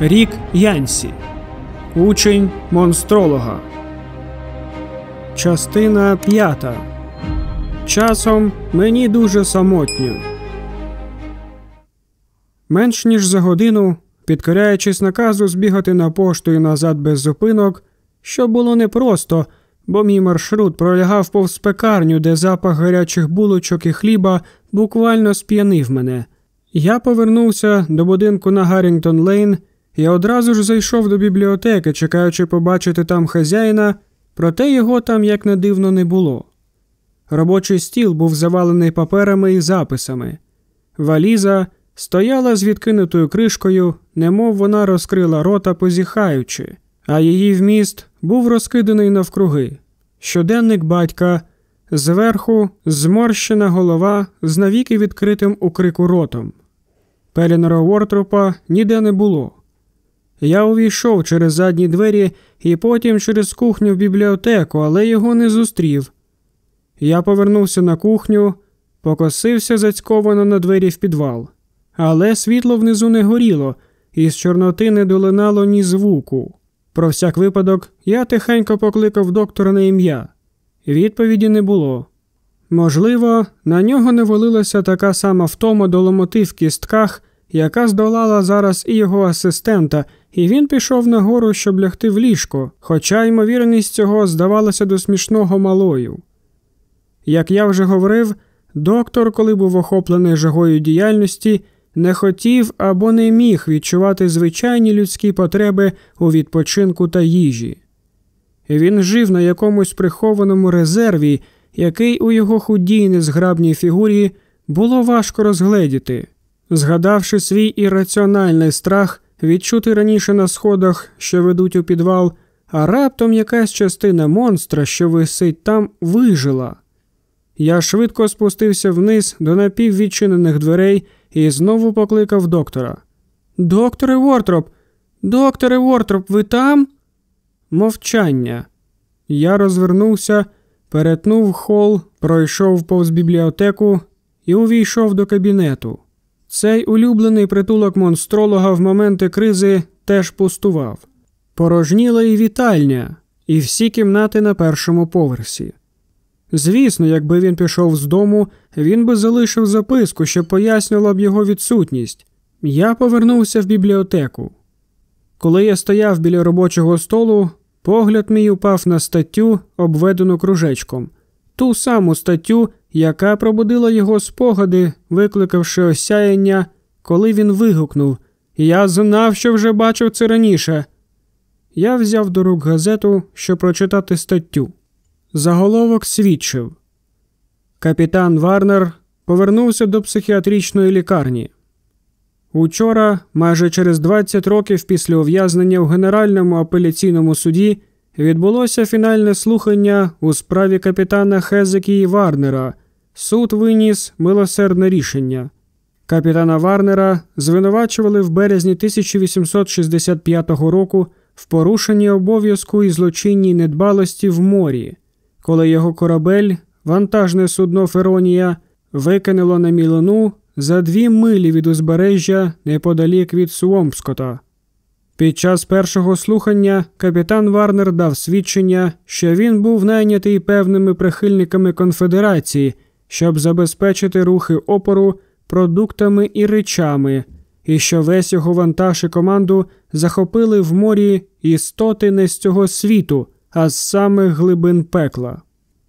Рік Янсі. Учень монстролога. Частина п'ята. Часом мені дуже самотньо. Менш ніж за годину, підкоряючись наказу збігати на пошту і назад без зупинок, що було непросто, бо мій маршрут пролягав повз пекарню, де запах гарячих булочок і хліба буквально сп'янив мене. Я повернувся до будинку на Гаррінгтон Лейн і одразу ж зайшов до бібліотеки, чекаючи побачити там хазяїна, проте його там, як не дивно, не було. Робочий стіл був завалений паперами і записами. Валіза стояла з відкинутою кришкою, немов вона розкрила рота, позіхаючи, а її вміст був розкиданий навкруги. Щоденник батька, зверху зморщена голова з навіки відкритим у крику ротом. Пелінора Уортропа ніде не було. Я увійшов через задні двері і потім через кухню в бібліотеку, але його не зустрів. Я повернувся на кухню, покосився зацьковано на двері в підвал, але світло внизу не горіло, і з Чорноти не долинало ні звуку. Про всяк випадок я тихенько покликав доктора на ім'я. Відповіді не було. Можливо, на нього не волилася така сама втома до ломоти в кістках, яка здолала зараз і його асистента, і він пішов нагору, щоб лягти в ліжко, хоча ймовірність цього здавалася до смішного малою. Як я вже говорив, доктор, коли був охоплений жагою діяльності, не хотів або не міг відчувати звичайні людські потреби у відпочинку та їжі. Він жив на якомусь прихованому резерві, який у його худій незграбній фігурі було важко розгледіти. Згадавши свій ірраціональний страх відчути раніше на сходах, що ведуть у підвал, а раптом якась частина монстра, що висить там, вижила. Я швидко спустився вниз до напіввідчинених дверей і знову покликав доктора. Докторе Вортроп, докторе Вортроп, ви там? Мовчання. Я розвернувся, перетнув хол, пройшов повз бібліотеку і увійшов до кабінету. Цей улюблений притулок монстролога в моменти кризи теж пустував. Порожніла і вітальня, і всі кімнати на першому поверсі. Звісно, якби він пішов з дому, він би залишив записку, що пояснювала б його відсутність. Я повернувся в бібліотеку. Коли я стояв біля робочого столу, погляд мій упав на статтю, обведену кружечком, ту саму статтю, яка пробудила його спогади, викликавши осяяння, коли він вигукнув Я знав, що вже бачив це раніше. Я взяв до рук газету, щоб прочитати статтю. Заголовок свідчив. Капітан Варнер повернувся до психіатричної лікарні. Учора, майже через 20 років після ув'язнення в Генеральному апеляційному суді, відбулося фінальне слухання у справі капітана Хезекії Варнера. Суд виніс милосердне рішення. Капітана Варнера звинувачували в березні 1865 року в порушенні обов'язку і злочинній недбалості в морі, коли його корабель, вантажне судно Феронія, викинуло на мілину за дві милі від узбережжя неподалік від Суомскота. Під час першого слухання капітан Варнер дав свідчення, що він був найнятий певними прихильниками конфедерації, щоб забезпечити рухи опору продуктами і речами, і що весь його вантаж і команду захопили в морі істоти не з цього світу, а з самих глибин пекла.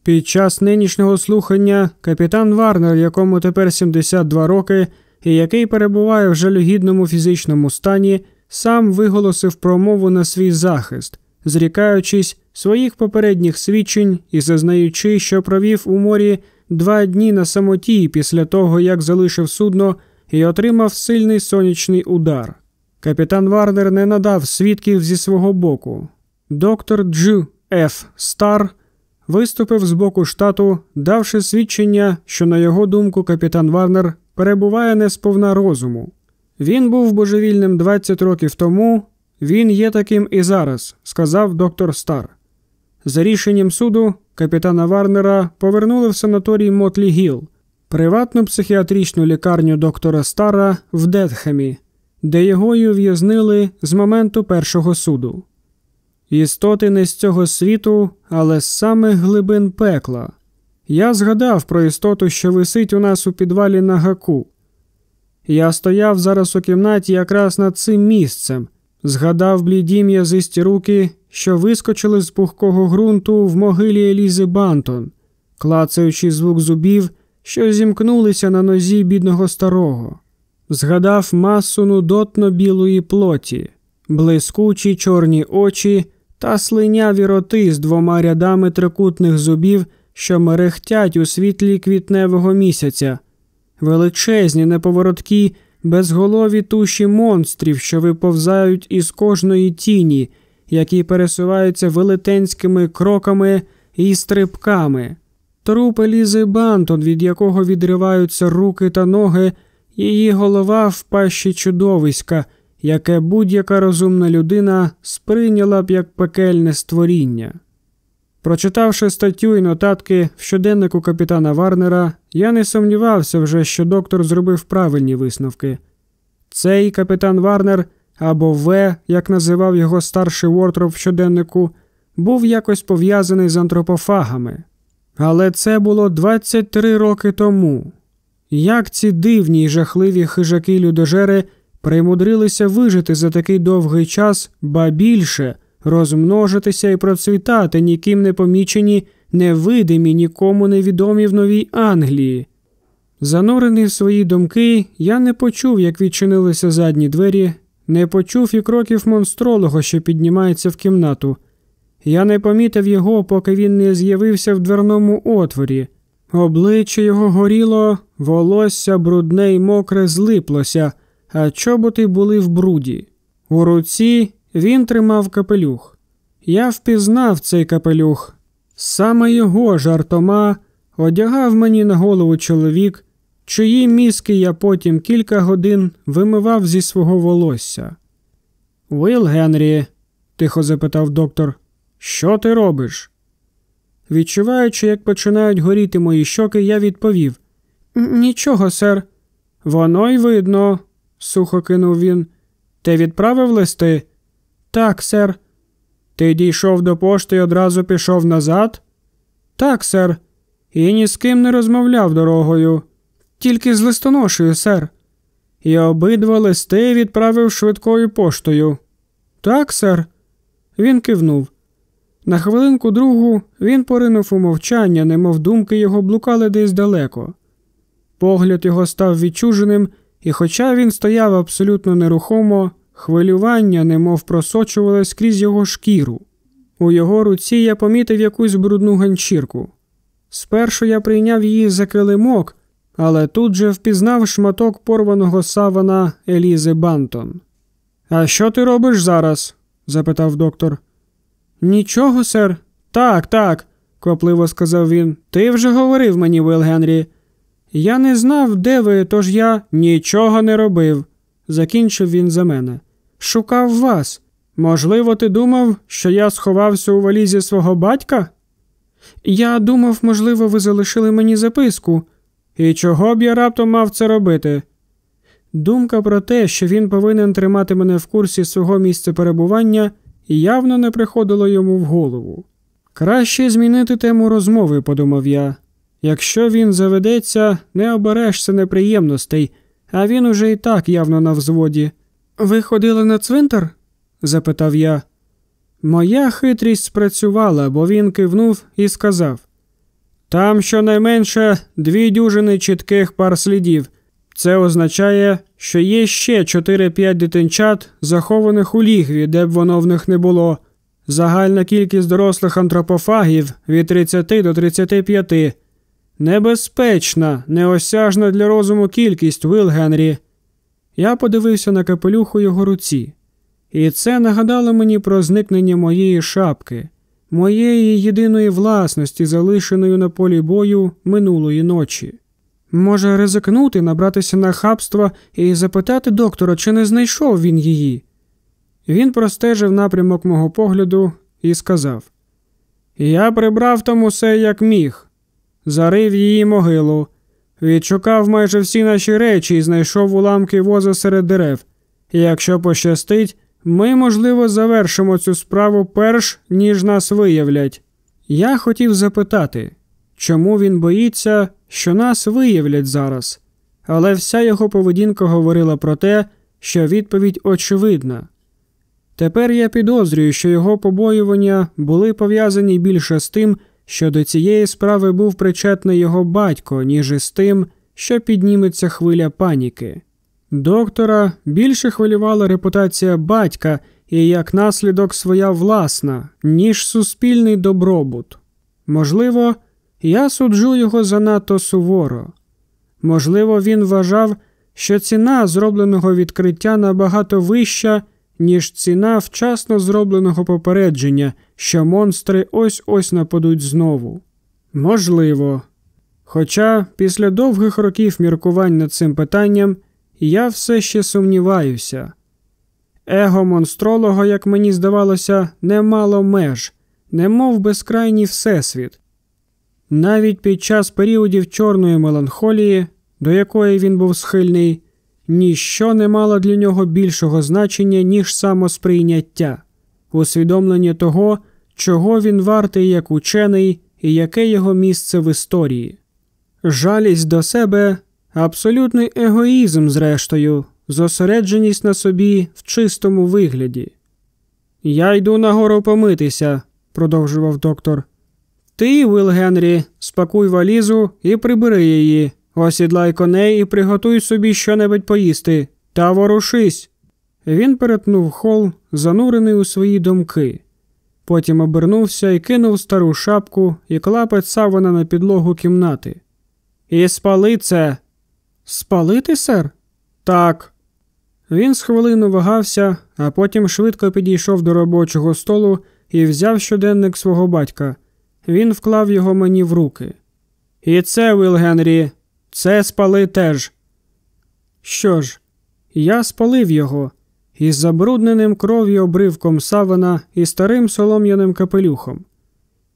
Під час нинішнього слухання капітан Варнер, якому тепер 72 роки, і який перебуває в жалюгідному фізичному стані, сам виголосив промову на свій захист, зрікаючись своїх попередніх свідчень і зазнаючи, що провів у морі два дні на самоті після того, як залишив судно і отримав сильний сонячний удар. Капітан Варнер не надав свідків зі свого боку. Доктор Джу Ф. Стар виступив з боку штату, давши свідчення, що, на його думку, капітан Варнер перебуває не сповна розуму. Він був божевільним 20 років тому, він є таким і зараз, сказав доктор Стар. За рішенням суду капітана Варнера повернули в санаторій Мотлі Гіл, приватну психіатричну лікарню доктора Стара в Детхемі, де його й ув'язнили з моменту першого суду. Істоти не з цього світу, але з самих глибин пекла. Я згадав про істоту, що висить у нас у підвалі на гаку. Я стояв зараз у кімнаті якраз над цим місцем, згадав бліді м'язисті руки, що вискочили з пухкого ґрунту в могилі Елізи Бантон, клацаючи звук зубів, що зімкнулися на нозі бідного старого. Згадав масу нудотно білої плоті, блискучі чорні очі та слиняві роти з двома рядами трикутних зубів, що мерехтять у світлі квітневого місяця, величезні неповороткі, безголові туші монстрів, що виповзають із кожної тіні, які пересуваються велетенськими кроками і стрибками. Труп Елізи Бантон, від якого відриваються руки та ноги, її голова в пащі чудовиська, яке будь-яка розумна людина сприйняла б як пекельне створіння. Прочитавши статтю і нотатки в щоденнику капітана Варнера, я не сумнівався вже, що доктор зробив правильні висновки. Цей капітан Варнер або В, як називав його старший Вортроп в щоденнику, був якось пов'язаний з антропофагами. Але це було 23 роки тому. Як ці дивні й жахливі хижаки людожери примудрилися вижити за такий довгий час, ба більше розмножитися і процвітати, ніким не помічені, невидимі, нікому невідомі в Новій Англії. Занурений в свої думки, я не почув, як відчинилися задні двері, не почув і кроків монстролога, що піднімається в кімнату. Я не помітив його, поки він не з'явився в дверному отворі. Обличчя його горіло, волосся брудне й мокре злиплося, а чоботи були в бруді. У руці він тримав капелюх. Я впізнав цей капелюх. Саме його жартома одягав мені на голову чоловік, чиї мізки я потім кілька годин вимивав зі свого волосся. Вил Генрі, тихо запитав доктор, що ти робиш? Відчуваючи, як починають горіти мої щоки, я відповів Нічого, сер. Воно й видно, сухо кинув він. Ти відправив листи? Так, сер. Ти дійшов до пошти і одразу пішов назад? Так, сер. І ні з ким не розмовляв дорогою. Тільки з листоношею, сер. І обидва листи відправив швидкою поштою. Так, сер. Він кивнув. На хвилинку другу він поринув у мовчання, немов думки його блукали десь далеко. Погляд його став відчуженим, і, хоча він стояв абсолютно нерухомо, хвилювання немов просочувалось крізь його шкіру. У його руці я помітив якусь брудну ганчірку. Спершу я прийняв її за килимок, але тут же впізнав шматок порваного савана Елізи Бантон. А що ти робиш зараз? запитав доктор. Нічого, сер. Так, так, квапливо сказав він. Ти вже говорив мені, Вил Генрі. Я не знав, де ви, тож я нічого не робив, закінчив він за мене. Шукав вас. Можливо, ти думав, що я сховався у валізі свого батька? Я думав, можливо, ви залишили мені записку. І чого б я раптом мав це робити? Думка про те, що він повинен тримати мене в курсі свого місця перебування, явно не приходило йому в голову. Краще змінити тему розмови, подумав я. Якщо він заведеться, не оберешся неприємностей, а він уже і так явно на взводі. Ви ходили на цвинтар? запитав я. Моя хитрість спрацювала, бо він кивнув і сказав там щонайменше дві дюжини чітких пар слідів. Це означає, що є ще 4-5 дитинчат, захованих у лігві, де б воно в них не було. Загальна кількість дорослих антропофагів від 30 до 35. Небезпечна, неосяжна для розуму кількість Вил Генрі. Я подивився на капелюх у його руці, і це нагадало мені про зникнення моєї шапки, моєї єдиної власності, залишеної на полі бою минулої ночі. Може, ризикнути, набратися на хабство і запитати доктора, чи не знайшов він її. Він простежив напрямок мого погляду і сказав: Я прибрав там усе, як міг, зарив її могилу, відшукав майже всі наші речі і знайшов уламки воза серед дерев. І Якщо пощастить, ми, можливо, завершимо цю справу перш ніж нас виявлять. Я хотів запитати, чому він боїться, що нас виявлять зараз, але вся його поведінка говорила про те, що відповідь очевидна. Тепер я підозрюю, що його побоювання були пов'язані більше з тим, що до цієї справи був причетний його батько, ніж із тим, що підніметься хвиля паніки. Доктора більше хвилювала репутація батька і як наслідок своя власна, ніж суспільний добробут. Можливо, я суджу його занадто суворо. Можливо, він вважав, що ціна зробленого відкриття набагато вища, ніж ціна вчасно зробленого попередження, що монстри ось ось нападуть знову. Можливо. Хоча після довгих років міркувань над цим питанням я все ще сумніваюся. Его монстролога, як мені здавалося, не мало меж, немов безкрайній всесвіт. Навіть під час періодів чорної меланхолії, до якої він був схильний, ніщо не мало для нього більшого значення, ніж самосприйняття, усвідомлення того, чого він вартий як учений і яке його місце в історії. Жалість до себе абсолютний егоїзм, зрештою, зосередженість на собі в чистому вигляді. Я йду нагору помитися, продовжував доктор. Ти, Вил Генрі, спакуй валізу і прибери її, осідлай коней і приготуй собі щонебудь поїсти, та ворушись. Він перетнув хол, занурений у свої думки. Потім обернувся і кинув стару шапку і клапець савана на підлогу кімнати. І спали це. Спалити, сер? Так. Він з хвилину вагався, а потім швидко підійшов до робочого столу і взяв щоденник свого батька. Він вклав його мені в руки. І це, Вил Генрі, це спали теж. Що ж, я спалив його із забрудненим кров'ю обривком савана і старим солом'яним капелюхом.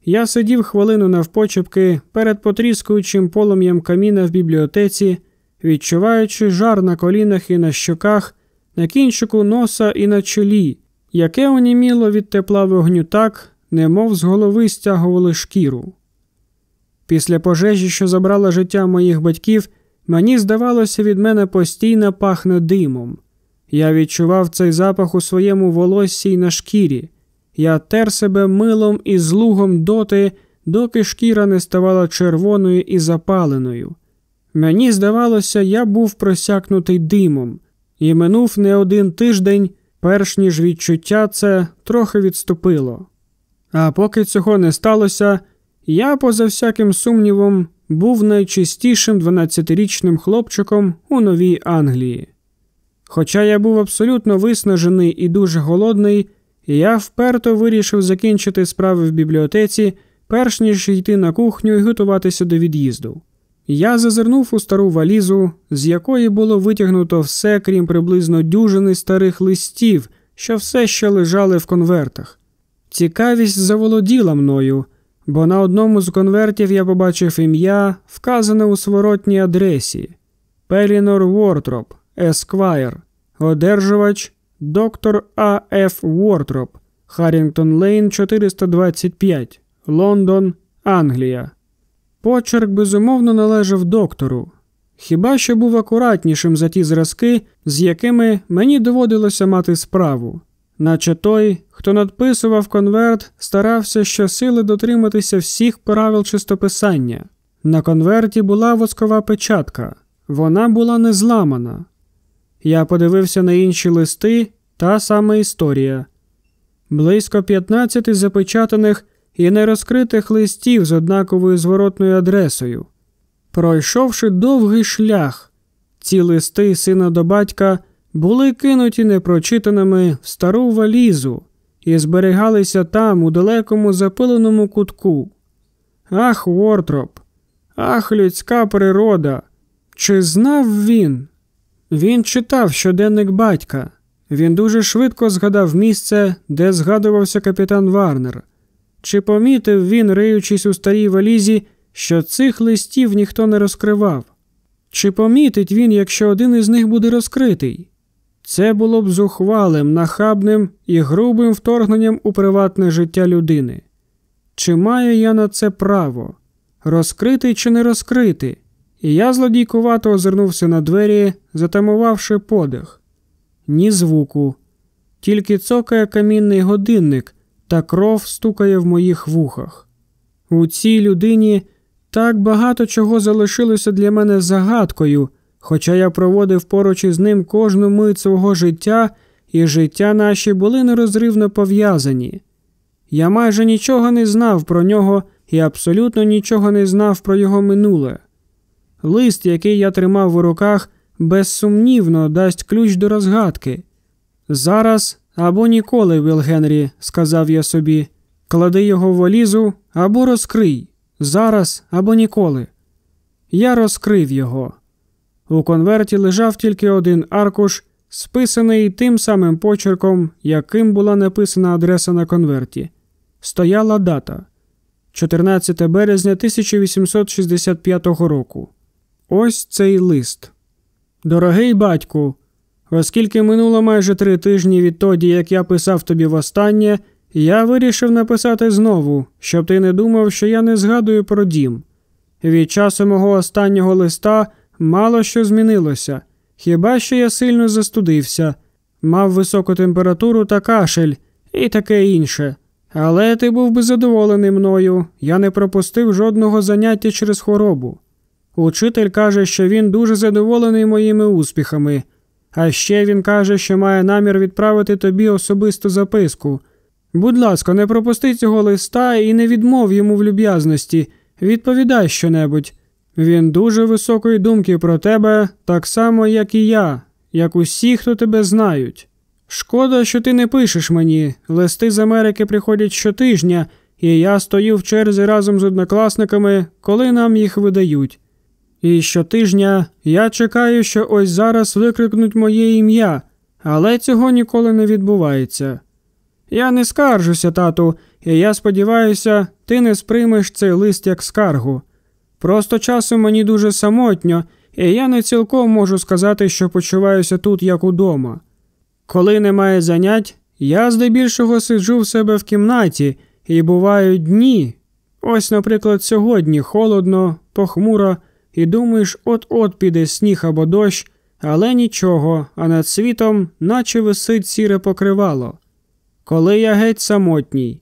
Я сидів хвилину навпочепки перед потріскуючим полум'ям каміна в бібліотеці, відчуваючи жар на колінах і на щоках, на кінчику носа і на чолі, яке оніміло від тепла вогню так, немов з голови стягували шкіру. Після пожежі, що забрала життя моїх батьків, мені здавалося, від мене постійно пахне димом. Я відчував цей запах у своєму волоссі й на шкірі. Я тер себе милом і злугом доти, доки шкіра не ставала червоною і запаленою. Мені здавалося, я був просякнутий димом, і минув не один тиждень, перш ніж відчуття це трохи відступило. А поки цього не сталося, я, поза всяким сумнівом, був найчистішим 12-річним хлопчиком у Новій Англії. Хоча я був абсолютно виснажений і дуже голодний, я вперто вирішив закінчити справи в бібліотеці, перш ніж йти на кухню і готуватися до від'їзду. Я зазирнув у стару валізу, з якої було витягнуто все, крім приблизно дюжини старих листів, що все ще лежали в конвертах. Цікавість заволоділа мною, бо на одному з конвертів я побачив ім'я, вказане у зворотній адресі Пелінор Вортроп, Есквайр, одержувач доктор А. Ф. Вортроп, Харрінгтон Лейн, 425, Лондон, Англія. Почерк безумовно належав доктору, хіба що був акуратнішим за ті зразки, з якими мені доводилося мати справу, наче той, хто надписував конверт, старався щосили дотриматися всіх правил чистописання. На конверті була воскова печатка, вона була не зламана. Я подивився на інші листи, та сама історія. Близько 15 запечатаних і нерозкритих листів з однаковою зворотною адресою. Пройшовши довгий шлях, ці листи сина до батька були кинуті непрочитаними в стару валізу і зберігалися там, у далекому запиленому кутку. Ах, Вортроп, ах, людська природа! Чи знав він? Він читав щоденник батька. Він дуже швидко згадав місце, де згадувався капітан Варнер. Чи помітив він, риючись у старій валізі, що цих листів ніхто не розкривав? Чи помітить він, якщо один із них буде розкритий? Це було б зухвалим, нахабним і грубим вторгненням у приватне життя людини. Чи маю я на це право? Розкрити чи не розкрити? І я злодійкувато озирнувся на двері, затамувавши подих. Ні звуку, тільки цокає камінний годинник, та кров стукає в моїх вухах. У цій людині так багато чого залишилося для мене загадкою, хоча я проводив поруч із ним кожну мить свого життя, і життя наші були нерозривно пов'язані. Я майже нічого не знав про нього і абсолютно нічого не знав про його минуле. Лист, який я тримав у руках, безсумнівно дасть ключ до розгадки. Зараз або ніколи, Віл Генрі, сказав я собі, клади його в валізу або розкрий. Зараз або ніколи. Я розкрив його. У конверті лежав тільки один аркуш, списаний тим самим почерком, яким була написана адреса на конверті. Стояла дата 14 березня 1865 року. Ось цей лист. Дорогий батьку, оскільки минуло майже три тижні відтоді, як я писав тобі востаннє, я вирішив написати знову, щоб ти не думав, що я не згадую про дім. Від часу мого останнього листа мало що змінилося, хіба що я сильно застудився, мав високу температуру та кашель і таке інше. Але ти був би задоволений мною, я не пропустив жодного заняття через хворобу. Учитель каже, що він дуже задоволений моїми успіхами, а ще він каже, що має намір відправити тобі особисту записку. Будь ласка, не пропусти цього листа і не відмов йому в люб'язності, відповідай щонебудь. Він дуже високої думки про тебе, так само, як і я, як усі, хто тебе знають. Шкода, що ти не пишеш мені. Листи з Америки приходять щотижня, і я стою в черзі разом з однокласниками, коли нам їх видають. І щотижня я чекаю, що ось зараз викрикнуть моє ім'я, але цього ніколи не відбувається. Я не скаржуся, тату, і я сподіваюся, ти не сприймеш цей лист як скаргу. Просто часом мені дуже самотньо, і я не цілком можу сказати, що почуваюся тут, як удома. Коли немає занять, я здебільшого сиджу в себе в кімнаті, і бувають дні. Ось, наприклад, сьогодні холодно, похмуро, і думаєш, от-от піде сніг або дощ, але нічого, а над світом, наче висить сіре покривало. Коли я геть самотній,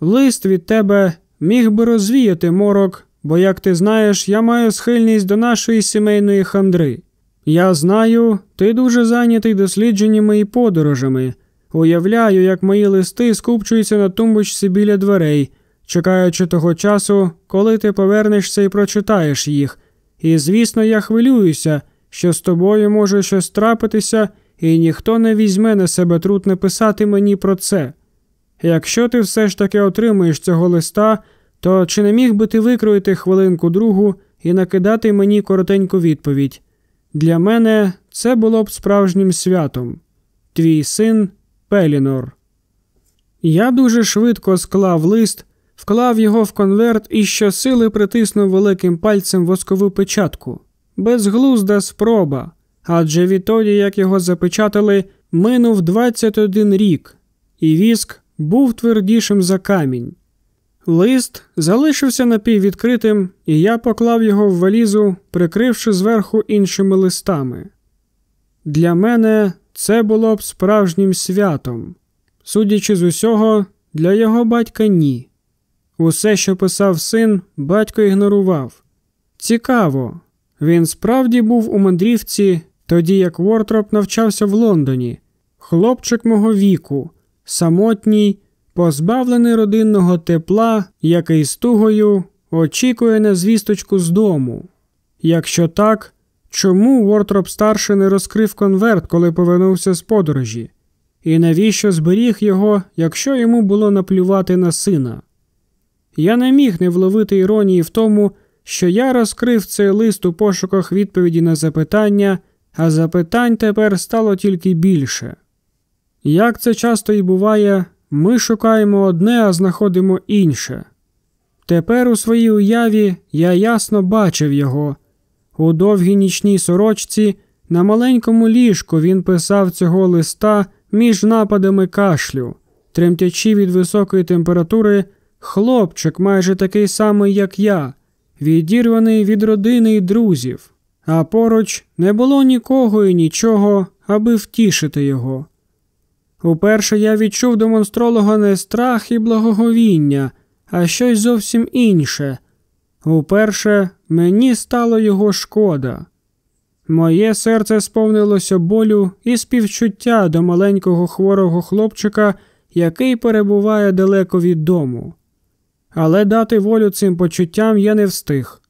лист від тебе міг би розвіяти морок, бо, як ти знаєш, я маю схильність до нашої сімейної хандри. Я знаю, ти дуже зайнятий дослідженнями і подорожами. Уявляю, як мої листи скупчуються на тумбочці біля дверей, чекаючи того часу, коли ти повернешся і прочитаєш їх. І, звісно, я хвилююся, що з тобою може щось трапитися, і ніхто не візьме на себе труд написати мені про це. Якщо ти все ж таки отримаєш цього листа, то чи не міг би ти викроїти хвилинку другу і накидати мені коротеньку відповідь? Для мене це було б справжнім святом. Твій син Пелінор. Я дуже швидко склав лист, вклав його в конверт і щосили притиснув великим пальцем воскову печатку. Безглузда спроба. Адже відтоді, як його запечатали, минув 21 рік, і віск був твердішим за камінь. Лист залишився напіввідкритим, і я поклав його в валізу, прикривши зверху іншими листами. Для мене це було б справжнім святом. Судячи з усього, для його батька ні. Усе, що писав син, батько ігнорував. Цікаво, він справді був у мандрівці, тоді як Вортроп навчався в Лондоні, хлопчик мого віку, самотній позбавлений родинного тепла, який з тугою очікує на звісточку з дому. Якщо так, чому Вортроп старший не розкрив конверт, коли повернувся з подорожі? І навіщо зберіг його, якщо йому було наплювати на сина? Я не міг не вловити іронії в тому, що я розкрив цей лист у пошуках відповіді на запитання, а запитань тепер стало тільки більше. Як це часто і буває, ми шукаємо одне, а знаходимо інше. Тепер у своїй уяві я ясно бачив його у довгій нічній сорочці, На маленькому ліжку він писав цього листа між нападами кашлю, тремтячи від високої температури, хлопчик майже такий самий, як я, відірваний від родини і друзів, а поруч не було нікого і нічого, аби втішити його. Уперше я відчув до монстролога не страх і благоговіння, а щось зовсім інше. Уперше мені стало його шкода. Моє серце сповнилося болю і співчуття до маленького хворого хлопчика, який перебуває далеко від дому. Але дати волю цим почуттям я не встиг.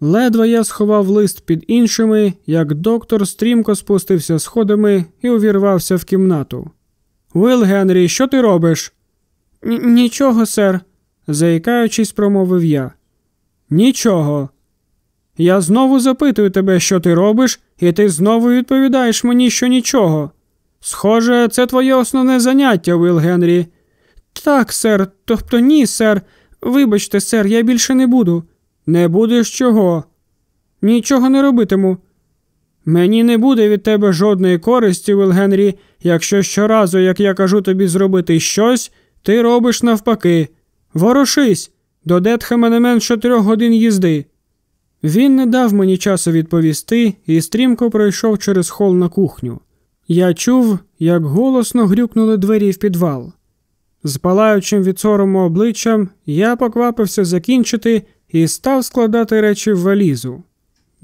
Ледве я сховав лист під іншими, як доктор стрімко спустився сходами і увірвався в кімнату. Вил Генрі, що ти робиш? Нічого, сер, заїкаючись, промовив я. Нічого. Я знову запитую тебе, що ти робиш, і ти знову відповідаєш мені, що нічого. Схоже, це твоє основне заняття, Вил Генрі. Так, сер, тобто ні, сер. Вибачте, сер, я більше не буду. Не будеш чого? Нічого не робитиму. Мені не буде від тебе жодної користі, Вил Генрі, якщо щоразу, як я кажу тобі зробити щось, ти робиш навпаки. Ворошись, до Детхема не менше трьох годин їзди. Він не дав мені часу відповісти і стрімко пройшов через хол на кухню. Я чув, як голосно грюкнули двері в підвал. З палаючим від сорому обличчям я поквапився закінчити і став складати речі в валізу.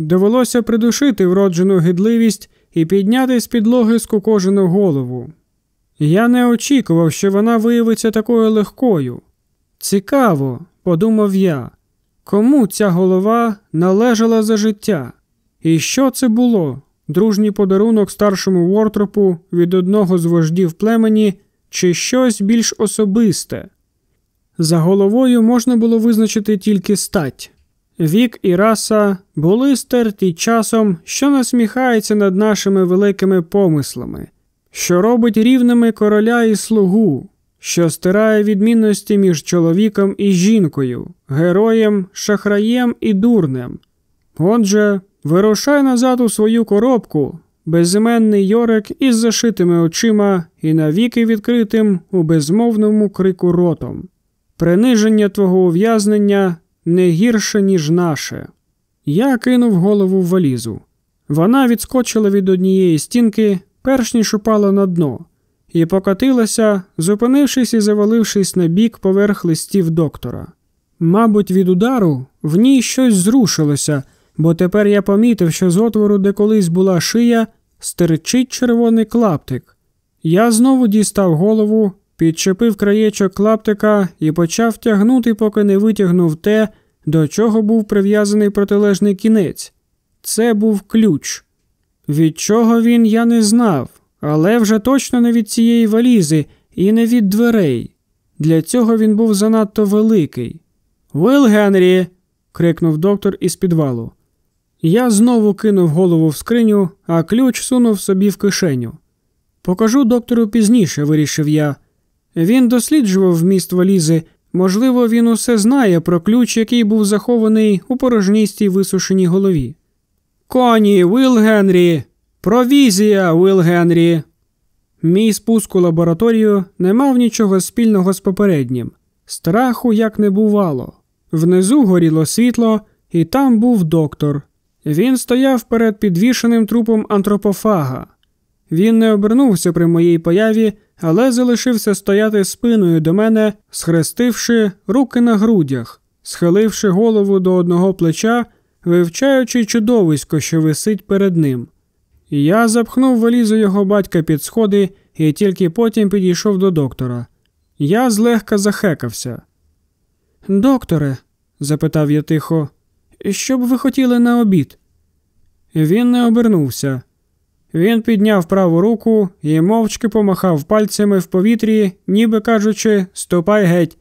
Довелося придушити вроджену гидливість і підняти з підлоги скукожену голову. Я не очікував, що вона виявиться такою легкою. Цікаво, подумав я, кому ця голова належала за життя? І що це було? Дружній подарунок старшому Вортропу від одного з вождів племені чи щось більш особисте? За головою можна було визначити тільки стать. Вік і раса були стерті часом, що насміхається над нашими великими помислами, що робить рівними короля і слугу, що стирає відмінності між чоловіком і жінкою, героєм, шахраєм і дурнем. Отже, вирушай назад у свою коробку, безіменний Йорик із зашитими очима і навіки відкритим у безмовному крику ротом. Приниження твого ув'язнення не гірше, ніж наше. Я кинув голову в валізу. Вона відскочила від однієї стінки, перш ніж упала на дно, і покотилася, зупинившись і завалившись на бік поверх листів доктора. Мабуть, від удару в ній щось зрушилося, бо тепер я помітив, що з отвору, де колись була шия, стерчить червоний клаптик. Я знову дістав голову, підчепив краєчок клаптика і почав тягнути, поки не витягнув те, до чого був прив'язаний протилежний кінець. Це був ключ. Від чого він я не знав, але вже точно не від цієї валізи і не від дверей. Для цього він був занадто великий. Вил Генрі. крикнув доктор із підвалу. Я знову кинув голову в скриню, а ключ сунув собі в кишеню. Покажу доктору пізніше, вирішив я. Він досліджував вміст валізи, можливо, він усе знає про ключ, який був захований у порожністій висушеній голові. Коні, Уилл Генрі! Провізія, Уилл Генрі! Мій спуск у лабораторію не мав нічого спільного з попереднім. Страху як не бувало. Внизу горіло світло, і там був доктор. Він стояв перед підвішеним трупом антропофага. Він не обернувся при моїй появі, але залишився стояти спиною до мене, схрестивши руки на грудях, схиливши голову до одного плеча, вивчаючи чудовисько, що висить перед ним. Я запхнув валізу його батька під сходи і тільки потім підійшов до доктора. Я злегка захекався. Докторе, запитав я тихо, що б ви хотіли на обід? Він не обернувся. Він підняв праву руку і мовчки помахав пальцями в повітрі, ніби кажучи, ступай геть.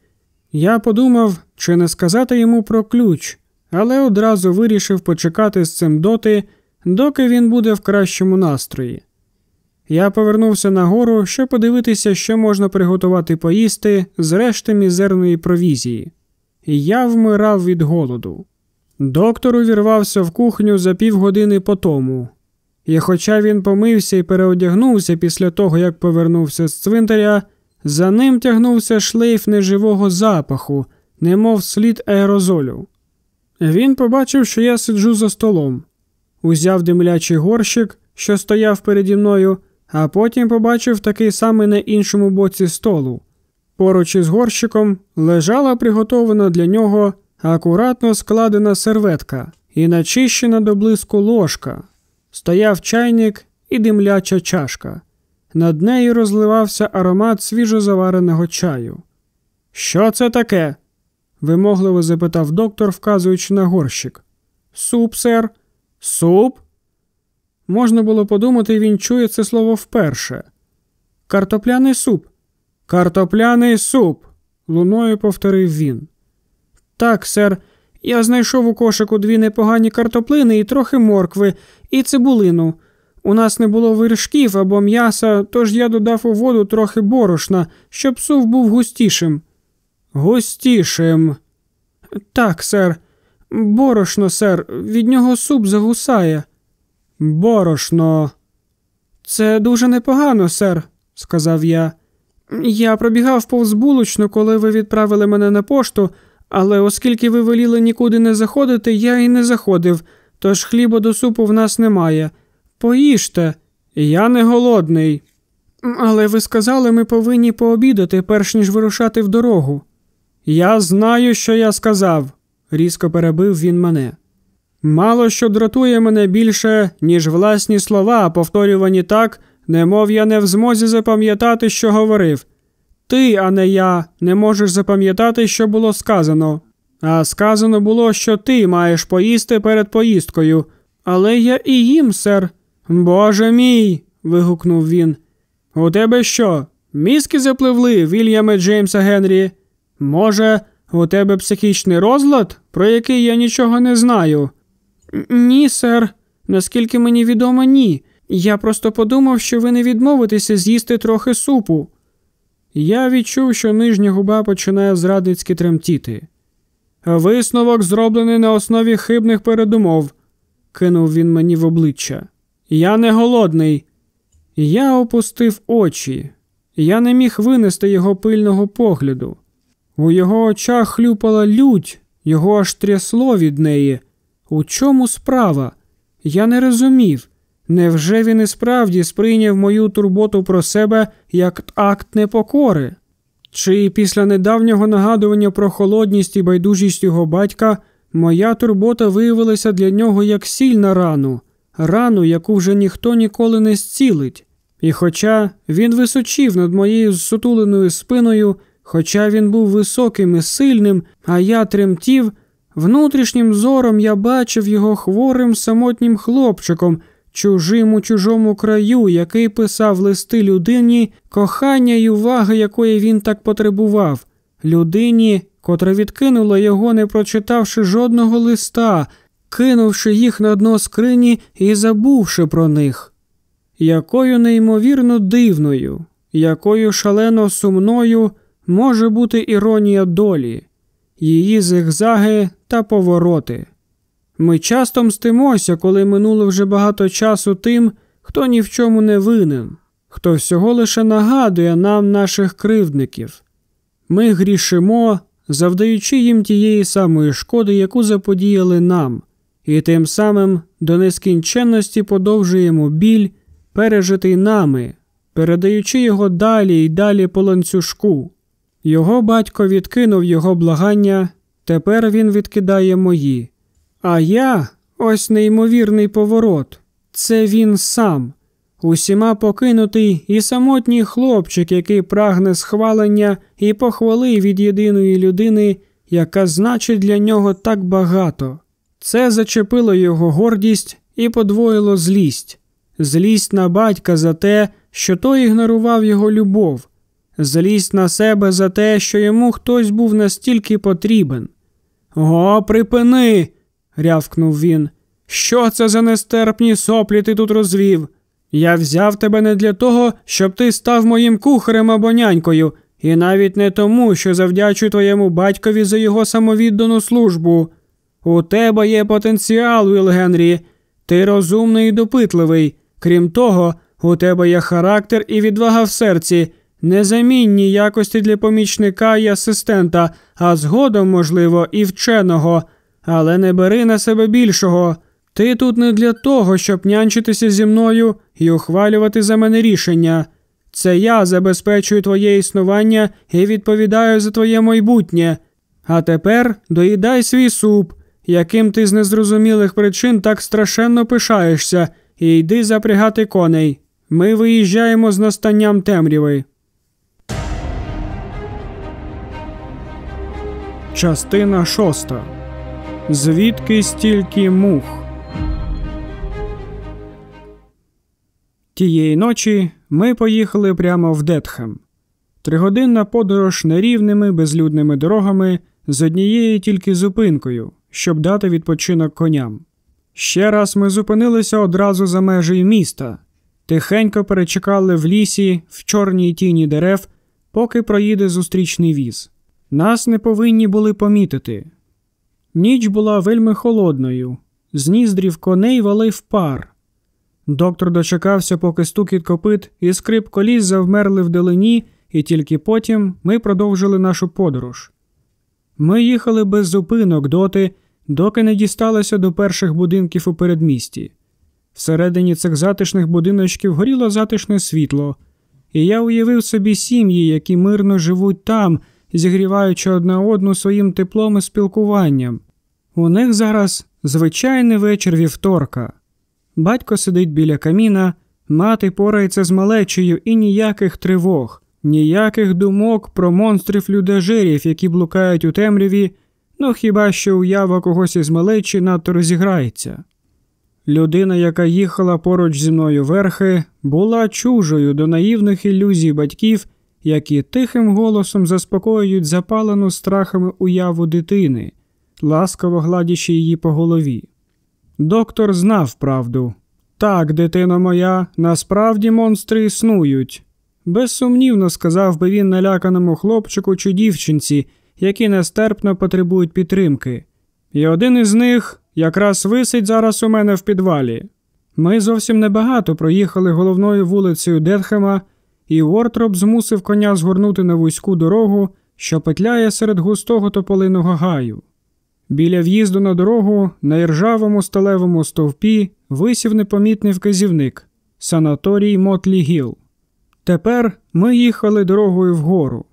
Я подумав, чи не сказати йому про ключ, але одразу вирішив почекати з цим доти, доки він буде в кращому настрої. Я повернувся нагору, щоб подивитися, що можна приготувати поїсти з решти мізерної провізії. Я вмирав від голоду. Доктор увірвався в кухню за півгодини по тому. І хоча він помився і переодягнувся після того, як повернувся з цвинтаря, за ним тягнувся шлейф неживого запаху, немов слід аерозолю. Він побачив, що я сиджу за столом, узяв димлячий горщик, що стояв переді мною, а потім побачив такий самий на іншому боці столу. Поруч із горщиком лежала приготована для нього акуратно складена серветка і начищена до блиску ложка. Стояв чайник і димляча чашка. Над нею розливався аромат свіжозавареного чаю. Що це таке? вимогливо запитав доктор, вказуючи на горщик. Суп, сер, суп? Можна було подумати, він чує це слово вперше. Картопляний суп. Картопляний суп, луною повторив він. Так, сер, я знайшов у кошику дві непогані картоплини і трохи моркви, і цибулину. У нас не було вершків або м'яса, тож я додав у воду трохи борошна, щоб суп був густішим. Густішим. Так, сер. Борошно, сер, від нього суп загусає. Борошно. Це дуже непогано, сер, сказав я. Я пробігав повз булочну, коли ви відправили мене на пошту, але оскільки ви веліли нікуди не заходити, я і не заходив, тож хліба до супу в нас немає. Поїжте, я не голодний. Але ви сказали, ми повинні пообідати, перш ніж вирушати в дорогу. Я знаю, що я сказав, різко перебив він мене. Мало що дратує мене більше, ніж власні слова, повторювані так, немов я не в змозі запам'ятати, що говорив. Ти, а не я, не можеш запам'ятати, що було сказано. А сказано було, що ти маєш поїсти перед поїздкою. Але я і їм, сер. Боже мій. вигукнув він. У тебе що? Мізки запливли, Вільяме Джеймса Генрі? Може, у тебе психічний розлад, про який я нічого не знаю? Ні, сер. Наскільки мені відомо, ні. Я просто подумав, що ви не відмовитеся з'їсти трохи супу. Я відчув, що нижня губа починає зрадницьки тремтіти. Висновок зроблений на основі хибних передумов, кинув він мені в обличчя. Я не голодний. Я опустив очі. Я не міг винести його пильного погляду. У його очах хлюпала лють, його аж трясло від неї. У чому справа? Я не розумів. Невже він і справді сприйняв мою турботу про себе як акт непокори? Чи після недавнього нагадування про холодність і байдужість його батька моя турбота виявилася для нього як сіль на рану, рану, яку вже ніхто ніколи не зцілить? І хоча він височив над моєю зсутуленою спиною, хоча він був високим і сильним, а я тремтів, внутрішнім зором я бачив його хворим самотнім хлопчиком чужим у чужому краю, який писав листи людині, кохання й уваги, якої він так потребував, людині, котра відкинула його, не прочитавши жодного листа, кинувши їх на дно скрині і забувши про них. Якою неймовірно дивною, якою шалено сумною може бути іронія долі, її зигзаги та повороти. Ми часто мстимося, коли минуло вже багато часу тим, хто ні в чому не винен, хто всього лише нагадує нам наших кривдників. Ми грішимо, завдаючи їм тієї самої шкоди, яку заподіяли нам, і тим самим до нескінченності подовжуємо біль, пережитий нами, передаючи його далі і далі по ланцюжку. Його батько відкинув його благання, тепер він відкидає мої. А я ось неймовірний поворот. Це він сам, усіма покинутий і самотній хлопчик, який прагне схвалення і похвали від єдиної людини, яка значить для нього так багато. Це зачепило його гордість і подвоїло злість, злість на батька за те, що той ігнорував його любов, злість на себе за те, що йому хтось був настільки потрібен. О, припини! Рявкнув він. Що це за нестерпні соплі ти тут розвів? Я взяв тебе не для того, щоб ти став моїм кухарем або нянькою, і навіть не тому, що завдячую твоєму батькові за його самовіддану службу. У тебе є потенціал, Уіл Генрі. Ти розумний і допитливий. Крім того, у тебе є характер і відвага в серці, незамінні якості для помічника і асистента, а згодом, можливо, і вченого, але не бери на себе більшого. Ти тут не для того, щоб нянчитися зі мною і ухвалювати за мене рішення. Це я забезпечую твоє існування і відповідаю за твоє майбутнє. А тепер доїдай свій суп, яким ти з незрозумілих причин так страшенно пишаєшся, і йди запрягати коней. Ми виїжджаємо з настанням темряви. Частина шоста. Звідки стільки мух? Тієї ночі ми поїхали прямо в Детхем. Тригодинна подорож нерівними безлюдними дорогами з однією тільки зупинкою, щоб дати відпочинок коням. Ще раз ми зупинилися одразу за межею міста, тихенько перечекали в лісі, в чорній тіні дерев, поки проїде зустрічний віз. Нас не повинні були помітити. Ніч була вельми холодною, з ніздрів коней валив пар. Доктор дочекався, поки стукіт копит і скрип коліс завмерли вдалині, і тільки потім ми продовжили нашу подорож. Ми їхали без зупинок доти, доки не дісталися до перших будинків у передмісті. Всередині цих затишних будиночків горіло затишне світло, і я уявив собі сім'ї, які мирно живуть там, зігріваючи одна одну своїм теплом і спілкуванням. У них зараз звичайний вечір вівторка. Батько сидить біля каміна, мати порається з малечею і ніяких тривог, ніяких думок про монстрів людожерів, які блукають у темряві, ну хіба що уява когось із малечі надто розіграється. Людина, яка їхала поруч зі мною верхи, була чужою до наївних ілюзій батьків, які тихим голосом заспокоюють запалену страхами уяву дитини, ласково гладячи її по голові. Доктор знав правду. Так, дитино моя, насправді монстри існують. Безсумнівно сказав би він наляканому хлопчику чи дівчинці, які нестерпно потребують підтримки. І один із них якраз висить зараз у мене в підвалі. Ми зовсім небагато проїхали головною вулицею Детхема, і Уортроп змусив коня згорнути на вузьку дорогу, що петляє серед густого тополиного гаю. Біля в'їзду на дорогу на іржавому сталевому стовпі висів непомітний вказівник санаторій Мотлі Гіл. Тепер ми їхали дорогою вгору,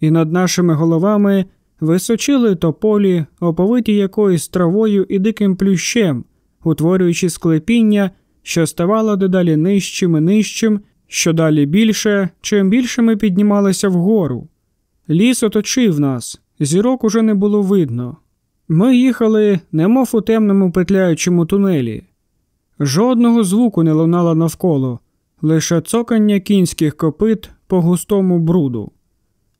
і над нашими головами височили тополі, оповиті якоюсь травою і диким плющем, утворюючи склепіння, що ставало дедалі нижчим і нижчим, що далі більше, чим більше ми піднімалися вгору. Ліс оточив нас, зірок уже не було видно. Ми їхали, немов у темному петляючому тунелі. Жодного звуку не лунало навколо, лише цокання кінських копит по густому бруду.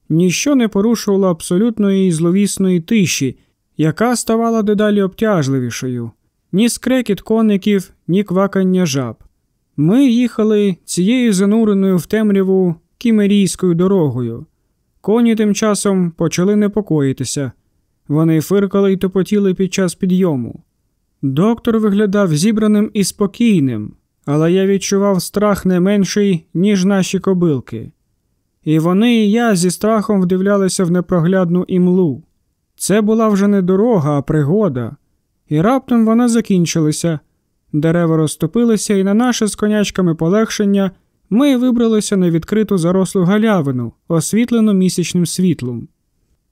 Ніщо не порушувало абсолютної і зловісної тиші, яка ставала дедалі обтяжливішою, ні скрекіт коників, ні квакання жаб. Ми їхали цією зануреною в темряву кімерійською дорогою. Коні тим часом почали непокоїтися. Вони фиркали й топотіли під час підйому. Доктор виглядав зібраним і спокійним, але я відчував страх не менший, ніж наші кобилки. І вони і я зі страхом вдивлялися в непроглядну імлу. Це була вже не дорога, а пригода, і раптом вона закінчилася. Дерева розтопилися, і на наше з конячками полегшення ми вибралися на відкриту зарослу галявину, освітлену місячним світлом.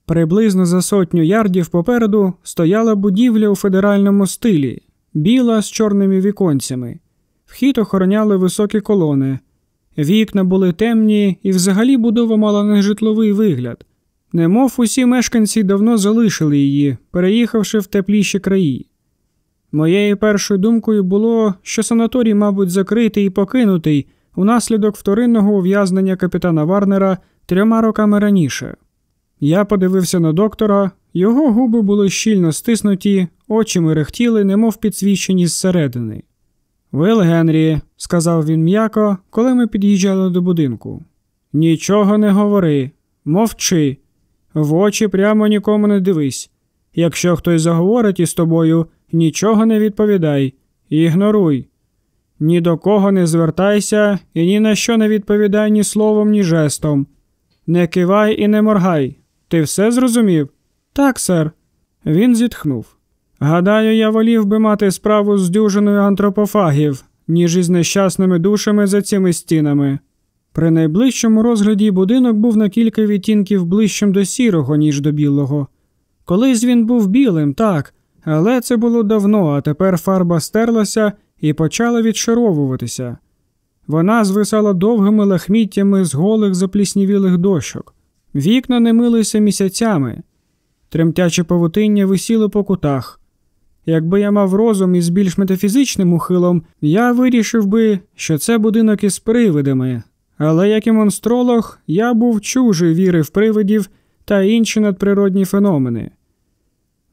Приблизно за сотню ярдів попереду стояла будівля у федеральному стилі, біла з чорними віконцями. Вхід охороняли високі колони. Вікна були темні, і взагалі будова мала нежитловий вигляд, немов усі мешканці давно залишили її, переїхавши в тепліші краї. Моєю першою думкою було, що санаторій, мабуть, закритий і покинутий унаслідок вторинного ув'язнення капітана Варнера трьома роками раніше. Я подивився на доктора, його губи були щільно стиснуті, очі мерехтіли, немов підсвічені зсередини. Вил Генрі, сказав він м'яко, коли ми під'їжджали до будинку. Нічого не говори, мовчи, в очі прямо нікому не дивись. Якщо хтось заговорить із тобою, нічого не відповідай, Ігноруй. Ні до кого не звертайся і ні на що не відповідай ні словом, ні жестом. Не кивай і не моргай. Ти все зрозумів? Так, сер. Він зітхнув. Гадаю, я волів би мати справу з дюжиною антропофагів, ніж із нещасними душами за цими стінами. При найближчому розгляді будинок був на кілька відтінків ближчим до сірого, ніж до білого. Колись він був білим, так, але це було давно, а тепер фарба стерлася і почала відшаровуватися. Вона звисала довгими лахміттями з голих запліснівілих дощок. Вікна не милися місяцями, тремтяче павутиння висіло по кутах. Якби я мав розум із більш метафізичним ухилом, я вирішив би, що це будинок із привидами, але як і монстролог, я був чужий віри в привидів та інші надприродні феномени.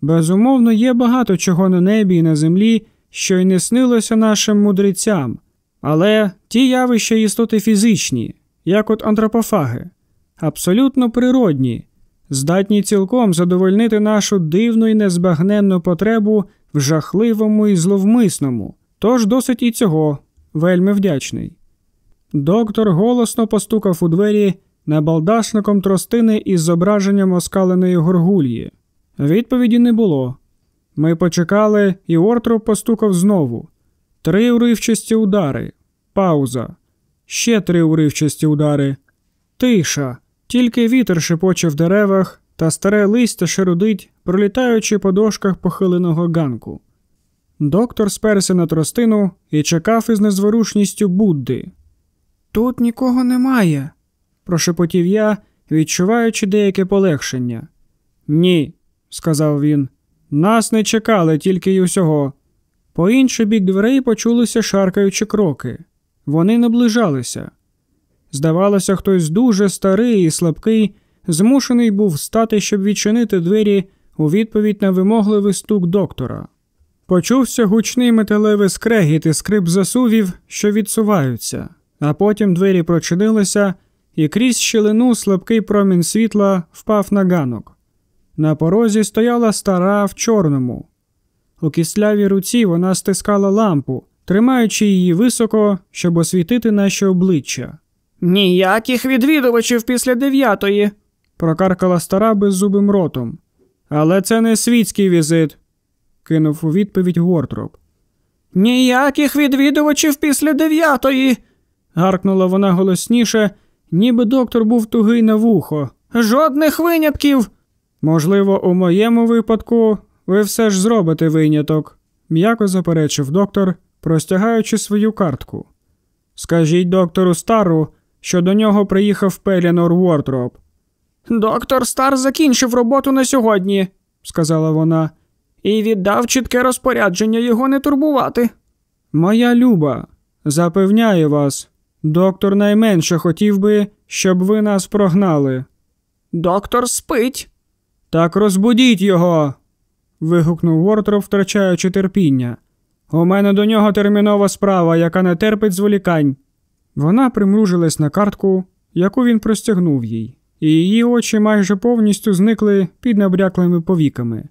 Безумовно, є багато чого на небі і на землі, що й не снилося нашим мудрецям, але ті явища істоти фізичні, як от антропофаги, абсолютно природні, здатні цілком задовольнити нашу дивну і незбагненну потребу в жахливому і зловмисному, тож досить і цього вельми вдячний. Доктор голосно постукав у двері набалдашником тростини із зображенням оскаленої горгульї. Відповіді не було. Ми почекали, і Ортроп постукав знову. Три уривчасті удари. Пауза. Ще три уривчасті удари. Тиша. Тільки вітер шепоче в деревах, та старе листя шерудить, пролітаючи по дошках похиленого ганку. Доктор сперся на тростину і чекав із незворушністю Будди. Тут нікого немає, прошепотів я, відчуваючи деяке полегшення. Ні, сказав він. Нас не чекали тільки й усього. По інший бік дверей почулися шаркаючі кроки. Вони наближалися. Здавалося, хтось дуже старий і слабкий, змушений був встати, щоб відчинити двері у відповідь на вимогливий стук доктора. Почувся гучний металевий скрегіт і скрип засувів, що відсуваються, а потім двері прочинилися, і крізь щілину слабкий промінь світла впав на ганок. На порозі стояла стара в чорному. У кислявій руці вона стискала лампу, тримаючи її високо, щоб освітити наші обличчя. Ніяких відвідувачів після дев'ятої, прокаркала стара беззубим ротом. Але це не світський візит, кинув у відповідь Гортроп. Ніяких відвідувачів після дев'ятої. гаркнула вона голосніше, ніби доктор був тугий на вухо. Жодних винятків. Можливо, у моєму випадку ви все ж зробите виняток, м'яко заперечив доктор, простягаючи свою картку. Скажіть доктору Стару, що до нього приїхав Пелінор Уортроп. Доктор Стар закінчив роботу на сьогодні, сказала вона, і віддав чітке розпорядження його не турбувати. Моя люба, запевняю вас, доктор найменше хотів би, щоб ви нас прогнали. Доктор спить. Так розбудіть його. вигукнув Вортроп, втрачаючи терпіння. У мене до нього термінова справа, яка не терпить зволікань. Вона примружилась на картку, яку він простягнув їй, і її очі майже повністю зникли під набряклими повіками.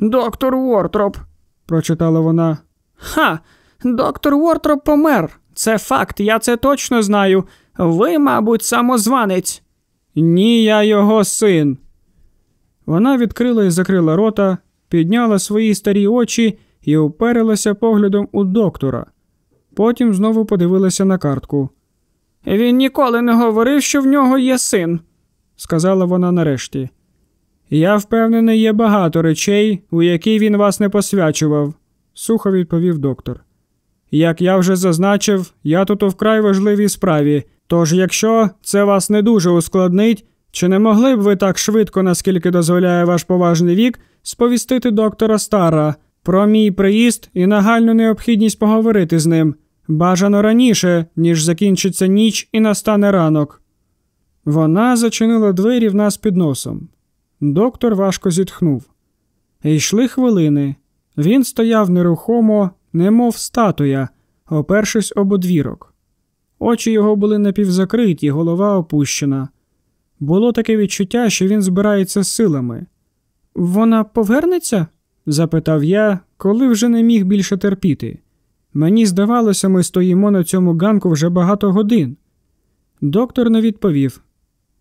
Доктор Вортроп, прочитала вона. Ха, доктор Вортроп помер. Це факт, я це точно знаю. Ви, мабуть, самозванець. Ні, я його син. Вона відкрила і закрила рота, підняла свої старі очі і уперилася поглядом у доктора. Потім знову подивилася на картку. Він ніколи не говорив, що в нього є син, сказала вона нарешті. Я впевнений, є багато речей, у які він вас не посвячував, сухо відповів доктор. Як я вже зазначив, я тут у вкрай важливій справі, тож якщо це вас не дуже ускладнить, чи не могли б ви так швидко, наскільки дозволяє ваш поважний вік, сповістити доктора Стара про мій приїзд і нагальну необхідність поговорити з ним? Бажано раніше, ніж закінчиться ніч і настане ранок. Вона зачинила двері в нас під носом. Доктор важко зітхнув. Йшли хвилини. Він стояв нерухомо, немов статуя, опершись об одвірок. Очі його були напівзакриті, голова опущена. Було таке відчуття, що він збирається силами. Вона повернеться? запитав я, коли вже не міг більше терпіти. Мені здавалося, ми стоїмо на цьому ганку вже багато годин. Доктор не відповів.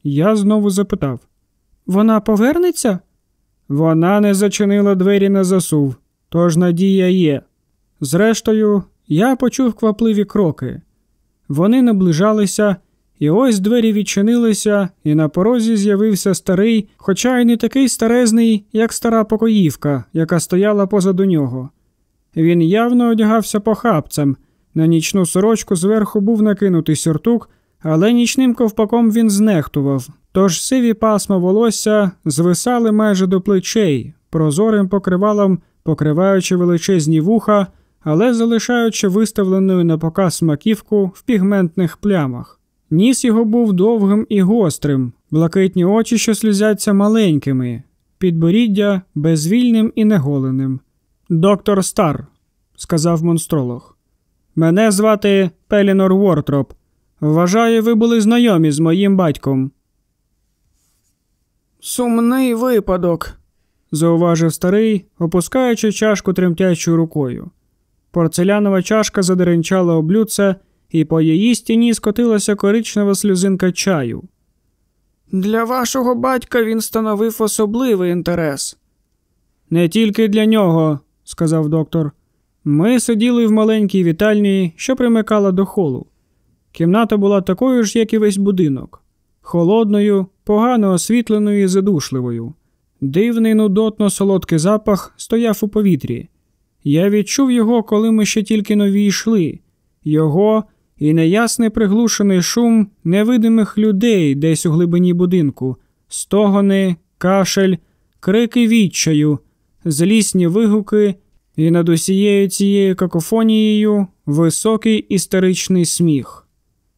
Я знову запитав: Вона повернеться? Вона не зачинила двері на засув, тож надія є. Зрештою, я почув квапливі кроки. Вони наближалися, і ось двері відчинилися, і на порозі з'явився старий, хоча й не такий старезний, як стара покоївка, яка стояла позаду нього. Він явно одягався похапцем. На нічну сорочку зверху був накинутий сюртук, але нічним ковпаком він знехтував, тож сиві пасма волосся звисали майже до плечей, прозорим покривалом, покриваючи величезні вуха, але залишаючи виставленою на показ маківку в пігментних плямах. Ніс його був довгим і гострим, блакитні очі, що слізяться маленькими, підборіддя безвільним і неголеним. Доктор Стар, сказав монстролог. Мене звати Пелінор Вортроп. Вважаю, ви були знайомі з моїм батьком. Сумний випадок, зауважив старий, опускаючи чашку тремтячою рукою. Порцелянова чашка задеренчала облюдце, і по її стіні скотилася коричнева сльозинка чаю. Для вашого батька він становив особливий інтерес. Не тільки для нього, сказав доктор. Ми сиділи в маленькій вітальні, що примикала до холу. Кімната була такою ж, як і весь будинок, холодною, погано освітленою і задушливою. Дивний нудотно солодкий запах стояв у повітрі. Я відчув його, коли ми ще тільки нові йшли, його і неясний приглушений шум невидимих людей десь у глибині будинку, стогони, кашель, крики відчаю, злісні вигуки і над усією цією какофонією високий істеричний сміх.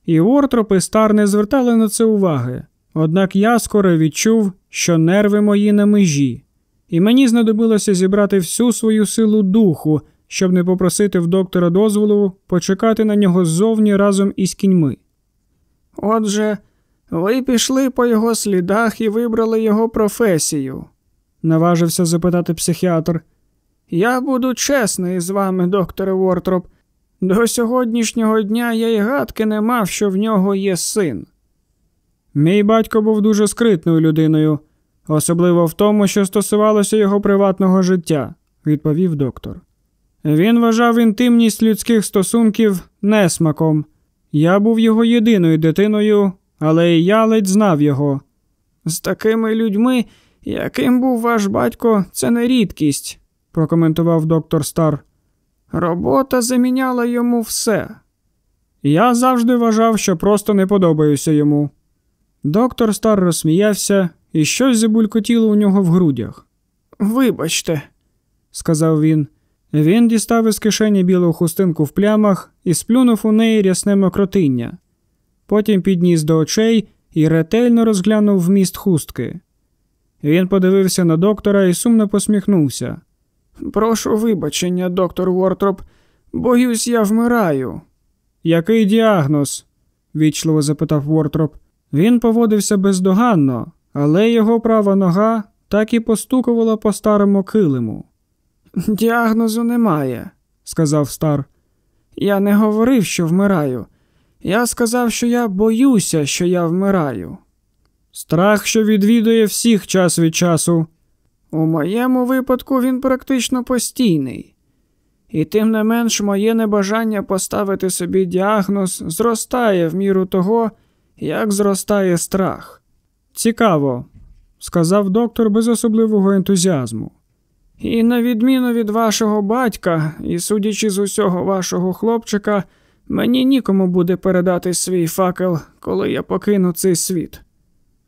І Вортроп і Стар не звертали на це уваги, однак я скоро відчув, що нерви мої на межі, і мені знадобилося зібрати всю свою силу духу, щоб не попросити в доктора дозволу почекати на нього ззовні разом із кіньми. Отже, ви пішли по його слідах і вибрали його професію, наважився запитати психіатр. Я буду чесний з вами, докторе Вортроп. До сьогоднішнього дня я й гадки не мав, що в нього є син. Мій батько був дуже скритною людиною, особливо в тому, що стосувалося його приватного життя, відповів доктор. Він вважав інтимність людських стосунків несмаком. Я був його єдиною дитиною, але і я ледь знав його. З такими людьми, яким був ваш батько, це не рідкість, прокоментував доктор Стар. Робота заміняла йому все. Я завжди вважав, що просто не подобаюся йому. Доктор Стар розсміявся і щось забулькотіло у нього в грудях. Вибачте, сказав він. Він дістав із кишені білу хустинку в плямах і сплюнув у неї рясне мокротиння. Потім підніс до очей і ретельно розглянув вміст хустки. Він подивився на доктора і сумно посміхнувся. Прошу вибачення, доктор Вортроп, боюсь, я вмираю. Який діагноз? вічливо запитав Вортроп. Він поводився бездоганно, але його права нога так і постукувала по старому килиму. Діагнозу немає, сказав стар. Я не говорив, що вмираю. Я сказав, що я боюся, що я вмираю. Страх, що відвідує всіх час від часу. У моєму випадку він практично постійний, і тим не менш моє небажання поставити собі діагноз зростає в міру того, як зростає страх. Цікаво, сказав доктор без особливого ентузіазму. І на відміну від вашого батька, і судячи з усього вашого хлопчика, мені нікому буде передати свій факел, коли я покину цей світ.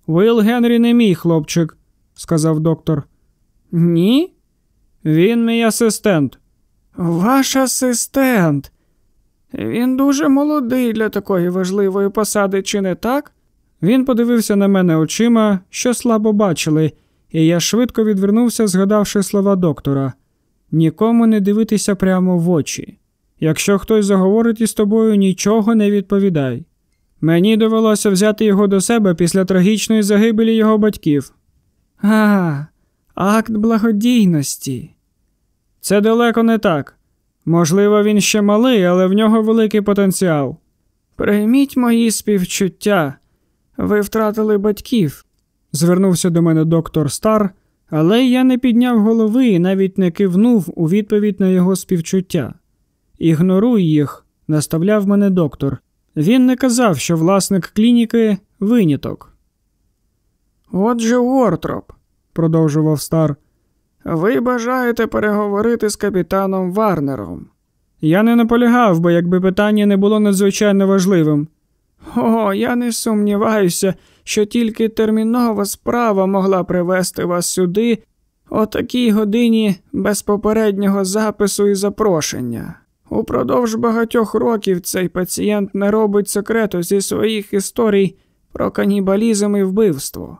Уилл Генрі не мій хлопчик, сказав доктор. Ні? Він мій асистент. Ваш асистент. Він дуже молодий для такої важливої посади, чи не так? Він подивився на мене очима, що слабо бачили, і я швидко відвернувся, згадавши слова доктора нікому не дивитися прямо в очі. Якщо хтось заговорить із тобою, нічого не відповідай. Мені довелося взяти його до себе після трагічної загибелі його батьків. А, акт благодійності. Це далеко не так. Можливо, він ще малий, але в нього великий потенціал. Прийміть мої співчуття. Ви втратили батьків. Звернувся до мене доктор Стар, але я не підняв голови і навіть не кивнув у відповідь на його співчуття. Ігноруй їх, наставляв мене доктор. Він не казав, що власник клініки виняток. Отже, Уортроп, продовжував стар. Ви бажаєте переговорити з капітаном Варнером. Я не наполягав, бо якби питання не було надзвичайно важливим. О, я не сумніваюся, що тільки термінова справа могла привести вас сюди о такій годині без попереднього запису і запрошення. Упродовж багатьох років цей пацієнт не робить секрету зі своїх історій про канібалізм і вбивство.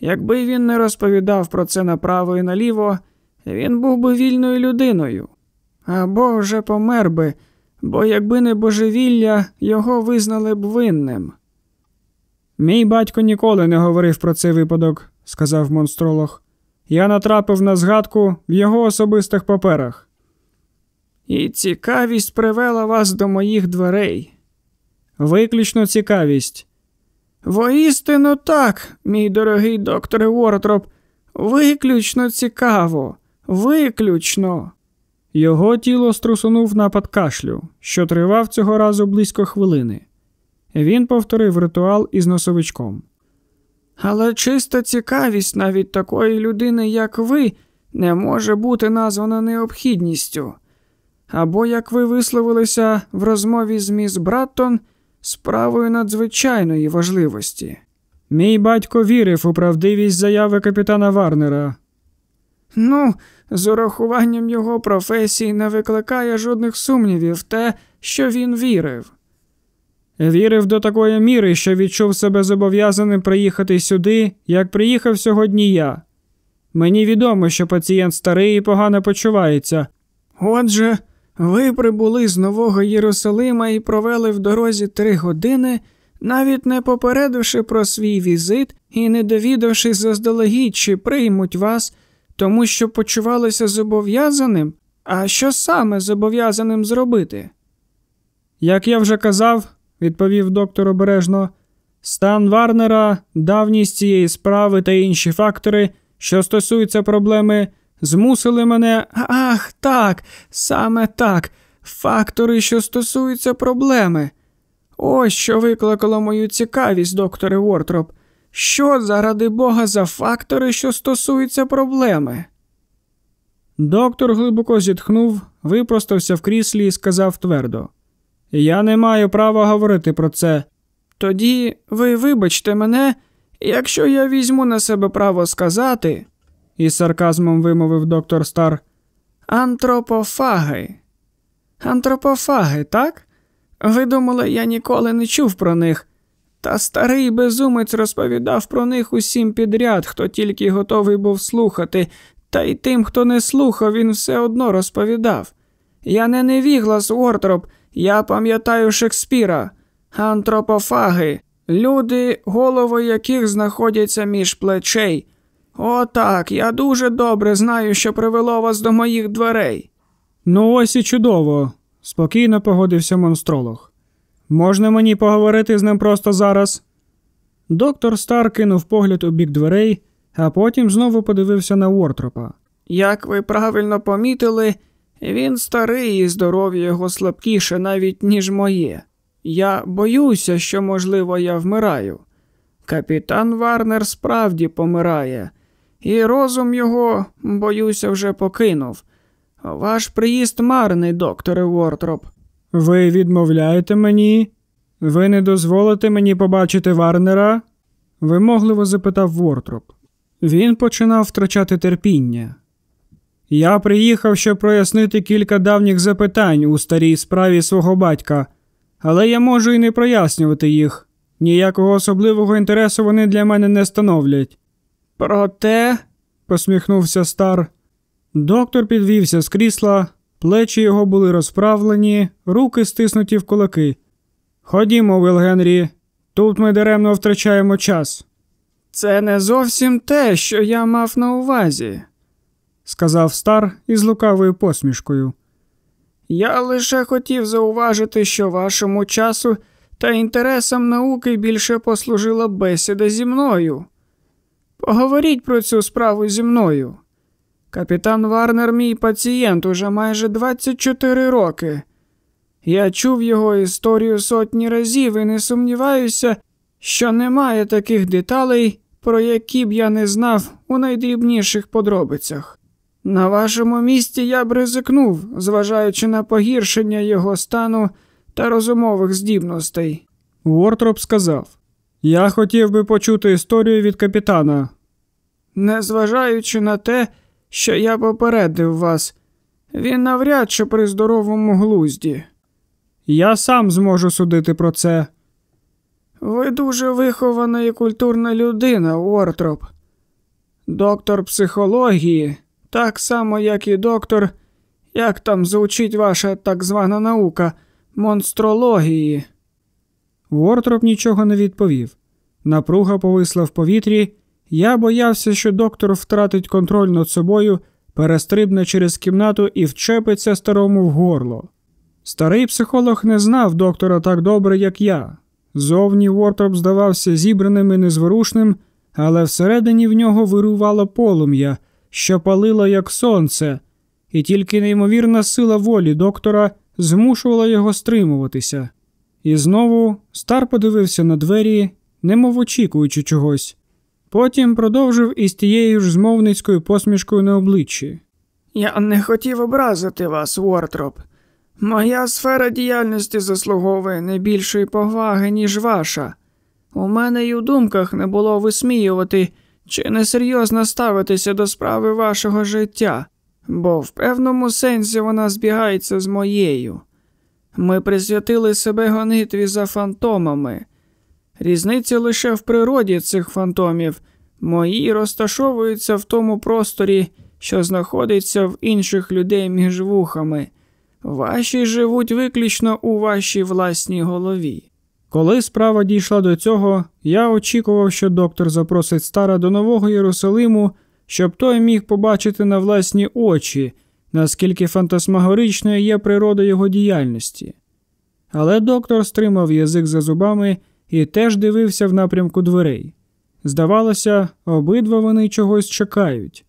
Якби він не розповідав про це направо і наліво, він був би вільною людиною або вже помер би, бо якби не божевілля, його визнали б винним. Мій батько ніколи не говорив про цей випадок, сказав монстролог. Я натрапив на згадку в його особистих паперах. І цікавість привела вас до моїх дверей. Виключно цікавість. Воістину так, мій дорогий докторе Уортроп, виключно цікаво, виключно. Його тіло струсунув напад кашлю, що тривав цього разу близько хвилини. Він повторив ритуал із носовичком. Але чиста цікавість навіть такої людини, як ви, не може бути названа необхідністю. Або, як ви висловилися в розмові з міс Браттон, справою надзвичайної важливості. Мій батько вірив у правдивість заяви капітана Варнера. Ну, з урахуванням його професії не викликає жодних сумнівів те, що він вірив. Вірив до такої міри, що відчув себе зобов'язаним приїхати сюди, як приїхав сьогодні я. Мені відомо, що пацієнт старий і погано почувається. Отже, ви прибули з Нового Єрусалима і провели в дорозі три години, навіть не попередивши про свій візит і не довідавшись заздалегідь, чи приймуть вас, тому що почувалися зобов'язаним. А що саме зобов'язаним зробити? Як я вже казав, відповів доктор обережно, стан Варнера, давність цієї справи та інші фактори, що стосуються проблеми, змусили мене. Ах, так, саме так, фактори, що стосуються проблеми. Ось що викликало мою цікавість, докторе Уортроп. Що, заради Бога, за фактори, що стосуються проблеми? Доктор глибоко зітхнув, випростався в кріслі і сказав твердо: Я не маю права говорити про це. Тоді ви вибачте мене, якщо я візьму на себе право сказати, із сарказмом вимовив доктор Стар. Антропофаги. Антропофаги, так? Ви думали, я ніколи не чув про них. Та старий безумець розповідав про них усім підряд, хто тільки готовий був слухати, та й тим, хто не слухав, він все одно розповідав. Я не невіглас Уортроп, я пам'ятаю Шекспіра, антропофаги, люди, голови яких знаходяться між плечей. О, так, я дуже добре знаю, що привело вас до моїх дверей. Ну, ось і чудово, спокійно погодився монстролог. Можна мені поговорити з ним просто зараз? Доктор Стар кинув погляд у бік дверей, а потім знову подивився на Уортропа. Як ви правильно помітили, він старий і здоров'я його слабкіше навіть, ніж моє. Я боюся, що, можливо, я вмираю. Капітан Варнер справді помирає, і розум його, боюся, вже покинув. Ваш приїзд марний, докторе Уортроп. Ви відмовляєте мені? Ви не дозволите мені побачити Варнера? вимогливо запитав Вортроп. Він починав втрачати терпіння. Я приїхав, щоб прояснити кілька давніх запитань у старій справі свого батька, але я можу і не прояснювати їх. Ніякого особливого інтересу вони для мене не становлять. Проте, посміхнувся стар. Доктор підвівся з крісла, плечі його були розправлені, руки стиснуті в кулаки. Ходімо, Вил Генрі, тут ми даремно втрачаємо час. Це не зовсім те, що я мав на увазі. Сказав стар із лукавою посмішкою. Я лише хотів зауважити, що вашому часу та інтересам науки більше послужила бесіда зі мною. Поговоріть про цю справу зі мною. Капітан Варнер, мій пацієнт, уже майже 24 роки. Я чув його історію сотні разів і не сумніваюся, що немає таких деталей, про які б я не знав у найдрібніших подробицях. На вашому місці я б ризикнув, зважаючи на погіршення його стану та розумових здібностей. Уортроп сказав Я хотів би почути історію від капітана. Незважаючи на те, що я попередив вас, він навряд чи при здоровому глузді. Я сам зможу судити про це. Ви дуже вихована і культурна людина, Уортроп. Доктор психології, так само, як і доктор, як там звучить ваша так звана наука, монстрології. Уортроп нічого не відповів. Напруга повисла в повітрі. Я боявся, що доктор втратить контроль над собою, перестрибне через кімнату і вчепиться старому в горло. Старий психолог не знав доктора так добре, як я. Зовні Уортроп здавався зібраним і незворушним, але всередині в нього вирувало полум'я, що палило як сонце, і тільки неймовірна сила волі доктора змушувала його стримуватися. І знову стар подивився на двері, немов очікуючи чогось. Потім продовжив із тією ж змовницькою посмішкою на обличчі. Я не хотів образити вас, Уортроп. Моя сфера діяльності заслуговує не більшої поваги, ніж ваша. У мене й у думках не було висміювати чи несерйозно ставитися до справи вашого життя, бо в певному сенсі вона збігається з моєю. Ми присвятили себе гонитві за фантомами. Різниця лише в природі цих фантомів, мої розташовуються в тому просторі, що знаходиться в інших людей між вухами. Ваші живуть виключно у вашій власній голові. Коли справа дійшла до цього, я очікував, що доктор запросить стара до Нового Єрусалиму, щоб той міг побачити на власні очі, наскільки фантасмагоричною є природа його діяльності. Але доктор стримав язик за зубами і теж дивився в напрямку дверей. Здавалося, обидва вони чогось чекають.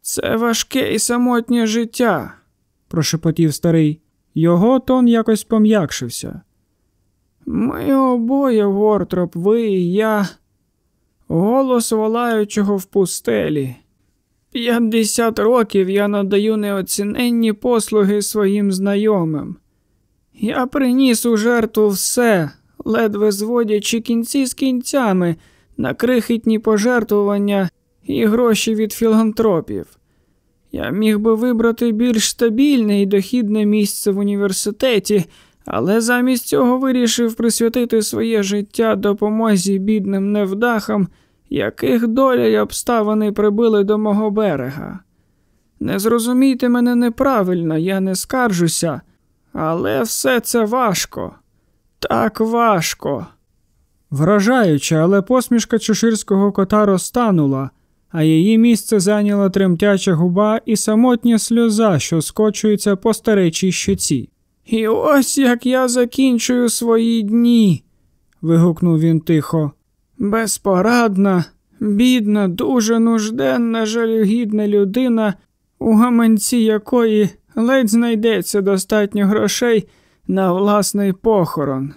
Це важке і самотнє життя, прошепотів старий. Його тон якось пом'якшився. Ми обоє, Вортроп, ви і я, голос волаючого в пустелі. П'ятдесят років я надаю неоціненні послуги своїм знайомим. Я приніс у жертву все, ледве зводячи кінці з кінцями на крихітні пожертвування і гроші від філантропів. Я міг би вибрати більш стабільне і дохідне місце в університеті, але замість цього вирішив присвятити своє життя допомозі бідним невдахам, яких доля й обставини прибили до мого берега. Не зрозумійте мене неправильно, я не скаржуся, але все це важко, так важко. Вражаюче, але посмішка чеширського кота розтанула а її місце зайняла тремтяча губа і самотня сльоза, що скочується по старечій щоці. І ось як я закінчую свої дні. вигукнув він тихо. Безпорадна, бідна, дуже нужденна, жалюгідна людина, у гаманці якої ледь знайдеться достатньо грошей на власний похорон.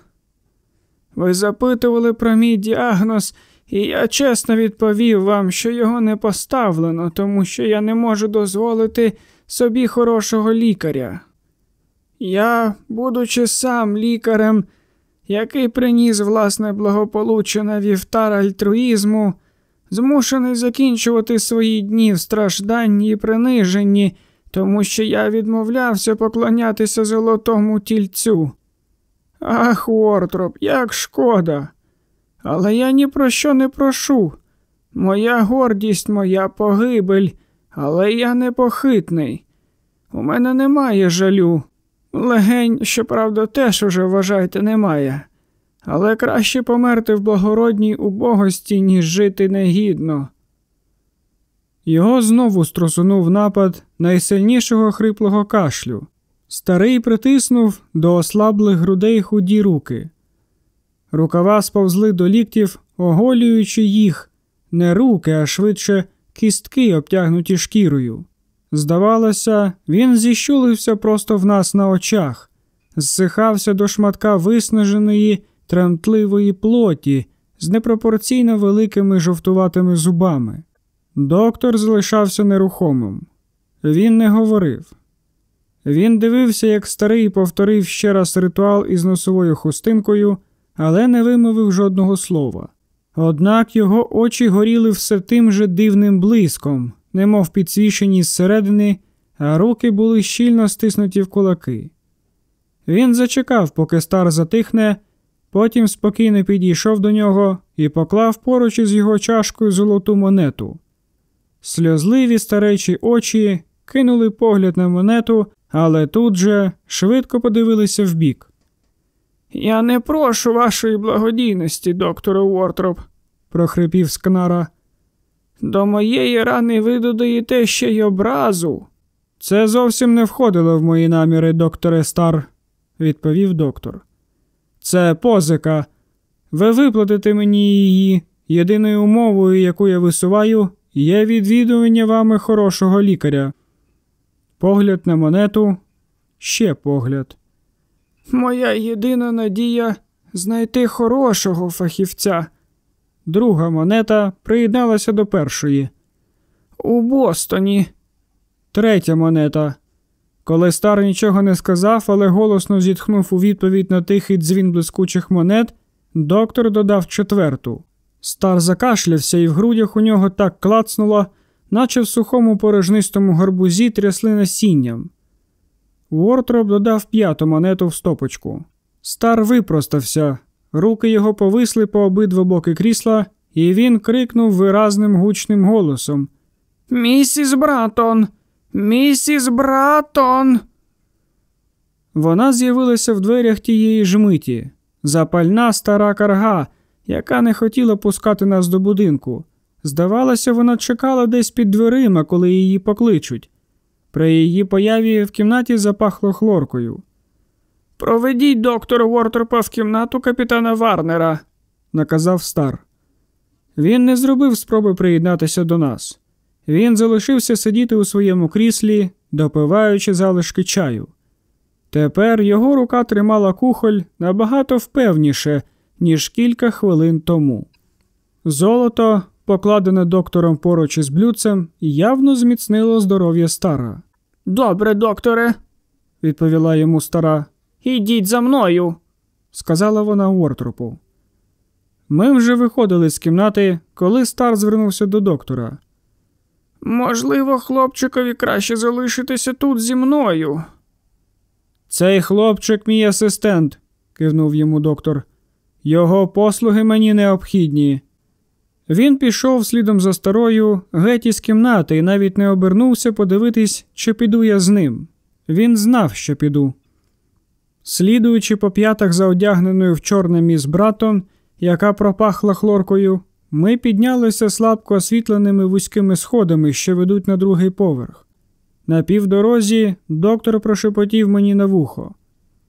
Ви запитували про мій діагноз і я чесно відповів вам, що його не поставлено, тому що я не можу дозволити собі хорошого лікаря. Я, будучи сам лікарем, який приніс власне благополуччя на вівтар альтруїзму, змушений закінчувати свої дні в стражданні і приниженні, тому що я відмовлявся поклонятися золотому тільцю. Ах, Уортроп, як шкода! Але я ні про що не прошу. Моя гордість, моя погибель, але я непохитний. У мене немає жалю. Легень, щоправда, теж уже вважайте, немає. Але краще померти в благородній убогості, ніж жити негідно. Його знову струсунув напад найсильнішого хриплого кашлю. Старий притиснув до ослаблих грудей худі руки. Рукава сповзли до ліктів, оголюючи їх, не руки, а швидше кістки, обтягнуті шкірою. Здавалося, він зіщулився просто в нас на очах, зсихався до шматка виснаженої, тремтливої плоті з непропорційно великими жовтуватими зубами. Доктор залишався нерухомим. Він не говорив. Він дивився, як старий повторив ще раз ритуал із носовою хустинкою, але не вимовив жодного слова. Однак його очі горіли все тим же дивним блиском, немов підсвічені зсередини, а руки були щільно стиснуті в кулаки. Він зачекав, поки стар затихне, потім спокійно підійшов до нього і поклав поруч із його чашкою золоту монету. Сльозливі старечі очі кинули погляд на монету, але тут же швидко подивилися вбік. Я не прошу вашої благодійності, докторе Уортроп, прохрипів скнара. До моєї рани ви додаєте ще й образу. Це зовсім не входило в мої наміри, докторе Стар, відповів доктор. Це позика. Ви виплатите мені її. Єдиною умовою, яку я висуваю, є відвідування вами хорошого лікаря. Погляд на монету, ще погляд. Моя єдина надія знайти хорошого фахівця. Друга монета приєдналася до першої. У Бостоні. Третя монета. Коли стар нічого не сказав, але голосно зітхнув у відповідь на тихий дзвін блискучих монет, доктор додав четверту. Стар закашлявся, і в грудях у нього так клацнуло, наче в сухому порожнистому гарбузі трясли насінням. Уортроп додав п'яту монету в стопочку. Стар випростався, руки його повисли по обидва боки крісла, і він крикнув виразним гучним голосом Місіс Братон! Місіс Братон! Вона з'явилася в дверях тієї ж миті, запальна стара карга, яка не хотіла пускати нас до будинку. Здавалося, вона чекала десь під дверима, коли її покличуть. При її появі в кімнаті запахло хлоркою. Проведіть доктора Уортропа в кімнату капітана Варнера, наказав стар. Він не зробив спроби приєднатися до нас. Він залишився сидіти у своєму кріслі, допиваючи залишки чаю. Тепер його рука тримала кухоль набагато впевніше, ніж кілька хвилин тому. Золото, покладене доктором поруч із блюдцем, явно зміцнило здоров'я стара. Добре, докторе, відповіла йому стара. Ідіть за мною, сказала вона Уортропу. Ми вже виходили з кімнати, коли стар звернувся до доктора. Можливо, хлопчикові краще залишитися тут зі мною. Цей хлопчик мій асистент, кивнув йому доктор. Його послуги мені необхідні. Він пішов слідом за старою геть із кімнати і навіть не обернувся подивитись, чи піду я з ним. Він знав, що піду. Слідуючи по п'ятах за одягненою в чорне міс братом, яка пропахла хлоркою, ми піднялися слабко освітленими вузькими сходами, що ведуть на другий поверх. На півдорозі доктор прошепотів мені на вухо.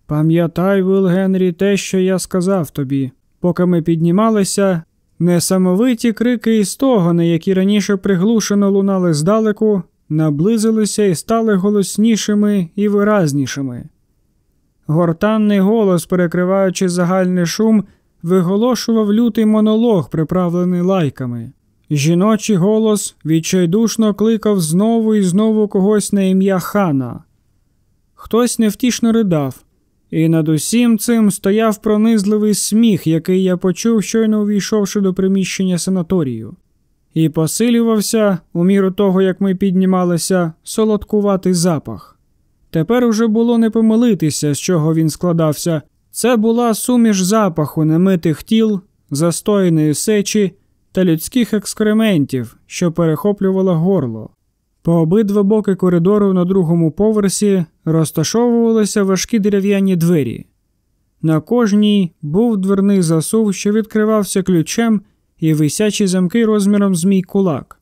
Пам'ятай, Вил Генрі, те, що я сказав тобі. Поки ми піднімалися, несамовиті крики і стогони, які раніше приглушено лунали здалеку, наблизилися і стали голоснішими і виразнішими. Гортанний голос, перекриваючи загальний шум, виголошував лютий монолог, приправлений лайками. Жіночий голос відчайдушно кликав знову і знову когось на ім'я хана. Хтось невтішно ридав, і над усім цим стояв пронизливий сміх, який я почув, щойно увійшовши до приміщення санаторію, і посилювався, у міру того, як ми піднімалися, солодкуватий запах. Тепер уже було не помилитися, з чого він складався. Це була суміш запаху немитих тіл, застояної сечі та людських екскрементів, що перехоплювала горло. По обидва боки коридору на другому поверсі розташовувалися важкі дерев'яні двері. На кожній був дверний засув, що відкривався ключем, і висячі замки розміром з мій кулак.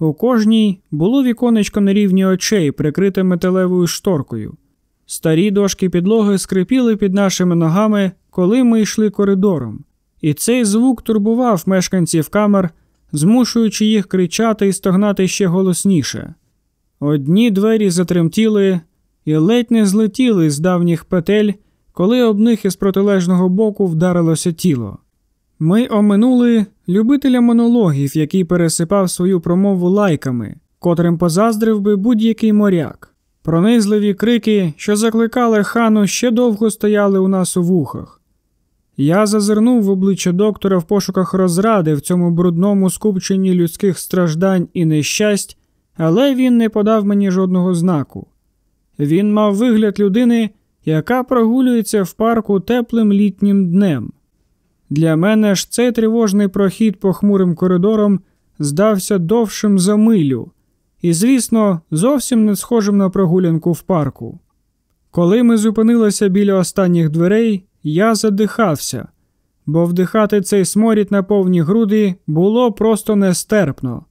У кожній було віконечко на рівні очей, прикрите металевою шторкою. Старі дошки підлоги скрипіли під нашими ногами, коли ми йшли коридором, і цей звук турбував мешканців камер, змушуючи їх кричати і стогнати ще голосніше. Одні двері затремтіли і ледь не злетіли з давніх петель, коли об них із протилежного боку вдарилося тіло. Ми оминули любителя монологів, який пересипав свою промову лайками, котрим позаздрив би будь-який моряк. Пронизливі крики, що закликали хану, ще довго стояли у нас у вухах. Я зазирнув в обличчя доктора в пошуках розради в цьому брудному скупченні людських страждань і нещасть, але він не подав мені жодного знаку. Він мав вигляд людини, яка прогулюється в парку теплим літнім днем. Для мене ж цей тривожний прохід похмурим коридором здався довшим за милю, і, звісно, зовсім не схожим на прогулянку в парку. Коли ми зупинилися біля останніх дверей, я задихався, бо вдихати цей сморід на повні груди було просто нестерпно.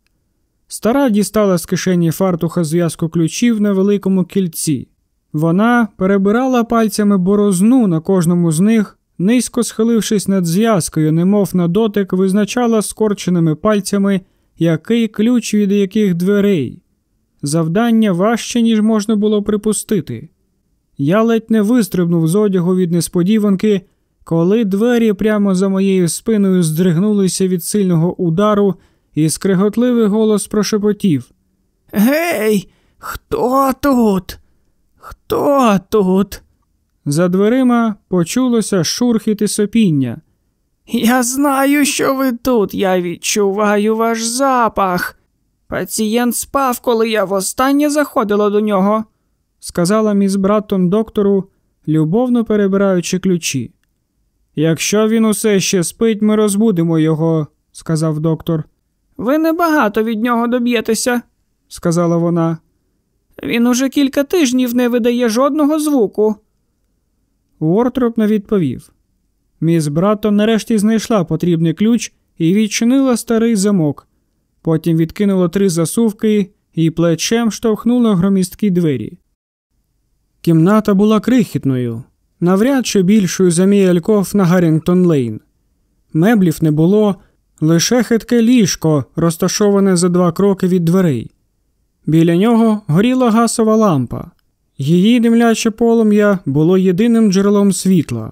Стара дістала з кишені фартуха зв'язку ключів на великому кільці. Вона перебирала пальцями борозну на кожному з них, низько схилившись над зв'язкою, немов на дотик, визначала скорченими пальцями, який ключ від яких дверей. Завдання важче, ніж можна було припустити. Я ледь не вистрибнув з одягу від несподіванки, коли двері прямо за моєю спиною здригнулися від сильного удару, і скриготливий голос прошепотів Гей, хто тут? Хто тут? За дверима почулося шурхіт і сопіння. Я знаю, що ви тут. Я відчуваю ваш запах. Пацієнт спав, коли я востаннє заходила до нього, сказала міс братом доктору, любовно перебираючи ключі. Якщо він усе ще спить, ми розбудемо його, сказав доктор. Ви небагато від нього доб'єтеся, сказала вона. Він уже кілька тижнів не видає жодного звуку. Уортроп не відповів. Міс Браттон нарешті знайшла потрібний ключ і відчинила старий замок. Потім відкинула три засувки і плечем штовхнула громісткі двері. Кімната була крихітною, навряд чи більшою за мій альков на Гаррінгтон Лейн. Меблів не було, лише хитке ліжко, розташоване за два кроки від дверей. Біля нього горіла гасова лампа. Її димляче полум'я було єдиним джерелом світла.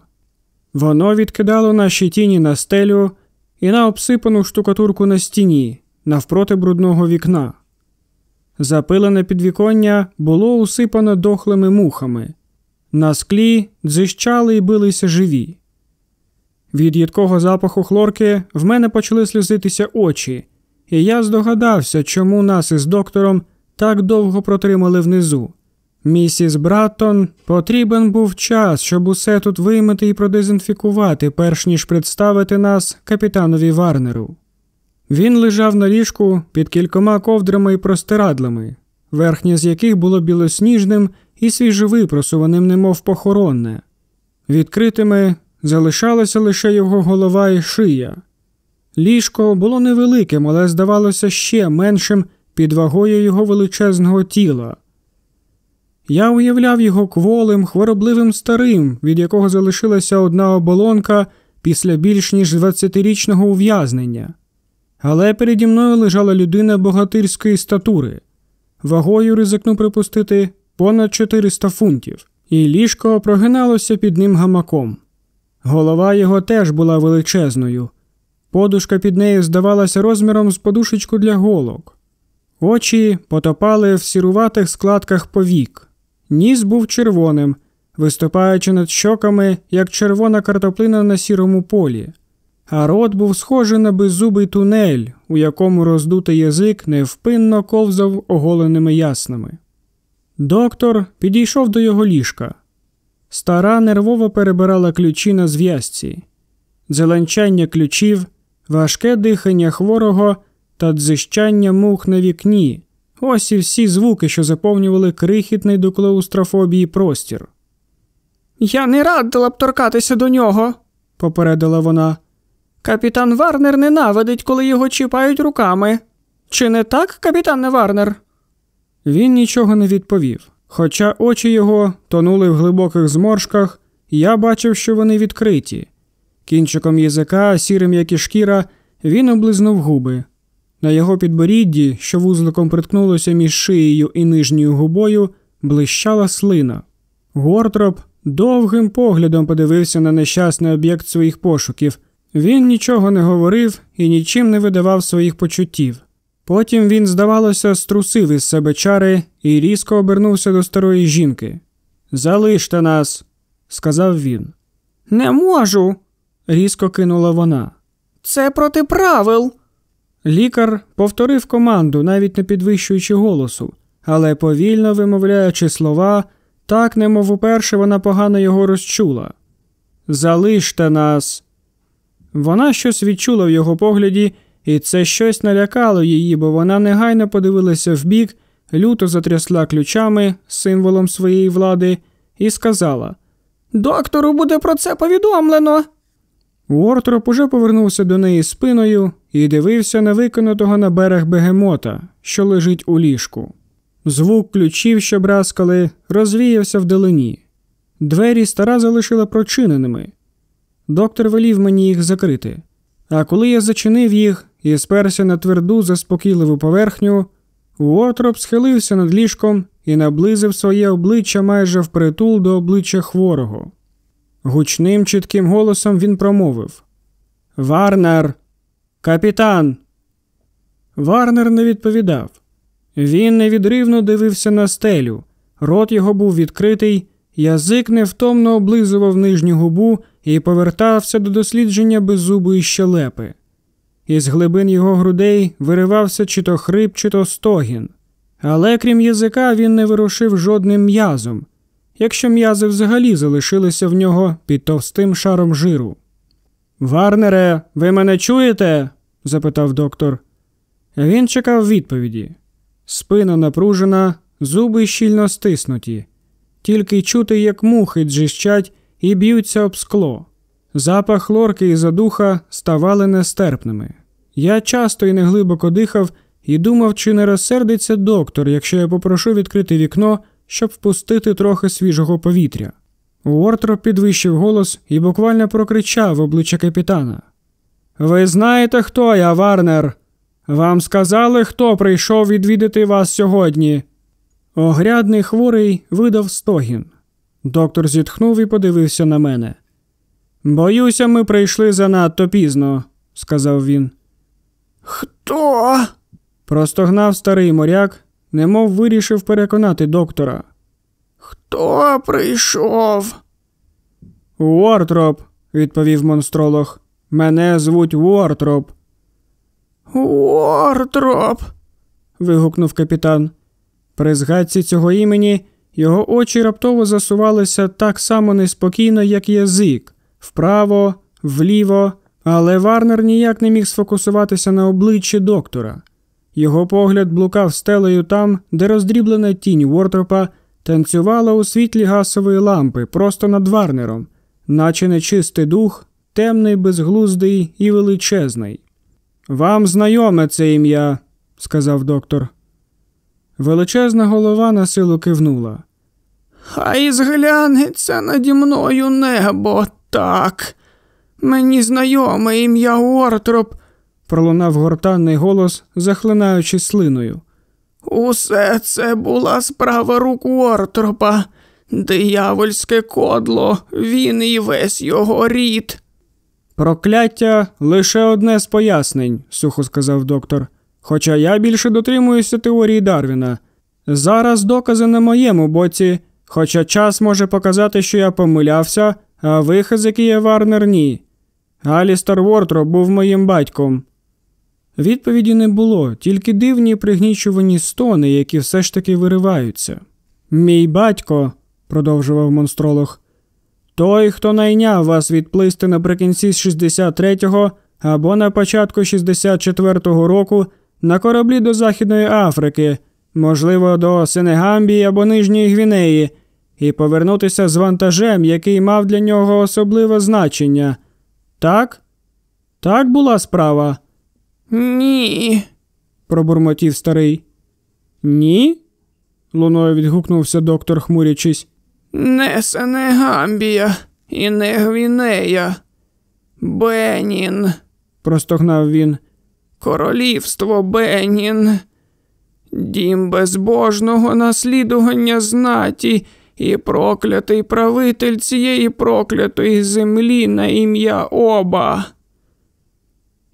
Воно відкидало наші тіні на стелю і на обсипану штукатурку на стіні, навпроти брудного вікна. Запилене підвіконня було усипано дохлими мухами. На склі дзищали і билися живі. Від їдкого запаху хлорки в мене почали сльозитися очі, і я здогадався, чому нас із доктором так довго протримали внизу. Місіс Браттон потрібен був час, щоб усе тут виймати і продезінфікувати, перш ніж представити нас капітанові Варнеру. Він лежав на ліжку під кількома ковдрами і простирадлами, верхнє з яких було білосніжним і свіжовипросуваним, немов похоронне. Відкритими залишалася лише його голова і шия. Ліжко було невеликим, але здавалося ще меншим під вагою його величезного тіла. Я уявляв його кволим, хворобливим старим, від якого залишилася одна оболонка після більш ніж 20-річного ув'язнення. Але переді мною лежала людина богатирської статури, вагою ризикну припустити понад 400 фунтів, і ліжко прогиналося під ним гамаком. Голова його теж була величезною. Подушка під нею здавалася розміром з подушечку для голок. Очі потопали в сіруватих складках повік. Ніс був червоним, виступаючи над щоками, як червона картоплина на сірому полі, а рот був схожий на беззубий тунель, у якому роздутий язик невпинно ковзав оголеними яснами. Доктор підійшов до його ліжка. Стара нервово перебирала ключі на зв'язці, зеленчання ключів, важке дихання хворого та дзищання мух на вікні. Ось і всі звуки, що заповнювали крихітний до клаустрофобії простір. Я не радила б торкатися до нього, попередила вона. Капітан Варнер ненавидить, коли його чіпають руками. Чи не так, капітане Варнер? Він нічого не відповів. Хоча очі його тонули в глибоких зморшках, я бачив, що вони відкриті. Кінчиком язика, сірим, як і шкіра, він облизнув губи. На його підборідді, що вузликом приткнулося між шиєю і нижньою губою, блищала слина. Гортроп довгим поглядом подивився на нещасний об'єкт своїх пошуків. Він нічого не говорив і нічим не видавав своїх почуттів. Потім він, здавалося, струсив із себе чари і різко обернувся до старої жінки. Залиште нас, сказав він. Не можу, різко кинула вона. Це проти правил. Лікар повторив команду, навіть не підвищуючи голосу, але повільно вимовляючи слова, так, немов уперше вона погано його розчула. Залиште нас. Вона щось відчула в його погляді, і це щось налякало її, бо вона негайно подивилася вбік, люто затрясла ключами, символом своєї влади, і сказала: Доктору буде про це повідомлено. Уортроп уже повернувся до неї спиною і дивився на викинутого на берег бегемота, що лежить у ліжку. Звук ключів, що браскали, розвіявся вдалині. Двері стара залишила прочиненими. Доктор велів мені їх закрити. А коли я зачинив їх і сперся на тверду, заспокійливу поверхню, Уотроп схилився над ліжком і наблизив своє обличчя майже впритул до обличчя хворого. Гучним чітким голосом він промовив Варнер, капітан. Варнер не відповідав. Він невідривно дивився на стелю, рот його був відкритий, язик невтомно облизував нижню губу і повертався до дослідження беззубої щелепи. Із глибин його грудей виривався чи то хрип, чи то стогін. Але крім язика, він не вирушив жодним м'язом, якщо м'язи взагалі залишилися в нього під товстим шаром жиру. Варнере, ви мене чуєте? Запитав доктор. Він чекав відповіді. Спина напружена, зуби щільно стиснуті, тільки чути, як мухи джищать і б'ються об скло. Запах лорки і задуха ставали нестерпними. Я часто і неглибоко дихав і думав, чи не розсердиться доктор, якщо я попрошу відкрити вікно, щоб впустити трохи свіжого повітря. Уортроп підвищив голос і буквально прокричав обличчя капітана. Ви знаєте, хто я, Варнер? Вам сказали, хто прийшов відвідати вас сьогодні? Огрядний хворий видав стогін. Доктор зітхнув і подивився на мене. Боюся, ми прийшли занадто пізно, сказав він. Хто? Простогнав старий моряк, немов вирішив переконати доктора. Хто прийшов? Уортроп, відповів монстролог. Мене звуть Уортроп. Уортроп. вигукнув капітан. При згадці цього імені його очі раптово засувалися так само неспокійно, як язик, вправо, вліво, але Варнер ніяк не міг сфокусуватися на обличчі доктора. Його погляд блукав стелею там, де роздріблена тінь Уортропа танцювала у світлі гасової лампи просто над Варнером, наче нечистий дух, темний, безглуздий і величезний. Вам знайоме це ім'я, сказав доктор. Величезна голова на силу кивнула. Хай зглянеться наді мною небо так. Мені знайоме ім'я Уортроп, пролунав гортанний голос, захлинаючи слиною. Усе це була справа рук Уортропа, диявольське кодло, він і весь його рід. Прокляття лише одне з пояснень, сухо сказав доктор. Хоча я більше дотримуюся теорії Дарвіна. Зараз докази на моєму боці, хоча час може показати, що я помилявся, а вихазик є Варнер ні. Алістер Вортроп був моїм батьком. Відповіді не було, тільки дивні пригнічувані стони, які все ж таки вириваються. Мій батько, продовжував монстролог, той, хто найняв вас відплисти наприкінці 63-го або на початку 64-го року на кораблі до Західної Африки, можливо, до Сенегамбії або Нижньої Гвінеї, і повернутися з вантажем, який мав для нього особливе значення. Так? Так була справа? Ні. пробурмотів старий. Ні? луною відгукнувся доктор, хмурячись. Не Сенегамбія і не Гвінея. Бенін, простогнав він. Королівство Бенін, дім безбожного наслідування знаті і проклятий правитель цієї проклятої землі на ім'я Оба.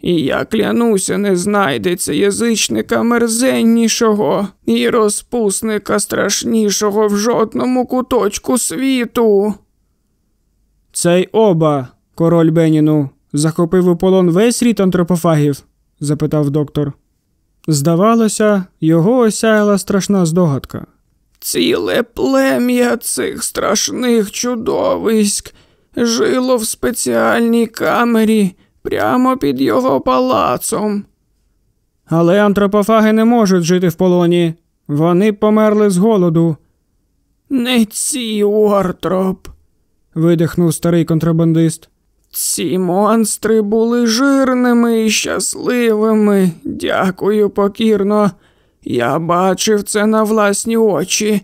І я клянуся, не знайдеться язичника мерзеннішого і розпусника страшнішого в жодному куточку світу. Цей оба, король Беніну, захопив у полон весь рід антропофагів? запитав доктор. Здавалося, його осяяла страшна здогадка. Ціле плем'я цих страшних чудовиськ жило в спеціальній камері прямо під його палацом. Але антропофаги не можуть жити в полоні. Вони померли з голоду. Не ці Уартроп, видихнув старий контрабандист. Ці монстри були жирними і щасливими. Дякую покірно. Я бачив це на власні очі.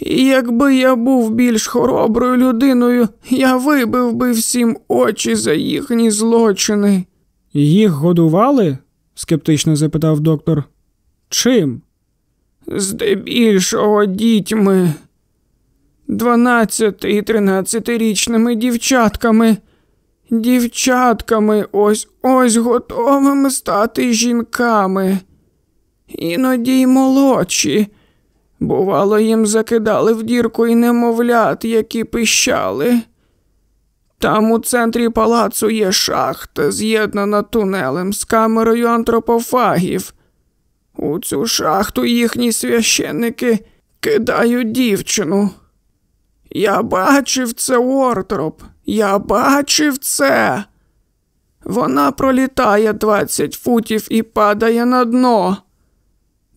Якби я був більш хороброю людиною, я вибив би всім очі за їхні злочини. Їх годували? скептично запитав доктор. Чим? Здебільшого дітьми. Дванадцяти і тринадцятирічними дівчатками. Дівчатками ось ось готовими стати жінками. Іноді й молодші. Бувало, їм закидали в дірку і немовлят, які пищали. Там у центрі палацу є шахта, з'єднана тунелем з камерою антропофагів. У цю шахту їхні священники кидають дівчину. Я бачив це Уортроп, я бачив це. Вона пролітає двадцять футів і падає на дно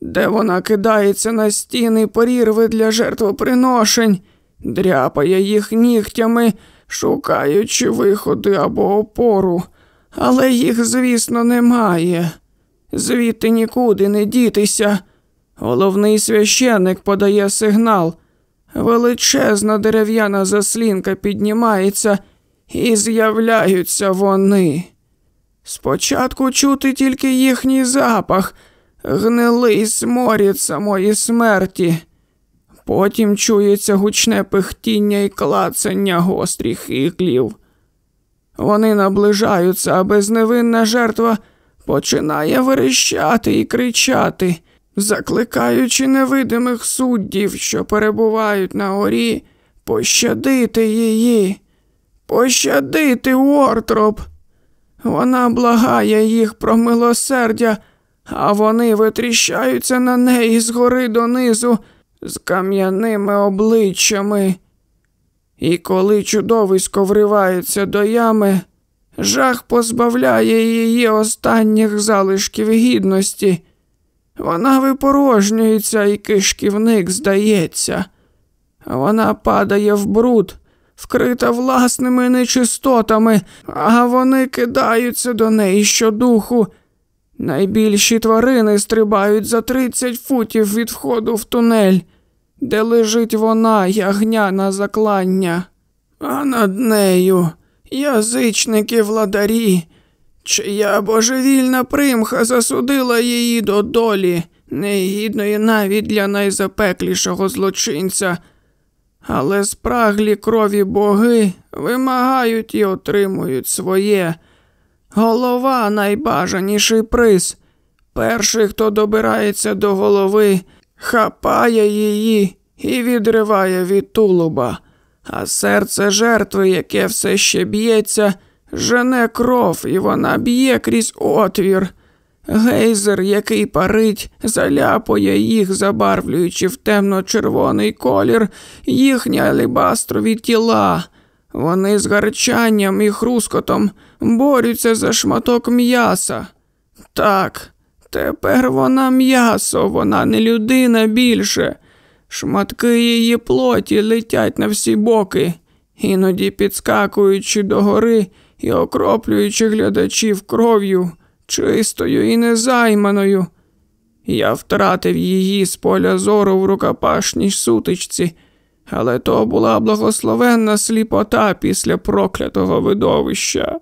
де вона кидається на стіни порірви для жертвоприношень, дряпає їх нігтями, шукаючи виходи або опору, але їх, звісно, немає. Звідти нікуди не дітися. Головний священник подає сигнал. Величезна дерев'яна заслінка піднімається, і з'являються вони. Спочатку чути тільки їхній запах гнилий сморід самої смерті. Потім чується гучне пихтіння і клацання гострих іклів. Вони наближаються, а безневинна жертва починає верещати і кричати, закликаючи невидимих суддів, що перебувають на горі, пощадити її, пощадити Уортроп. Вона благає їх про милосердя а вони витріщаються на неї згори донизу з кам'яними обличчями. І коли чудовисько вривається до ями, жах позбавляє її останніх залишків гідності. Вона випорожнюється, і кишківник здається. Вона падає в бруд, вкрита власними нечистотами, а вони кидаються до неї щодуху Найбільші тварини стрибають за 30 футів від входу в тунель, де лежить вона, ягняна заклання, а над нею язичники владарі, чия божевільна примха засудила її до долі, негідної навіть для найзапеклішого злочинця. Але спраглі крові боги вимагають і отримують своє. Голова найбажаніший приз. Перший, хто добирається до голови, хапає її і відриває від тулуба, а серце жертви, яке все ще б'ється, жене кров, і вона б'є крізь отвір. Гейзер, який парить, заляпує їх, забарвлюючи в темно-червоний колір їхні алібастрові тіла. Вони з гарчанням і хрускотом борються за шматок м'яса. Так, тепер вона м'ясо, вона не людина більше. Шматки її плоті летять на всі боки, іноді підскакуючи догори і окроплюючи глядачів кров'ю, чистою і незайманою. Я втратив її з поля зору в рукопашній сутичці, але то була благословенна сліпота після проклятого видовища.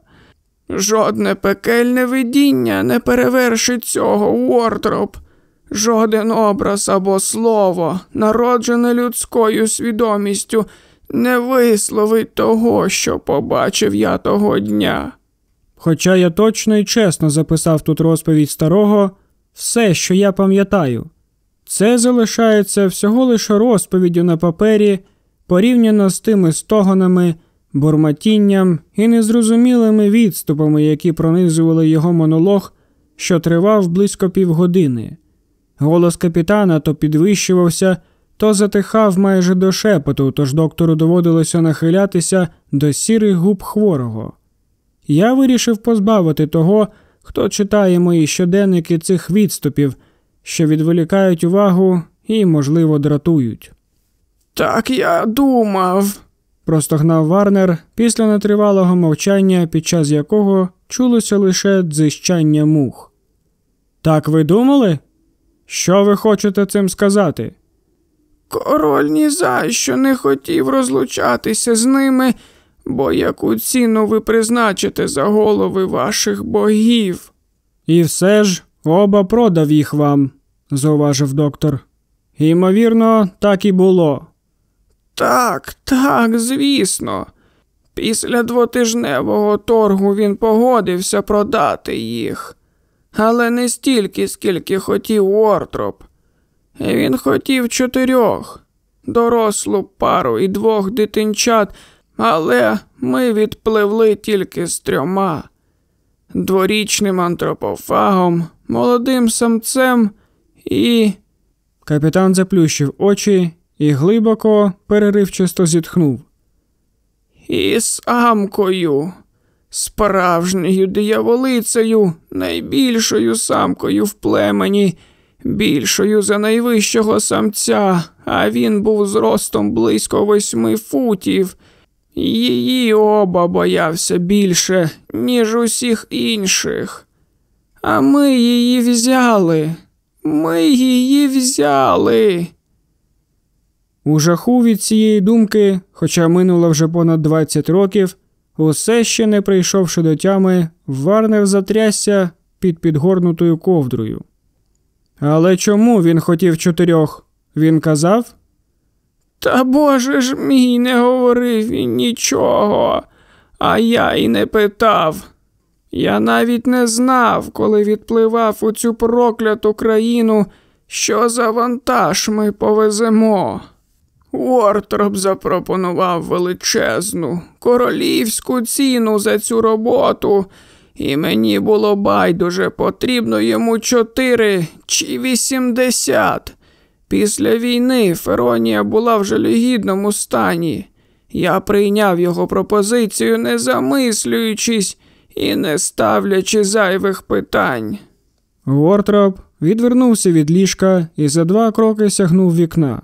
Жодне пекельне видіння не перевершить цього Уортроп. Жоден образ або слово, народжене людською свідомістю, не висловить того, що побачив я того дня. Хоча я точно і чесно записав тут розповідь старого, все, що я пам'ятаю, це залишається всього лише розповіддю на папері, порівняно з тими стогонами, бурмотінням і незрозумілими відступами, які пронизували його монолог, що тривав близько півгодини. Голос капітана то підвищувався, то затихав майже до шепоту, тож доктору доводилося нахилятися до сірих губ хворого. Я вирішив позбавити того, хто читає мої щоденники цих відступів, що відволікають увагу і, можливо, дратують. Так я думав, простогнав Варнер після нетривалого мовчання, під час якого чулося лише дзищання мух. Так ви думали? Що ви хочете цим сказати? Король ні за що не хотів розлучатися з ними, бо яку ціну ви призначите за голови ваших богів? І все ж оба продав їх вам, зауважив доктор. Ймовірно, так і було. Так, так, звісно. Після двотижневого торгу він погодився продати їх, але не стільки, скільки хотів Уортроп. Він хотів чотирьох, дорослу пару і двох дитинчат, але ми відпливли тільки з трьома дворічним антропофагом, молодим самцем і. Капітан заплющив очі і глибоко, переривчасто зітхнув. І самкою, справжньою дияволицею, найбільшою самкою в племені, більшою за найвищого самця, а він був зростом близько восьми футів. Її оба боявся більше, ніж усіх інших. А ми її взяли. Ми її взяли. У жаху від цієї думки, хоча минуло вже понад 20 років, усе ще не прийшовши до тями, Варнер затрясся під підгорнутою ковдрою. Але чому він хотів чотирьох? Він казав? Та Боже ж мій не говорив він нічого, а я й не питав. Я навіть не знав, коли відпливав у цю прокляту країну, що за вантаж ми повеземо. Уортроп запропонував величезну, королівську ціну за цю роботу, і мені було байдуже потрібно йому чотири чи вісімдесят. Після війни Феронія була в жалюгідному стані. Я прийняв його пропозицію, не замислюючись і не ставлячи зайвих питань. Уортроп відвернувся від ліжка і за два кроки сягнув вікна.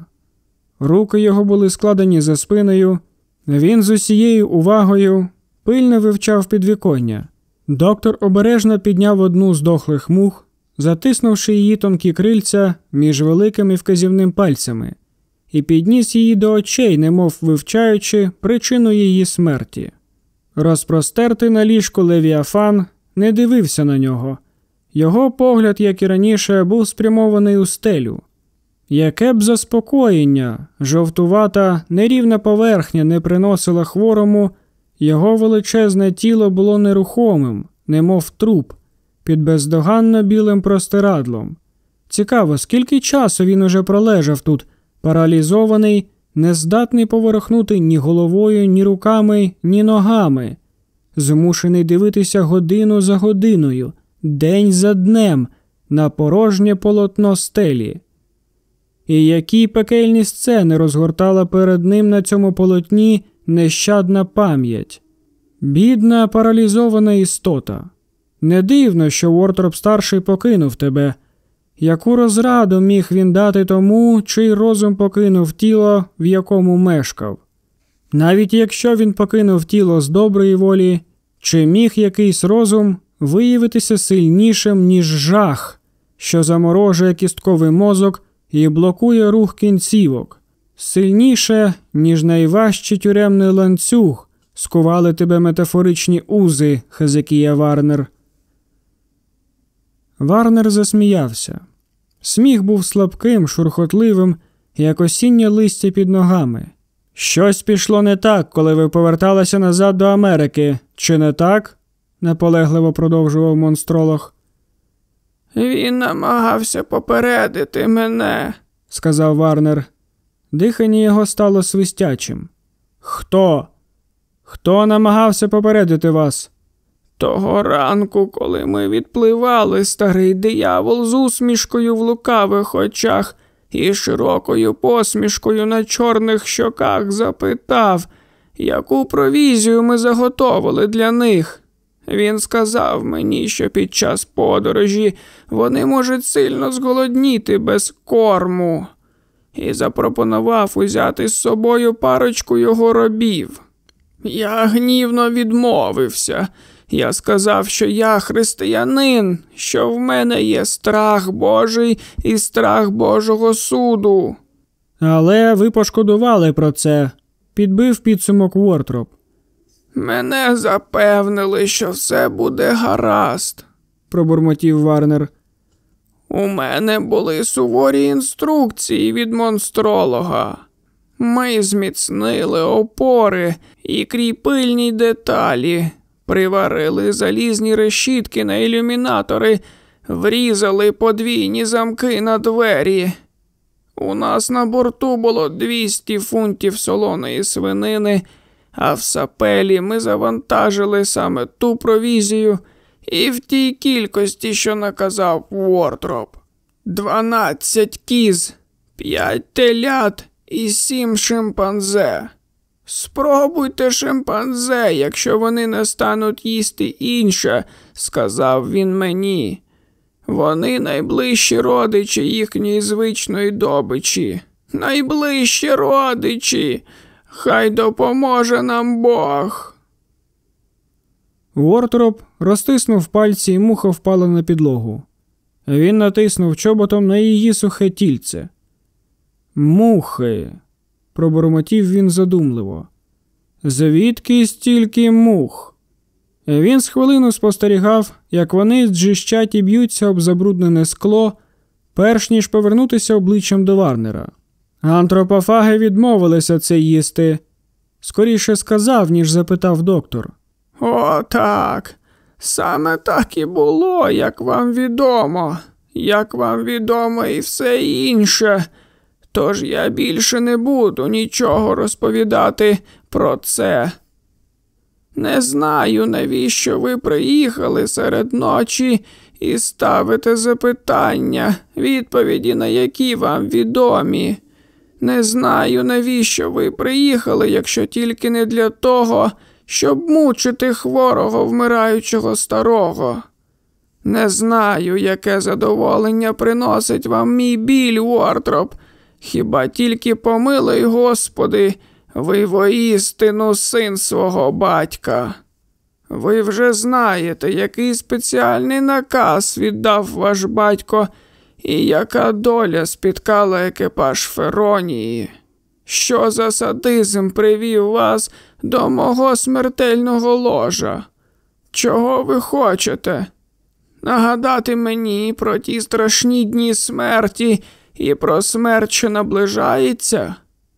Руки його були складені за спиною. Він з усією увагою пильно вивчав підвіконня. Доктор обережно підняв одну з дохлих мух, затиснувши її тонкі крильця між великими вказівним пальцями, і підніс її до очей, немов вивчаючи причину її смерті. Розпростертий на ліжку Левіафан не дивився на нього. Його погляд, як і раніше, був спрямований у стелю. Яке б заспокоєння, жовтувата, нерівна поверхня не приносила хворому, його величезне тіло було нерухомим, немов труп, під бездоганно білим простирадлом. Цікаво, скільки часу він уже пролежав тут, паралізований, нездатний поворохнути ні головою, ні руками, ні ногами, змушений дивитися годину за годиною, день за днем, на порожнє полотно стелі. І які пекельні сцени розгортала перед ним на цьому полотні нещадна пам'ять, бідна паралізована істота. Не дивно, що Уортроп старший покинув тебе. Яку розраду міг він дати тому, чий розум покинув тіло, в якому мешкав? Навіть якщо він покинув тіло з доброї волі, чи міг якийсь розум виявитися сильнішим, ніж жах, що заморожує кістковий мозок і блокує рух кінцівок. Сильніше, ніж найважчий тюремний ланцюг, скували тебе метафоричні узи, Хезекія Варнер. Варнер засміявся. Сміх був слабким, шурхотливим, як осіннє листя під ногами. Щось пішло не так, коли ви поверталися назад до Америки, чи не так? наполегливо продовжував монстролог. Він намагався попередити мене, сказав Варнер. Дихання його стало свистячим. Хто? Хто намагався попередити вас? Того ранку, коли ми відпливали, старий диявол з усмішкою в лукавих очах і широкою посмішкою на чорних щоках запитав, яку провізію ми заготовили для них. Він сказав мені, що під час подорожі вони можуть сильно зголодніти без корму, і запропонував узяти з собою парочку його робів. Я гнівно відмовився. Я сказав, що я християнин, що в мене є страх Божий і страх Божого суду. Але ви пошкодували про це, підбив підсумок Вортроп. Мене запевнили, що все буде гаразд, пробурмотів Варнер. У мене були суворі інструкції від монстролога. Ми зміцнили опори і кріпильні деталі, приварили залізні решітки на ілюмінатори, врізали подвійні замки на двері. У нас на борту було 200 фунтів солоної свинини, а в сапелі ми завантажили саме ту провізію і в тій кількості, що наказав Вортроп. Дванадцять кіз, п'ять телят і сім шимпанзе. Спробуйте шимпанзе, якщо вони не стануть їсти інше, сказав він мені. Вони найближчі родичі їхньої звичної добичі. Найближчі родичі. Хай допоможе нам Бог. Уортроп розтиснув пальці і муха впала на підлогу. Він натиснув чоботом на її сухе тільце. Мухи, пробормотів він задумливо. Звідки стільки мух? Він з хвилину спостерігав, як вони зджищать і б'ються об забруднене скло, перш ніж повернутися обличчям до Варнера. Антропофаги відмовилися це їсти. Скоріше сказав, ніж запитав доктор. О, так. Саме так і було, як вам відомо, як вам відомо і все інше. Тож я більше не буду нічого розповідати про це. Не знаю, навіщо ви приїхали серед ночі і ставите запитання, відповіді на які вам відомі. Не знаю, навіщо ви приїхали, якщо тільки не для того, щоб мучити хворого вмираючого старого. Не знаю, яке задоволення приносить вам мій біль, Уортроп. Хіба тільки помилуй, Господи, ви воістину син свого батька. Ви вже знаєте, який спеціальний наказ віддав ваш батько і яка доля спіткала екіпаж Феронії. Що за садизм привів вас до мого смертельного ложа? Чого ви хочете? Нагадати мені про ті страшні дні смерті і про смерть, що наближається?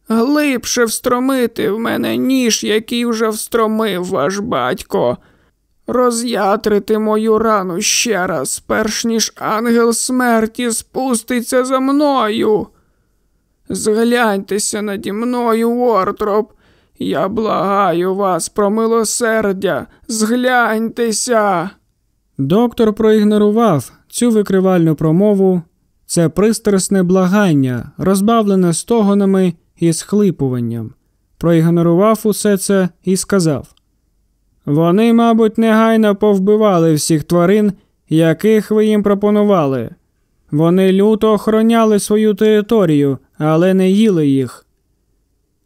Глибше встромити в мене ніж, який вже встромив ваш батько, роз'ятрити мою рану ще раз, перш ніж ангел смерті спуститься за мною. Згляньтеся наді мною, Уортроп. Я благаю вас про милосердя, згляньтеся. Доктор проігнорував цю викривальну промову, це пристрасне благання, розбавлене стогонами і схлипуванням. Проігнорував усе це і сказав: Вони, мабуть, негайно повбивали всіх тварин, яких ви їм пропонували. Вони люто охороняли свою територію, але не їли їх.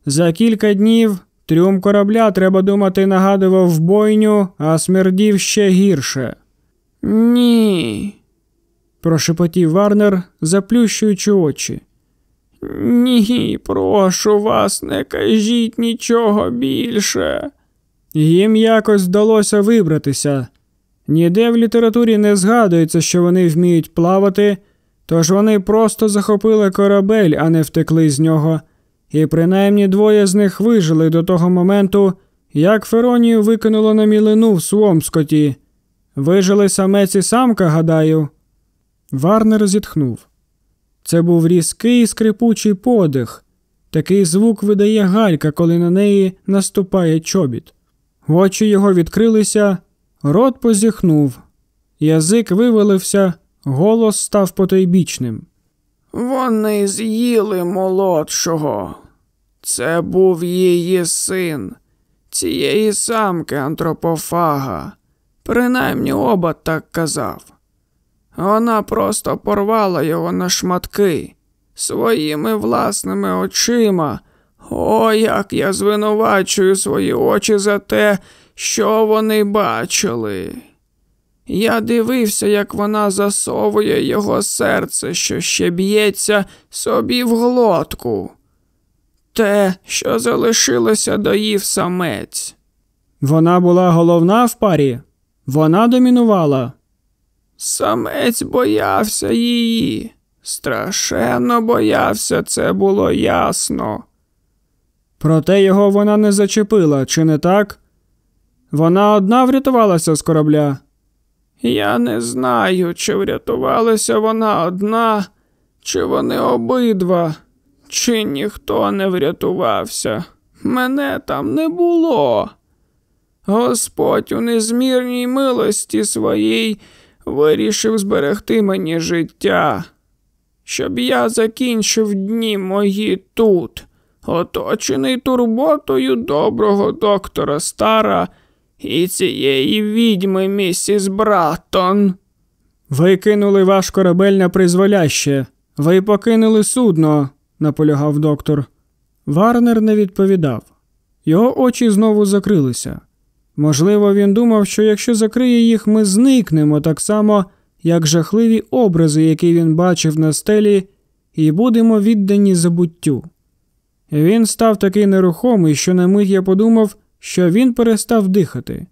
За кілька днів трюм корабля, треба думати, нагадував бойню, а смердів ще гірше. Ні. прошепотів Варнер, заплющуючи очі. Ні, прошу вас, не кажіть нічого більше. Їм якось вдалося вибратися. Ніде в літературі не згадується, що вони вміють плавати, тож вони просто захопили корабель, а не втекли з нього, і принаймні двоє з них вижили до того моменту, як Феронію викинуло на мілину в Суомскоті. Вижили самець і самка, гадаю. Варнер зітхнув. Це був різкий скрипучий подих. Такий звук видає галька, коли на неї наступає чобіт. Очі його відкрилися, рот позіхнув, язик вивалився, голос став потойбічним. Вони з'їли молодшого. Це був її син, цієї самки антропофага. Принаймні оба так казав. Вона просто порвала його на шматки своїми власними очима. О, як я звинувачую свої очі за те, що вони бачили. Я дивився, як вона засовує його серце, що ще б'ється собі в глотку. Те, що залишилося, доїв самець. Вона була головна в парі, вона домінувала. Самець боявся її. Страшенно боявся, це було ясно. Проте його вона не зачепила, чи не так? Вона одна врятувалася з корабля. Я не знаю, чи врятувалася вона одна, чи вони обидва, чи ніхто не врятувався. Мене там не було. Господь у незмірній милості своїй вирішив зберегти мені життя, щоб я закінчив дні мої тут, оточений турботою доброго доктора Стара і цієї відьми, місіс Браттон. Ви кинули ваш корабель на призволяще. Ви покинули судно, наполягав доктор. Варнер не відповідав. Його очі знову закрилися. Можливо, він думав, що якщо закриє їх, ми зникнемо так само, як жахливі образи, які він бачив на стелі, і будемо віддані забуттю. Він став такий нерухомий, що на мить я подумав, що він перестав дихати.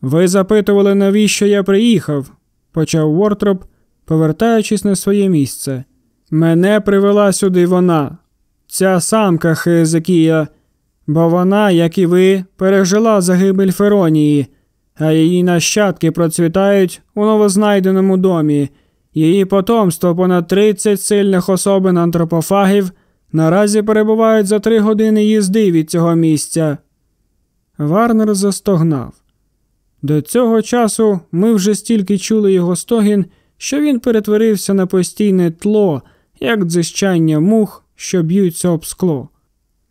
Ви запитували, навіщо я приїхав, почав Вортроп, повертаючись на своє місце. Мене привела сюди вона, ця самка Хезекія, бо вона, як і ви, пережила загибель Феронії, а її нащадки процвітають у новознайденому домі. Її потомство понад 30 сильних особин антропофагів наразі перебувають за три години їзди від цього місця. Варнер застогнав. До цього часу ми вже стільки чули його стогін, що він перетворився на постійне тло, як дзищання мух, що б'ються об скло.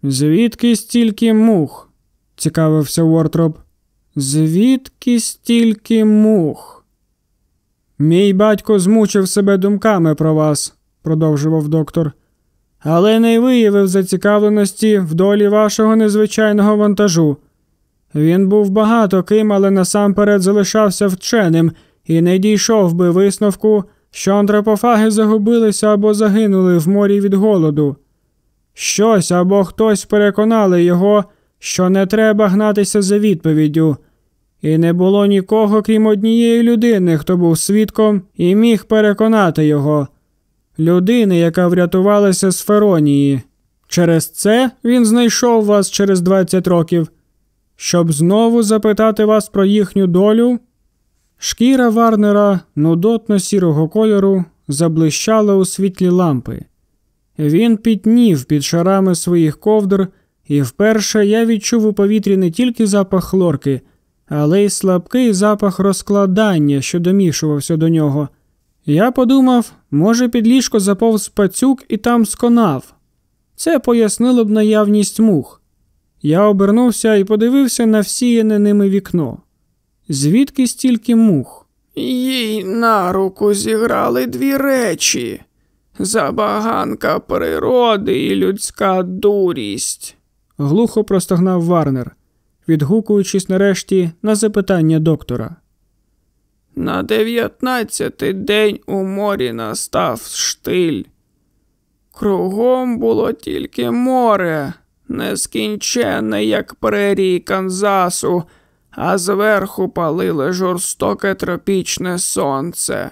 Звідки стільки мух? цікавився Вортроп. Звідки стільки мух? Мій батько змучив себе думками про вас, продовжував доктор, але не виявив зацікавленості в долі вашого незвичайного вантажу. Він був багато ким, але насамперед залишався вченим і не дійшов би висновку, що антропофаги загубилися або загинули в морі від голоду. Щось або хтось переконали його, що не треба гнатися за відповіддю, і не було нікого, крім однієї людини, хто був свідком і міг переконати його, людини, яка врятувалася з Феронії. Через це він знайшов вас через 20 років, щоб знову запитати вас про їхню долю. Шкіра Варнера нудотно сірого кольору заблищала у світлі лампи. Він пітнів під шарами своїх ковдр, і вперше я відчув у повітрі не тільки запах хлорки, але й слабкий запах розкладання, що домішувався до нього. Я подумав, може, під ліжко заповз пацюк і там сконав. Це пояснило б наявність мух. Я обернувся і подивився на всіяне ними вікно. Звідки стільки мух? Їй на руку зіграли дві речі забаганка природи і людська дурість. глухо простогнав Варнер, відгукуючись нарешті на запитання доктора. На дев'ятнадцятий день у морі настав штиль. Кругом було тільки море, нескінченне, як прерії Канзасу, а зверху палило жорстоке тропічне сонце.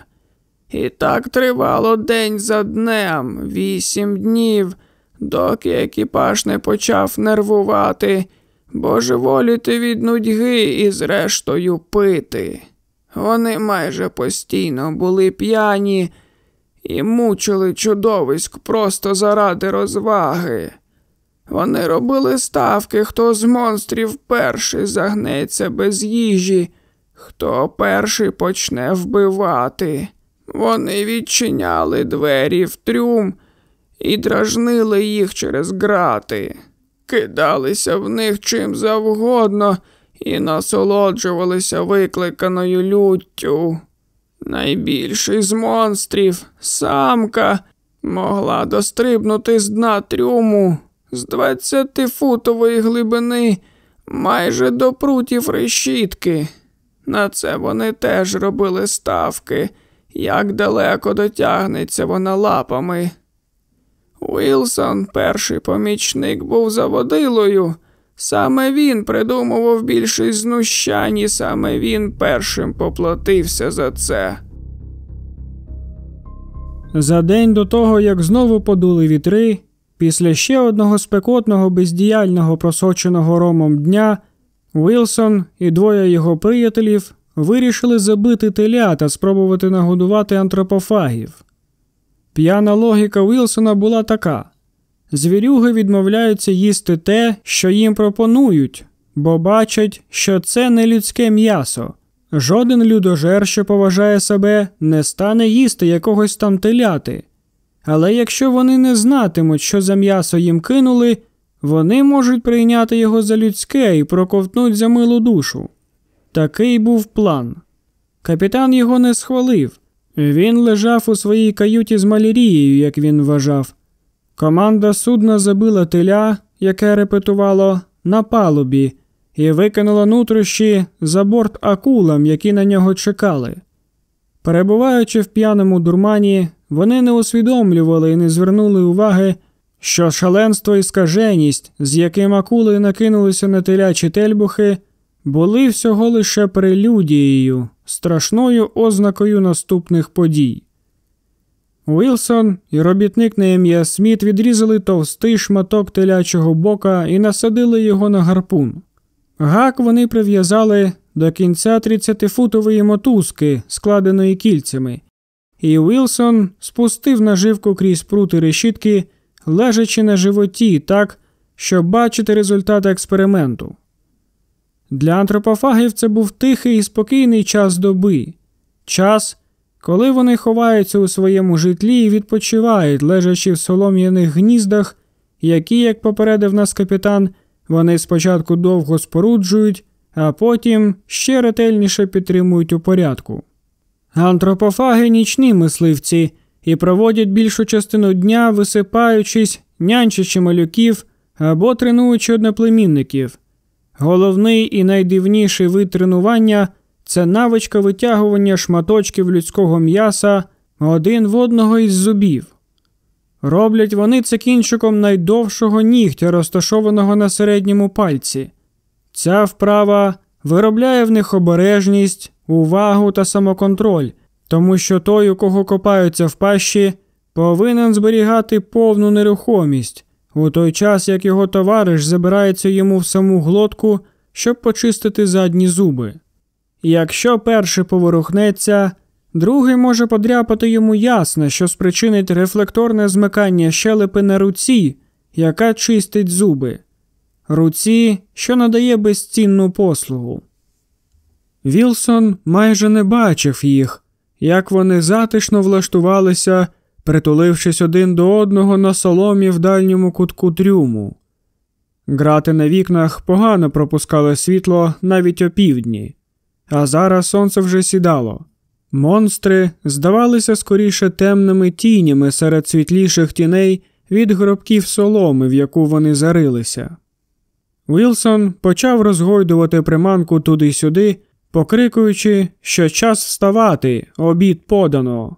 І так тривало день за днем, вісім днів, доки екіпаж не почав нервувати, божеволіти від нудьги і, зрештою, пити. Вони майже постійно були п'яні і мучили чудовиськ просто заради розваги. Вони робили ставки, хто з монстрів перший загнеться без їжі, хто перший почне вбивати. Вони відчиняли двері в трюм і дражнили їх через грати, кидалися в них чим завгодно і насолоджувалися викликаною люттю. Найбільший з монстрів, самка, могла дострибнути з дна трюму з двадцятифутової глибини майже до прутів решітки. На це вони теж робили ставки, як далеко дотягнеться вона лапами. Уілсон, перший помічник, був заводилою. Саме він придумував більшість знущань, і саме він першим поплатився за це. За день до того, як знову подули вітри, після ще одного спекотного бездіяльного просоченого ромом дня, Уілсон і двоє його приятелів вирішили забити теля та спробувати нагодувати антропофагів. П'яна логіка Уілсона була така: звірюги відмовляються їсти те, що їм пропонують, бо бачать, що це не людське м'ясо. Жоден людожер, що поважає себе, не стане їсти якогось там теляти. Але якщо вони не знатимуть, що за м'ясо їм кинули, вони можуть прийняти його за людське і проковтнуть за милу душу. Такий був план. Капітан його не схвалив. Він лежав у своїй каюті з малярією, як він вважав. Команда судна забила теля, яке репетувало, на палубі, і викинула нутрощі за борт акулам, які на нього чекали. Перебуваючи в п'яному дурмані, вони не усвідомлювали і не звернули уваги, що шаленство і скаженість, з яким акули накинулися на телячі тельбухи, були всього лише прелюдією, страшною ознакою наступних подій. Уілсон і робітник на ім'я Сміт відрізали товстий шматок телячого бока і насадили його на гарпун. Гак вони прив'язали до кінця 30-футової мотузки, складеної кільцями, і Уілсон спустив наживку крізь прути решітки, лежачи на животі так, щоб бачити результати експерименту. Для антропофагів це був тихий і спокійний час доби, час, коли вони ховаються у своєму житлі і відпочивають, лежачи в солом'яних гніздах, які, як попередив нас капітан, вони спочатку довго споруджують, а потім ще ретельніше підтримують у порядку. Антропофаги нічні мисливці і проводять більшу частину дня, висипаючись, нянчачи малюків або тренуючи одноплемінників. Головний і найдивніший вид тренування це навичка витягування шматочків людського м'яса один в одного із зубів. Роблять вони це кінчиком найдовшого нігтя, розташованого на середньому пальці. Ця вправа виробляє в них обережність, увагу та самоконтроль, тому що той, у кого копаються в пащі, повинен зберігати повну нерухомість, у той час як його товариш забирається йому в саму глотку, щоб почистити задні зуби. Якщо перший поворухнеться, другий може подряпати йому ясно, що спричинить рефлекторне змикання щелепи на руці, яка чистить зуби, руці, що надає безцінну послугу. Вілсон майже не бачив їх, як вони затишно влаштувалися, притулившись один до одного на соломі в дальньому кутку трюму. Грати на вікнах погано пропускали світло навіть опівдні, а зараз сонце вже сідало. Монстри здавалися скоріше темними тінями серед світліших тіней від гробків соломи, в яку вони зарилися. Вілсон почав розгойдувати приманку туди-сюди, покрикуючи, що час вставати, обід подано.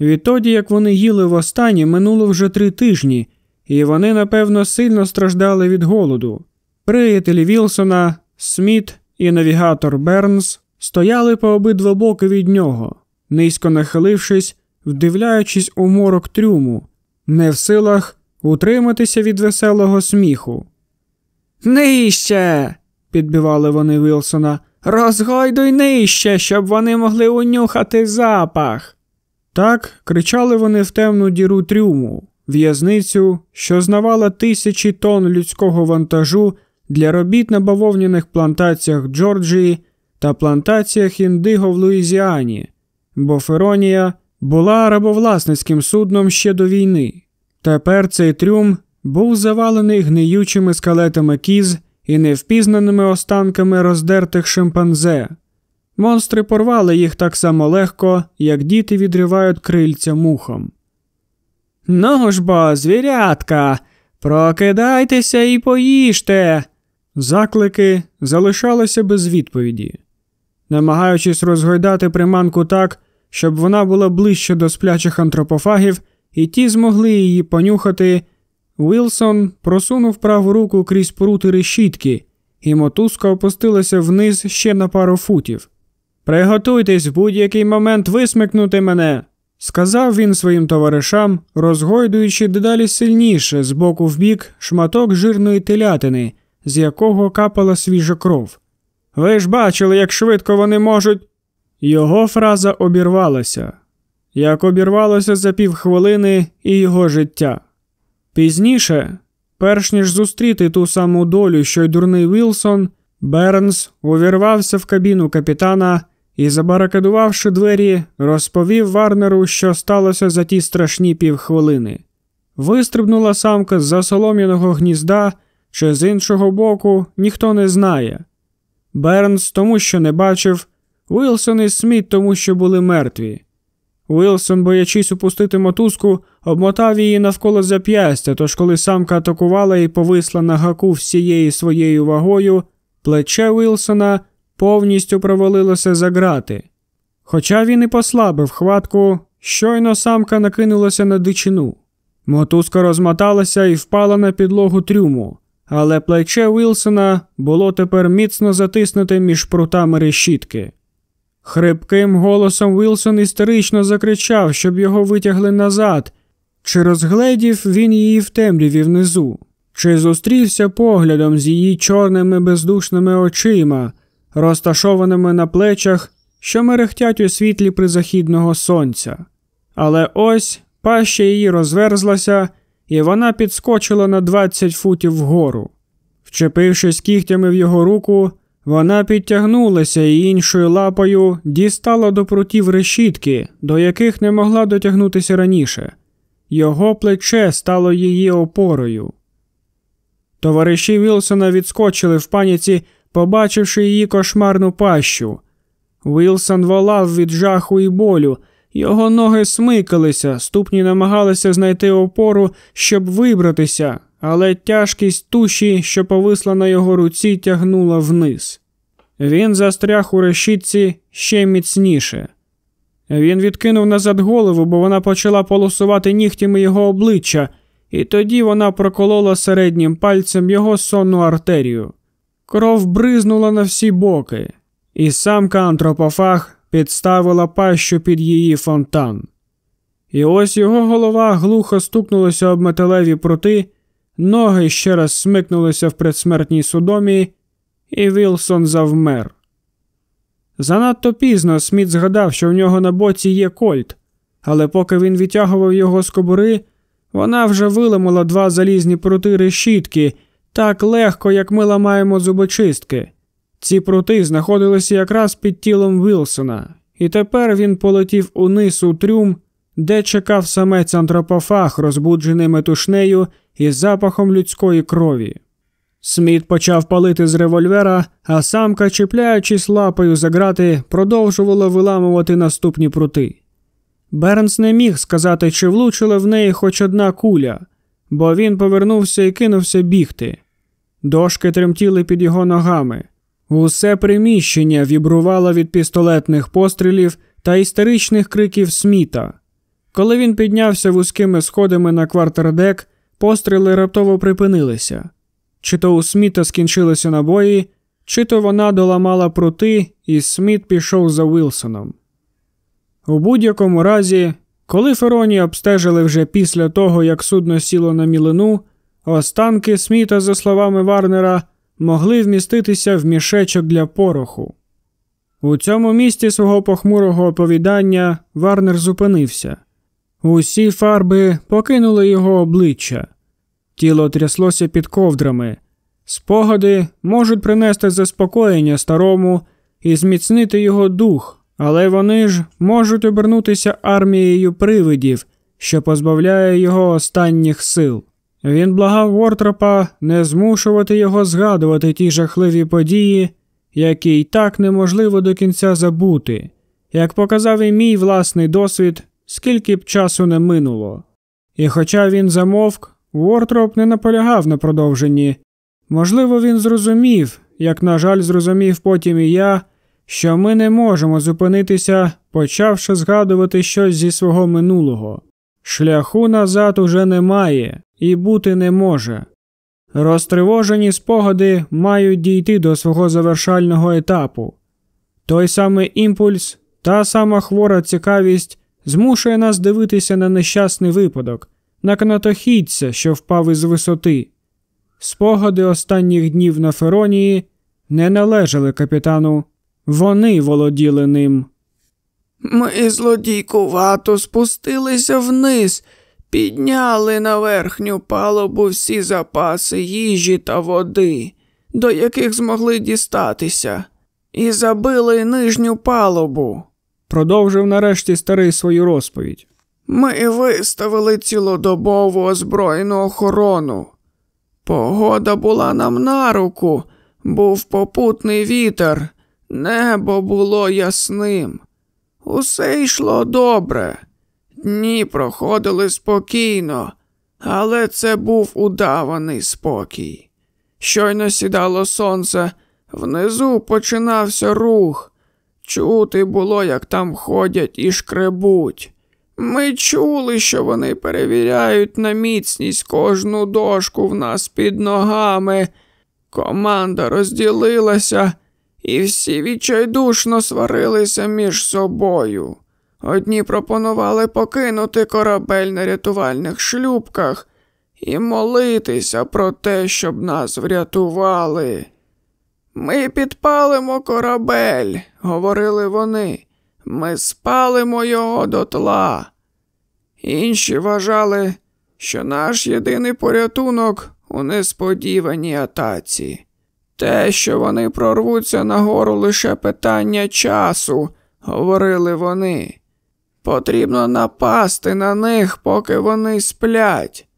Відтоді, як вони їли востаннє, минуло вже три тижні, і вони, напевно, сильно страждали від голоду. Приятелі Вілсона, Сміт і навігатор Бернс стояли по обидва боки від нього, низько нахилившись, вдивляючись у морок трюму, не в силах утриматися від веселого сміху. Нижче. підбивали вони Вілсона. Розгойдуй нижче, щоб вони могли унюхати запах. Так кричали вони в темну діру трюму, в'язницю, що знавала тисячі тонн людського вантажу для робіт на бавовняних плантаціях Джорджії та плантаціях індиго в Луїзіані, бо Феронія була рабовласницьким судном ще до війни. Тепер цей трюм був завалений гниючими скелетами кіз і невпізнаними останками роздертих шимпанзе. Монстри порвали їх так само легко, як діти відривають крильця мухом. Ну ж бо, звірятка, прокидайтеся і поїжте. Заклики залишалися без відповіді. Намагаючись розгойдати приманку так, щоб вона була ближче до сплячих антропофагів, і ті змогли її понюхати, Уілсон просунув праву руку крізь прути решітки, і мотузка опустилася вниз ще на пару футів. Приготуйтесь в будь-який момент висмикнути мене, сказав він своїм товаришам, розгойдуючи дедалі сильніше з боку в бік шматок жирної телятини, з якого капала свіжа кров. Ви ж бачили, як швидко вони можуть. Його фраза обірвалася, як обірвалося за півхвилини і його життя. Пізніше, перш ніж зустріти ту саму долю, що й дурний Вілсон, Бернс увірвався в кабіну капітана і, забарикадувавши двері, розповів Варнеру, що сталося за ті страшні півхвилини. Вистрибнула самка з за солом'яного гнізда, чи з іншого боку ніхто не знає. Бернс тому, що не бачив, Уілсон і Сміт тому, що були мертві. Уілсон, боячись упустити мотузку, обмотав її навколо зап'ястя, тож коли самка атакувала і повисла на гаку всією своєю вагою, плече Уілсона повністю провалилося за грати. Хоча він і послабив хватку, щойно самка накинулася на дичину. Мотузка розмоталася і впала на підлогу трюму, але плече Уілсона було тепер міцно затиснуте між прутами решітки. Хрипким голосом Вілсон істерично закричав, щоб його витягли назад. Чи розгледів він її в темряві внизу, чи зустрівся поглядом з її чорними бездушними очима, розташованими на плечах, що мерехтять у світлі призахідного сонця. Але ось паща її розверзлася, і вона підскочила на 20 футів вгору. Вчепившись кігтями в його руку, вона підтягнулася і іншою лапою дістала до прутів решітки, до яких не могла дотягнутися раніше. Його плече стало її опорою. Товариші Вілсона відскочили в паніці, побачивши її кошмарну пащу. Вілсон волав від жаху і болю, його ноги смикалися, ступні намагалися знайти опору, щоб вибратися, але тяжкість туші, що повисла на його руці, тягнула вниз. Він застряг у решітці ще міцніше. Він відкинув назад голову, бо вона почала полосувати нігтями його обличчя, і тоді вона проколола середнім пальцем його сонну артерію. Кров бризнула на всі боки, і самка антропофаг підставила пащу під її фонтан. І ось його голова глухо стукнулася об металеві прути, ноги ще раз смикнулися в предсмертній судомі, і Вілсон завмер. Занадто пізно Сміт згадав, що в нього на боці є кольт, але поки він відтягував його з кобури, вона вже виламала два залізні прути решітки так легко, як ми ламаємо зубочистки. Ці прути знаходилися якраз під тілом Вілсона, і тепер він полетів униз у трюм, де чекав самець антропофаг, розбуджений метушнею і запахом людської крові. Сміт почав палити з револьвера, а самка, чіпляючись лапою за грати, продовжувала виламувати наступні прути. Бернс не міг сказати, чи влучила в неї хоч одна куля, бо він повернувся і кинувся бігти. Дошки тремтіли під його ногами. Усе приміщення вібрувало від пістолетних пострілів та істеричних криків Сміта. Коли він піднявся вузькими сходами на квартердек, постріли раптово припинилися. Чи то у Сміта скінчилися набої, чи то вона доламала прути, і Сміт пішов за Вілсоном. У будь-якому разі, коли Фероні обстежили вже після того, як судно сіло на мілину, останки Сміта, за словами Варнера, могли вміститися в мішечок для пороху. У цьому місці свого похмурого оповідання Варнер зупинився. Усі фарби покинули його обличчя, тіло тряслося під ковдрами. Спогади можуть принести заспокоєння старому і зміцнити його дух, але вони ж можуть обернутися армією привидів, що позбавляє його останніх сил. Він благав Вортропа не змушувати його згадувати ті жахливі події, які й так неможливо до кінця забути, як показав і мій власний досвід, скільки б часу не минуло. І хоча він замовк, Вортроп не наполягав на продовженні. Можливо, він зрозумів, як, на жаль, зрозумів потім і я, що ми не можемо зупинитися, почавши згадувати щось зі свого минулого. Шляху назад уже немає і бути не може. Розтривожені спогади мають дійти до свого завершального етапу. Той самий імпульс, та сама хвора цікавість змушує нас дивитися на нещасний випадок, на канатохідця, що впав із висоти. Спогади останніх днів на Феронії не належали капітану, вони володіли ним. Ми злодійкувато спустилися вниз, підняли на верхню палубу всі запаси їжі та води, до яких змогли дістатися, і забили нижню палубу. Продовжив нарешті старий свою розповідь. Ми виставили цілодобову озброєну охорону. Погода була нам на руку, був попутний вітер, небо було ясним. Усе йшло добре. Дні проходили спокійно, але це був удаваний спокій. Щойно сідало сонце, внизу починався рух. Чути було, як там ходять і шкребуть. Ми чули, що вони перевіряють на міцність кожну дошку в нас під ногами. Команда розділилася, і всі відчайдушно сварилися між собою. Одні пропонували покинути корабель на рятувальних шлюбках і молитися про те, щоб нас врятували. Ми підпалимо корабель, говорили вони. Ми спалимо його дотла. Інші вважали, що наш єдиний порятунок у несподіваній атаці. Те, що вони прорвуться нагору лише питання часу, говорили вони. Потрібно напасти на них, поки вони сплять.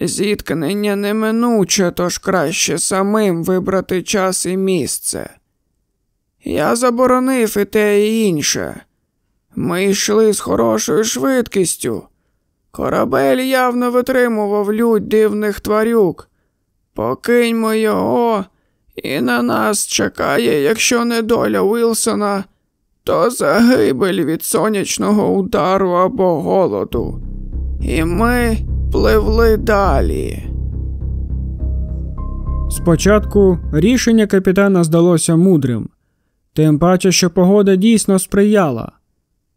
Зіткнення неминуче, тож краще самим вибрати час і місце. Я заборонив і те і інше. Ми йшли з хорошою швидкістю. Корабель явно витримував лють дивних тварюк. Покиньмо його, і на нас чекає, якщо не доля Вілсона, то загибель від сонячного удару або голоду. І ми пливли далі. Спочатку рішення капітана здалося мудрим, тим паче, що погода дійсно сприяла.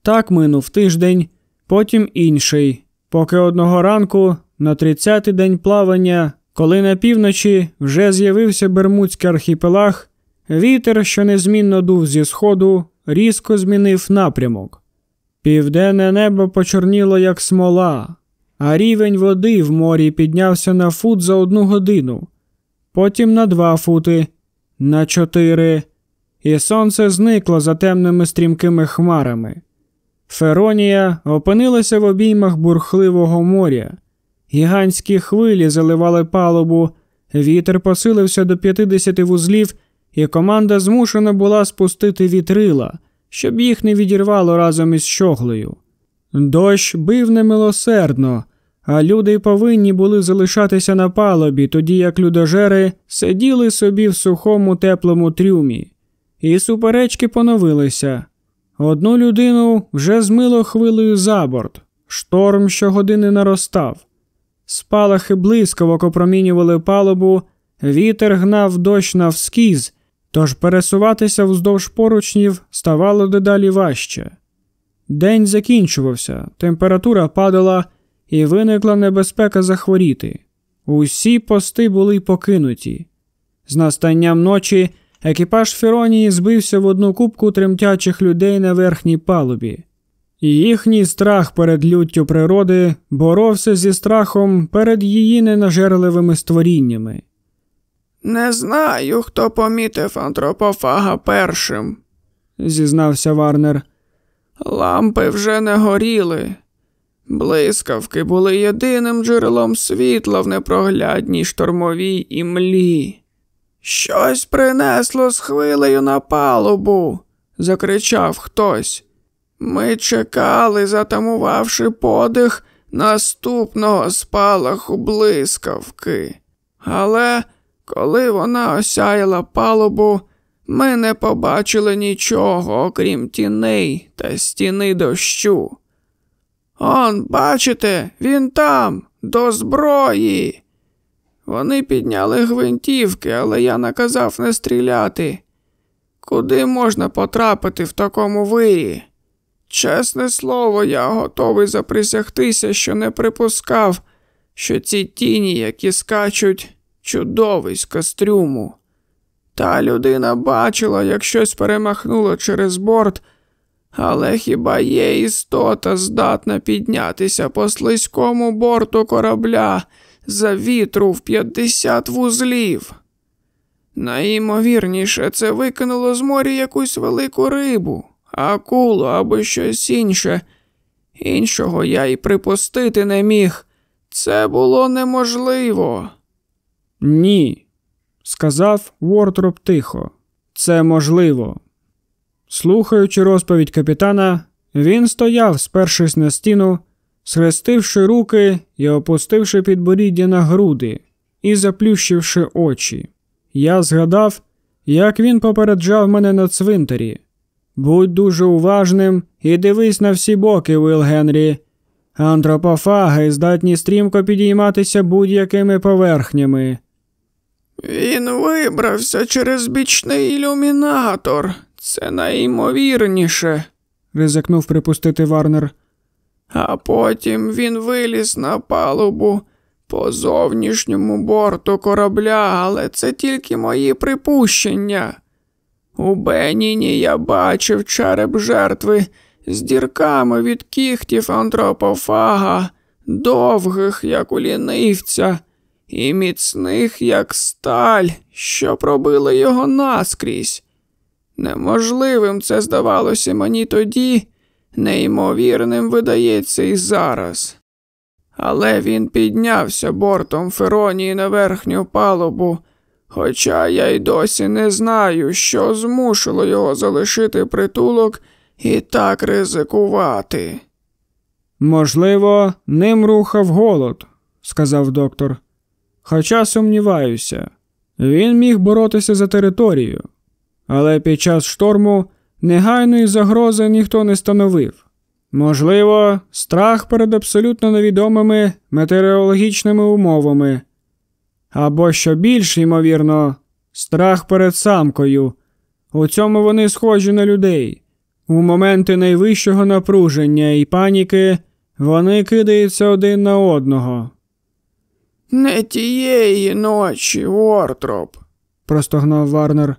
Так минув тиждень, потім інший, поки одного ранку, на 30-й день плавання, коли на півночі вже з'явився Бермудський архіпелаг, вітер, що незмінно дув зі сходу, різко змінив напрямок. Південне небо почорніло, як смола, а рівень води в морі піднявся на фут за одну годину, потім на два фути, на чотири, і сонце зникло за темними стрімкими хмарами. Феронія опинилася в обіймах бурхливого моря. Гігантські хвилі заливали палубу, вітер посилився до 50 вузлів, і команда змушена була спустити вітрила, щоб їх не відірвало разом із щоглею. Дощ бив немилосердно, а люди повинні були залишатися на палубі, тоді як людожери сиділи собі в сухому теплому трюмі. І суперечки поновилися. Одну людину вже змило хвилею за борт. Шторм щогодини наростав. Спалахи блискавок опромінювали палубу, вітер гнав дощ навскіз, тож пересуватися вздовж поручнів ставало дедалі важче. День закінчувався, температура падала, і виникла небезпека захворіти. Усі пости були покинуті. З настанням ночі екіпаж Феронії збився в одну кубку тремтячих людей на верхній палубі. І їхній страх перед люттю природи боровся зі страхом перед її ненажерливими створіннями. Не знаю, хто помітив антропофага першим, зізнався Варнер. Лампи вже не горіли. Блискавки були єдиним джерелом світла в непроглядній штормовій імлі. Щось принесло з хвилею на палубу, закричав хтось. Ми чекали, затамувавши подих наступного спалаху блискавки. Але коли вона осяяла палубу, ми не побачили нічого, окрім тіней та стіни дощу. Он, бачите, він там, до зброї. Вони підняли гвинтівки, але я наказав не стріляти. Куди можна потрапити в такому вирі? Чесне слово, я готовий заприсягтися, що не припускав, що ці тіні, які скачуть, чудовиська з трюму. Та людина бачила, як щось перемахнуло через борт, але хіба є істота здатна піднятися по слизькому борту корабля за вітру в 50 вузлів? Найімовірніше, це викинуло з моря якусь велику рибу, акулу або щось інше. Іншого я й припустити не міг. Це було неможливо. Ні, сказав Вортроп тихо. Це можливо. Слухаючи розповідь капітана, він стояв, спершись на стіну, схрестивши руки і опустивши підборіддя на груди і заплющивши очі. Я згадав, як він попереджав мене на цвинтарі. Будь дуже уважним і дивись на всі боки, Уилл Генрі. Антропофаги здатні стрімко підійматися будь-якими поверхнями. Він вибрався через бічний ілюмінатор. Це найімовірніше, ризикнув припустити Варнер. А потім він виліз на палубу по зовнішньому борту корабля, але це тільки мої припущення. У Беніні я бачив череп жертви з дірками від кіхтів антропофага, довгих, як у лінивця, і міцних, як сталь, що пробили його наскрізь. Неможливим це здавалося мені тоді, неймовірним видається і зараз. Але він піднявся бортом Феронії на верхню палубу, хоча я й досі не знаю, що змусило його залишити притулок і так ризикувати. Можливо, ним рухав голод, сказав доктор. Хоча сумніваюся, він міг боротися за територію, але під час шторму негайної загрози ніхто не становив. Можливо, страх перед абсолютно невідомими метеорологічними умовами, або що більш ймовірно, страх перед самкою. У цьому вони схожі на людей. У моменти найвищого напруження і паніки вони кидаються один на одного. Не тієї ночі, Вортроп, простогнав Варнер.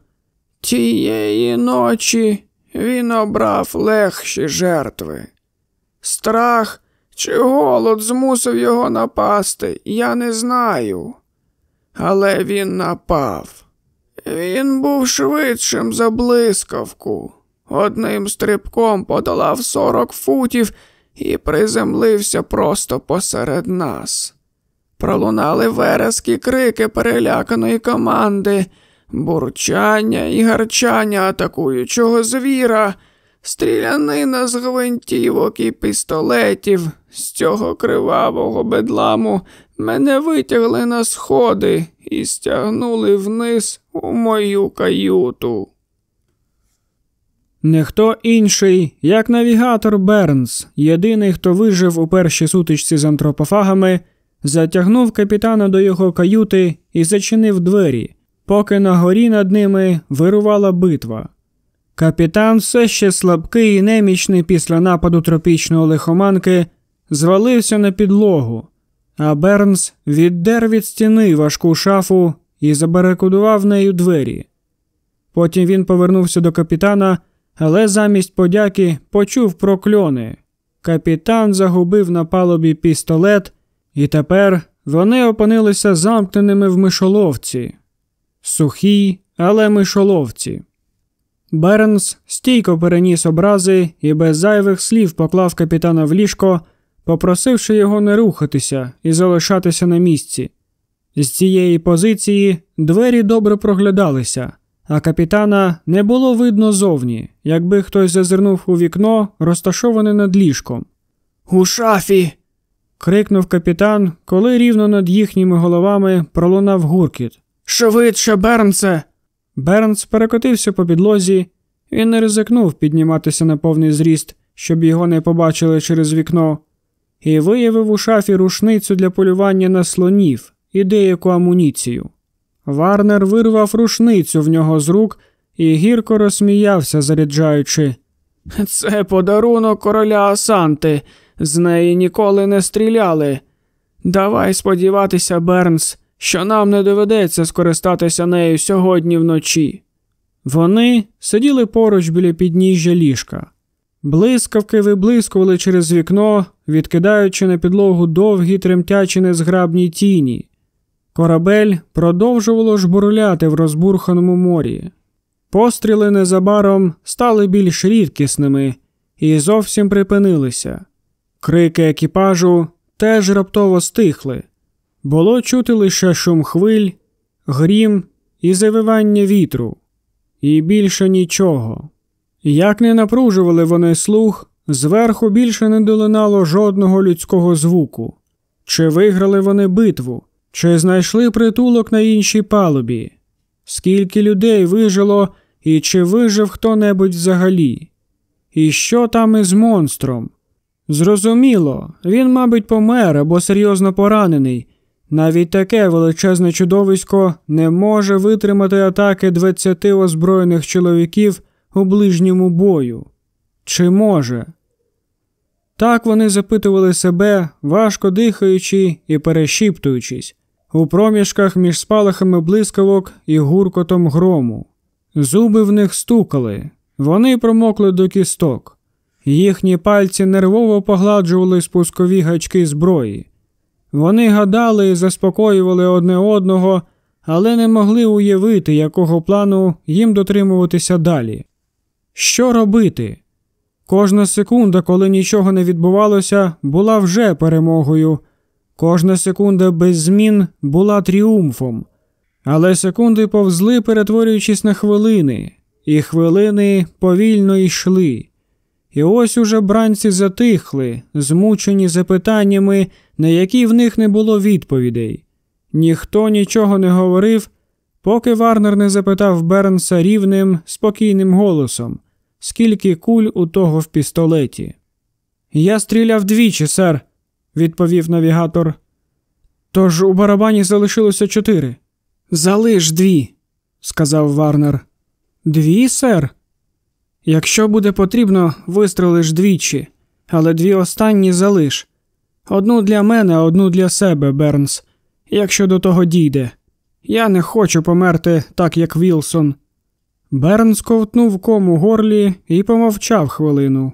Тієї ночі він обрав легші жертви. Страх чи голод змусив його напасти, я не знаю. Але він напав. Він був швидшим за блискавку. Одним стрибком подолав сорок футів і приземлився просто посеред нас. Пролунали верески крики переляканої команди, бурчання і гарчання атакуючого звіра, Стрілянина з гвинтівок і пістолетів з цього кривавого бедламу мене витягли на сходи і стягнули вниз у мою каюту. Не хто інший, як навігатор Бернс, єдиний, хто вижив у першій сутичці з антропофагами, затягнув капітана до його каюти і зачинив двері, поки на горі над ними вирувала битва. Капітан, все ще слабкий і немічний після нападу тропічної лихоманки, звалився на підлогу, а Бернс віддер від стіни важку шафу і забарикудував нею двері. Потім він повернувся до капітана, але замість подяки почув прокльони. Капітан загубив на палубі пістолет, і тепер вони опинилися замкненими в мишоловці. Сухій, але мишоловці. Бернс стійко переніс образи і без зайвих слів поклав капітана в ліжко, попросивши його не рухатися і залишатися на місці. З цієї позиції двері добре проглядалися, а капітана не було видно зовні, якби хтось зазирнув у вікно, розташоване над ліжком. У шафі. Крикнув капітан, коли рівно над їхніми головами пролунав гуркіт. Швидше, Бернсе. Бернс перекотився по підлозі і не ризикнув підніматися на повний зріст, щоб його не побачили через вікно, і виявив у шафі рушницю для полювання на слонів і деяку амуніцію. Варнер вирвав рушницю в нього з рук і гірко розсміявся, заряджаючи. Це подарунок короля Асанти, з неї ніколи не стріляли. Давай сподіватися, Бернс, що нам не доведеться скористатися нею сьогодні вночі. Вони сиділи поруч біля підніжжя ліжка. Блискавки виблискували через вікно, відкидаючи на підлогу довгі тремтячі незграбні тіні. Корабель продовжувало жбурляти в розбурханому морі. Постріли незабаром стали більш рідкісними і зовсім припинилися. Крики екіпажу теж раптово стихли. Було чути лише шум хвиль, грім і завивання вітру, і більше нічого. Як не напружували вони слух, зверху більше не долинало жодного людського звуку. Чи виграли вони битву, чи знайшли притулок на іншій палубі? Скільки людей вижило і чи вижив хто небудь взагалі? І що там із монстром? Зрозуміло, він, мабуть, помер або серйозно поранений. Навіть таке величезне чудовисько не може витримати атаки 20 озброєних чоловіків у ближньому бою. Чи може? Так вони запитували себе, важко дихаючи і перешіптуючись, у проміжках між спалахами блискавок і гуркотом грому. Зуби в них стукали, вони промокли до кісток. Їхні пальці нервово погладжували спускові гачки зброї. Вони гадали і заспокоювали одне одного, але не могли уявити, якого плану їм дотримуватися далі. Що робити? Кожна секунда, коли нічого не відбувалося, була вже перемогою, кожна секунда без змін була тріумфом, але секунди повзли, перетворюючись на хвилини, і хвилини повільно йшли. І ось уже бранці затихли, змучені запитаннями, на які в них не було відповідей. Ніхто нічого не говорив, поки Варнер не запитав Бернса рівним, спокійним голосом, скільки куль у того в пістолеті. Я стріляв двічі, сер, відповів навігатор. Тож у барабані залишилося чотири. Залиш дві, сказав Варнер. Дві, сер? Якщо буде потрібно, вистрелиш двічі, але дві останні залиш. Одну для мене, одну для себе, Бернс, якщо до того дійде. Я не хочу померти так, як Вілсон. Бернс ковтнув ком у горлі і помовчав хвилину.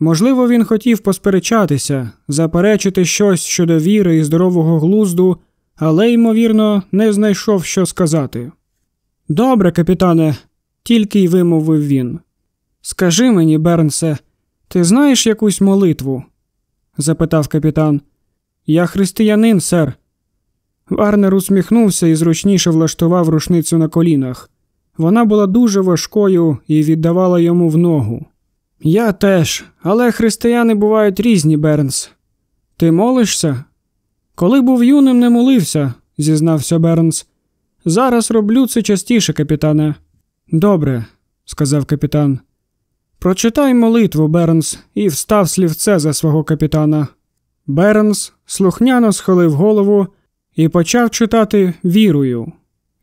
Можливо, він хотів посперечатися, заперечити щось щодо віри і здорового глузду, але, ймовірно, не знайшов, що сказати. Добре, капітане, тільки й вимовив він. Скажи мені, Бернсе, ти знаєш якусь молитву? запитав капітан. Я християнин, сер. Варнер усміхнувся і зручніше влаштував рушницю на колінах. Вона була дуже важкою і віддавала йому в ногу. Я теж, але християни бувають різні, Бернс. Ти молишся? Коли був юним, не молився, зізнався Бернс. Зараз роблю це частіше, капітане. Добре, сказав капітан. Прочитай молитву, Бернс, і встав слівце за свого капітана. Бернс слухняно схилив голову і почав читати Вірую.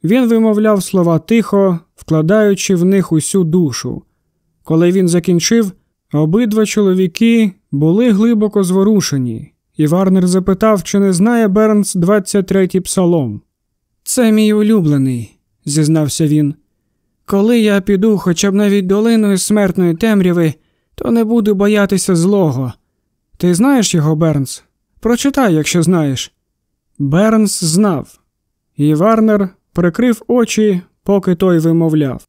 Він вимовляв слова тихо, вкладаючи в них усю душу. Коли він закінчив, обидва чоловіки були глибоко зворушені, і Варнер запитав, чи не знає Бернс 23-й псалом. Це мій улюблений, зізнався він. Коли я піду хоча б навіть долиною смертної темряви, то не буду боятися злого. Ти знаєш його, Бернс? Прочитай, якщо знаєш. Бернс знав, і Варнер прикрив очі, поки той вимовляв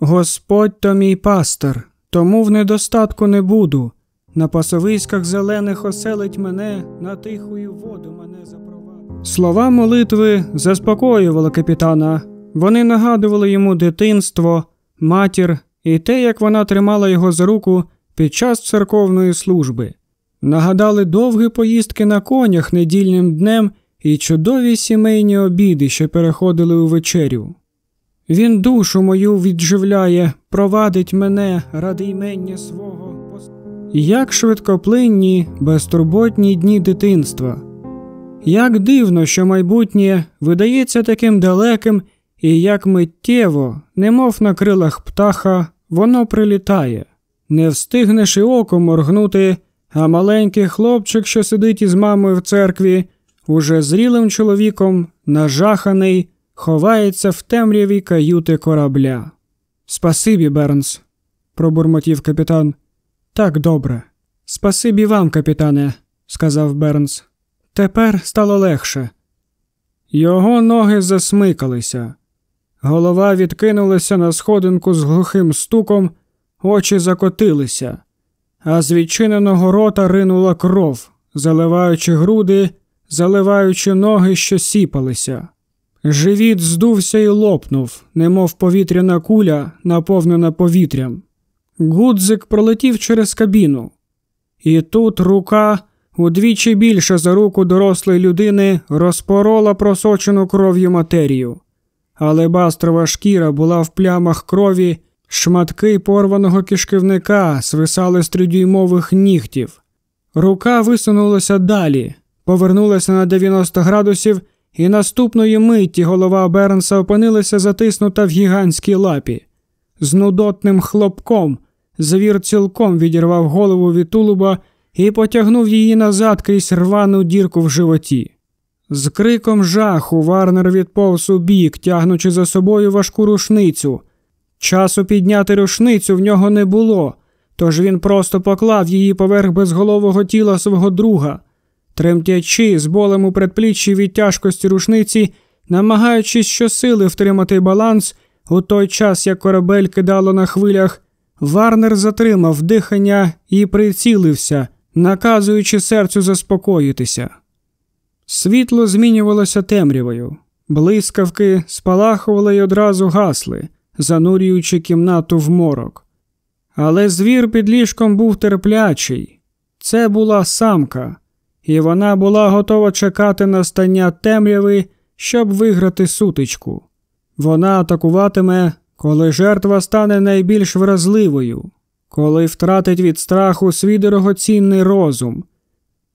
Господь то мій пастор, тому в недостатку не буду. На пасовиськах зелених оселить мене, на тихую воду мене запровадить. Слова молитви заспокоювали капітана. Вони нагадували йому дитинство, матір і те, як вона тримала його за руку під час церковної служби. Нагадали довгі поїздки на конях недільним днем і чудові сімейні обіди, що переходили у вечерю. Він душу мою відживляє, провадить мене ради ймення свого. Як швидкоплинні, безтурботні дні дитинства. Як дивно, що майбутнє видається таким далеким, і як миттєво, немов на крилах птаха, воно прилітає. Не встигнеш і око моргнути, а маленький хлопчик, що сидить із мамою в церкві, уже зрілим чоловіком, нажаханий, ховається в темряві каюти корабля. Спасибі, Бернс, пробурмотів капітан. Так добре. Спасибі вам, капітане, сказав Бернс. Тепер стало легше. Його ноги засмикалися. Голова відкинулася на сходинку з глухим стуком, очі закотилися, а з відчиненого рота ринула кров, заливаючи груди, заливаючи ноги, що сіпалися. Живіт здувся і лопнув, немов повітряна куля, наповнена повітрям. Гудзик пролетів через кабіну, і тут рука, удвічі більша за руку дорослої людини, розпорола просочену кров'ю матерію. Алебастрова шкіра була в плямах крові, шматки порваного кишківника свисали з тридюймових нігтів. Рука висунулася далі, повернулася на 90 градусів, і наступної миті голова Бернса опинилася затиснута в гігантській лапі. З нудотним хлопком звір цілком відірвав голову від тулуба і потягнув її назад крізь рвану дірку в животі. З криком жаху Варнер відповз у бік, тягнучи за собою важку рушницю. Часу підняти рушницю в нього не було, тож він просто поклав її поверх безголового тіла свого друга, тремтячи з болем у предпліччі від тяжкості рушниці, намагаючись щосили втримати баланс, у той час як корабель кидало на хвилях, Варнер затримав дихання і прицілився, наказуючи серцю заспокоїтися. Світло змінювалося темрявою, блискавки спалахували й одразу гасли, занурюючи кімнату в морок. Але звір під ліжком був терплячий. Це була самка, і вона була готова чекати настання темряви, щоб виграти сутичку. Вона атакуватиме, коли жертва стане найбільш вразливою, коли втратить від страху свій дорогоцінний розум.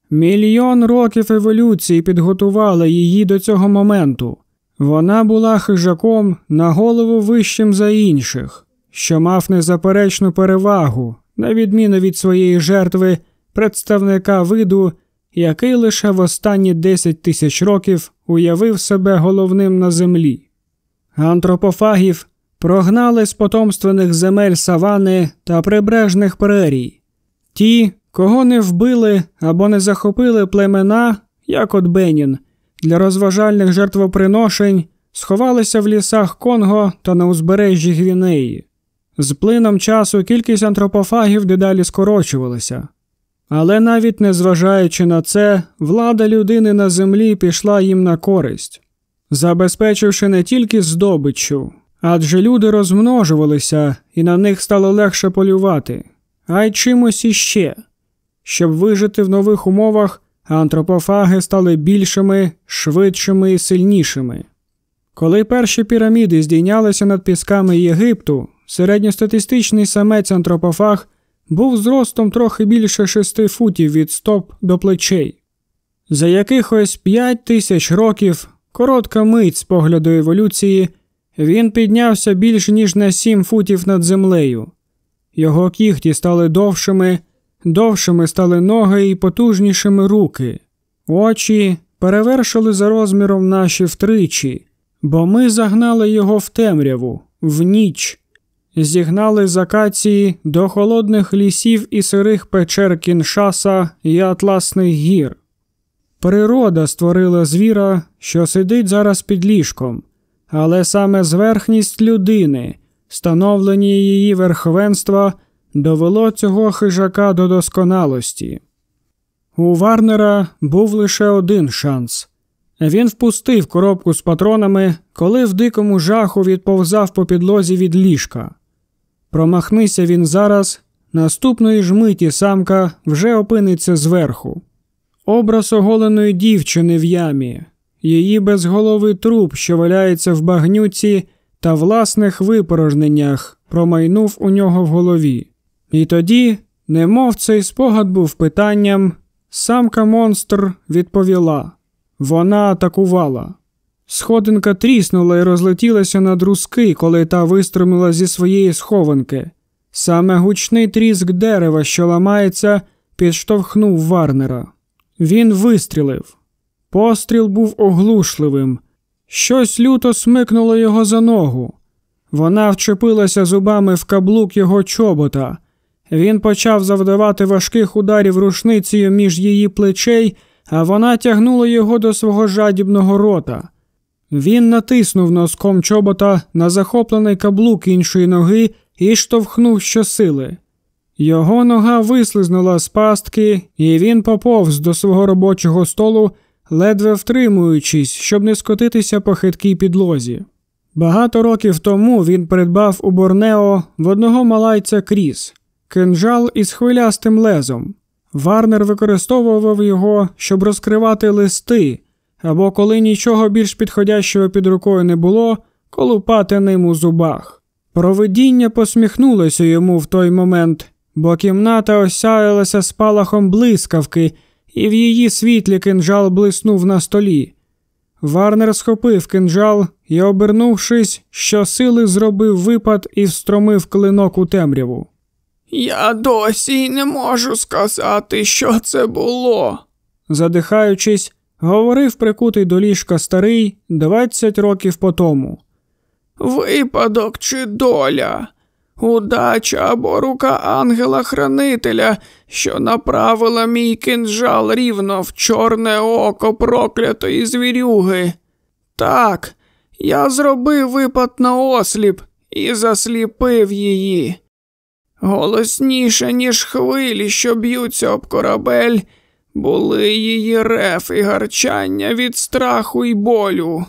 Мільйон років еволюції підготували її до цього моменту. Вона була хижаком на голову вищим за інших, що мав незаперечну перевагу, на відміну від своєї жертви, представника виду, який лише в останні 10 тисяч років уявив себе головним на землі. Антропофагів прогнали з потомственних земель савани та прибережних прерій. Ті, кого не вбили або не захопили племена, як от Бенін, для розважальних жертвоприношень, сховалися в лісах Конго та на узбережжі Гвінеї. З плином часу кількість антропофагів дедалі скорочувалася. Але навіть незважаючи на це, влада людини на землі пішла їм на користь, забезпечивши не тільки здобиччю, адже люди розмножувалися і на них стало легше полювати. а й чимось іще. Щоб вижити в нових умовах, антропофаги стали більшими, швидшими і сильнішими. Коли перші піраміди здійнялися над пісками Єгипту, середньостатистичний самець антропофаг був зростом трохи більше шести футів від стоп до плечей. За якихось п'ять тисяч років, коротка мить з погляду еволюції, він піднявся більш ніж на сім футів над землею. Його кігті стали довшими, довшими стали ноги і потужнішими руки, очі перевершили за розміром наші втричі, бо ми загнали його в темряву, в ніч, зігнали з акації до холодних лісів і сирих печер кіншаса і атласних гір. Природа створила звіра, що сидить зараз під ліжком, але саме зверхність людини, становлення її верховенства, довело цього хижака до досконалості. У Варнера був лише один шанс. Він впустив коробку з патронами, коли в дикому жаху відповзав по підлозі від ліжка. Промахнися він зараз, наступної ж миті самка вже опиниться зверху. Образ оголеної дівчини в ямі, її безголовий труп, що валяється в багнюці та власних випорожненнях, промайнув у нього в голові. І тоді, немов цей спогад був питанням, самка монстр відповіла вона атакувала. Сходинка тріснула і розлетілася на друзки, коли та виструмила зі своєї схованки. Саме гучний тріск дерева, що ламається, підштовхнув Варнера. Він вистрілив. Постріл був оглушливим. Щось люто смикнуло його за ногу. Вона вчепилася зубами в каблук його чобота. Він почав завдавати важких ударів рушницею між її плечей, а вона тягнула його до свого жадібного рота. Він натиснув носком чобота на захоплений каблук іншої ноги і штовхнув щосили. Його нога вислизнула з пастки, і він поповз до свого робочого столу, ледве втримуючись, щоб не скотитися по хиткій підлозі. Багато років тому він придбав у Борнео в одного малайця кріс, кинжал із хвилястим лезом. Варнер використовував його, щоб розкривати листи, або коли нічого більш підходящого під рукою не було, колупати ним у зубах. Провидіння посміхнулося йому в той момент, бо кімната осяялася спалахом блискавки, і в її світлі кинжал блиснув на столі. Варнер схопив кинжал і, обернувшись, щосили зробив випад і встромив клинок у темряву. Я досі не можу сказати, що це було, задихаючись, говорив прикутий до ліжка старий двадцять років по тому. Випадок чи доля, удача або рука ангела-хранителя, що направила мій кинжал рівно в чорне око проклятої звірюги. Так, я зробив випад на осліп і засліпив її. Голосніше, ніж хвилі, що б'ються об корабель, були її реф і гарчання від страху й болю.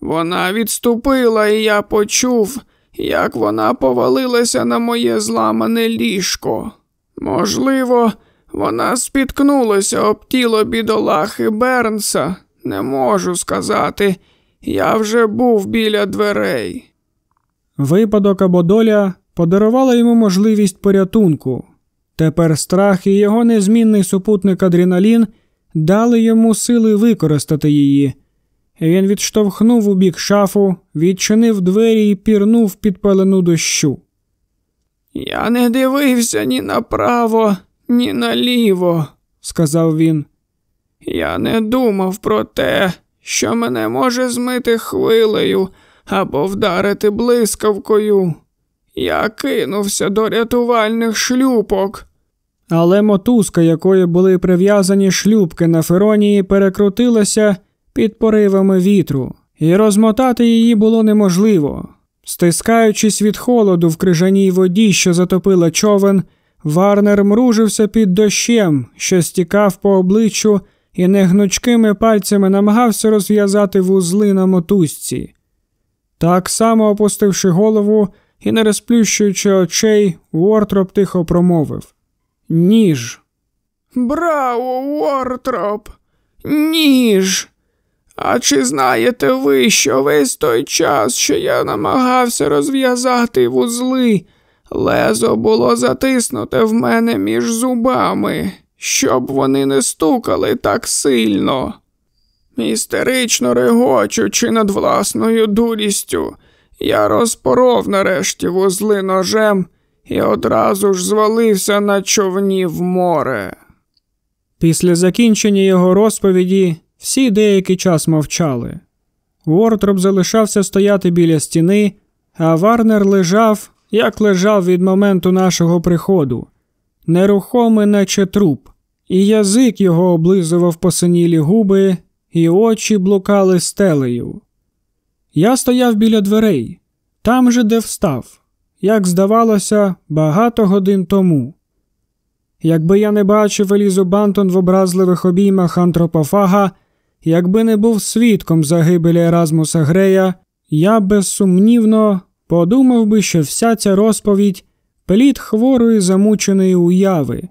Вона відступила, і я почув, як вона повалилася на моє зламане ліжко. Можливо, вона спіткнулася об тіло бідолахи Бернса, не можу сказати. Я вже був біля дверей. Випадок або доля подарувала йому можливість порятунку. Тепер страх і його незмінний супутник адреналін дали йому сили використати її. Він відштовхнув у бік шафу, відчинив двері і пірнув під пелену дощу. Я не дивився ні направо, ні наліво, сказав він. Я не думав про те, що мене може змити хвилею або вдарити блискавкою. Я кинувся до рятувальних шлюпок. Але мотузка, якою були прив'язані шлюбки на феронії, перекрутилася під поривами вітру, і розмотати її було неможливо. Стискаючись від холоду в крижаній воді, що затопила човен, Варнер мружився під дощем, що стікав по обличчю, і негнучкими пальцями намагався розв'язати вузли на мотузці. Так само опустивши голову, і, не розплющуючи очей, Уортроп тихо промовив Ніж. Браво, Уортроп! Ніж! А чи знаєте ви, що весь той час, що я намагався розв'язати вузли, лезо було затиснуте в мене між зубами, щоб вони не стукали так сильно? Істерично регочучи над власною дурістю, я розпоров нарешті вузли ножем і одразу ж звалився на човні в море. Після закінчення його розповіді всі деякий час мовчали. Уортроп залишався стояти біля стіни, а Варнер лежав, як лежав від моменту нашого приходу, нерухомий, наче труп, і язик його облизував посинілі губи, і очі блукали стелею. Я стояв біля дверей, там же, де встав, як здавалося, багато годин тому. Якби я не бачив Елізу Бантон в образливих обіймах антропофага, якби не був свідком загибелі Еразмуса Грея, я безсумнівно подумав би, що вся ця розповідь плід хворої замученої уяви,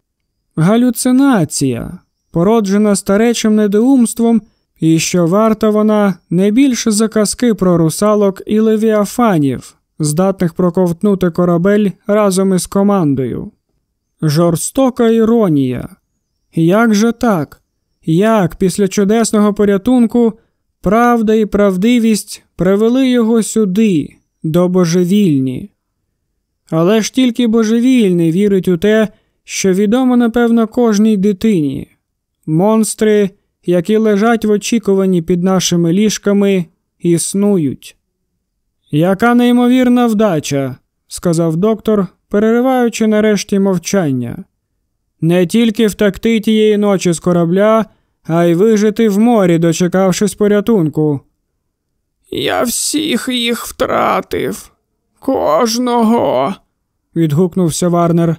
галюцинація, породжена старечим недоумством, і що варта вона не більше за казки про русалок і левіафанів, здатних проковтнути корабель разом із командою. Жорстока іронія. Як же так? Як після чудесного порятунку правда і правдивість привели його сюди, до божевільні? Але ж тільки божевільний вірить у те, що відомо, напевно, кожній дитині. Монстри, які лежать в очікуванні під нашими ліжками, існують. Яка неймовірна вдача, сказав доктор, перериваючи нарешті мовчання. Не тільки втекти тієї ночі з корабля, а й вижити в морі, дочекавшись порятунку. Я всіх їх втратив, кожного, відгукнувся Варнер.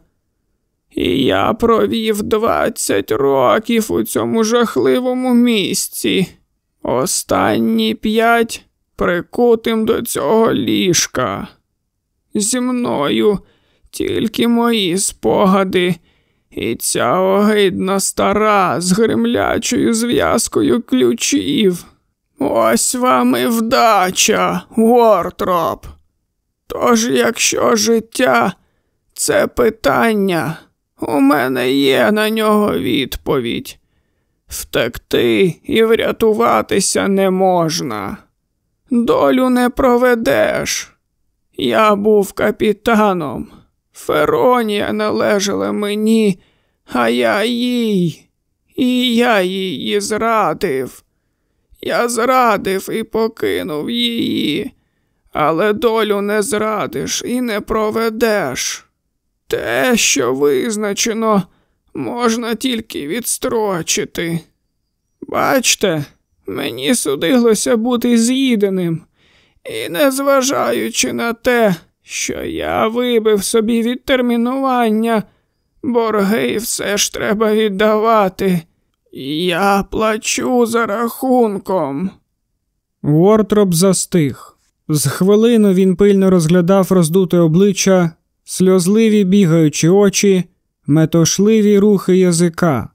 І я провів двадцять років у цьому жахливому місці. Останні п'ять прикутим до цього ліжка. Зі мною тільки мої спогади, і ця огидна стара з гремлячою зв'язкою ключів. Ось вам і вдача, Уортроп. Тож, якщо життя це питання, у мене є на нього відповідь. Втекти і врятуватися не можна. Долю не проведеш. Я був капітаном. Феронія належала мені, а я їй, і я її зрадив. Я зрадив і покинув її, але долю не зрадиш і не проведеш. Те, що визначено, можна тільки відстрочити. Бачте, мені судилося бути з'їденим, і, незважаючи на те, що я вибив собі відтермінування, борги все ж треба віддавати. Я плачу за рахунком. Уортроп застиг. З хвилину він пильно розглядав роздуте обличчя, сльозливі бігаючі очі, метошливі рухи язика.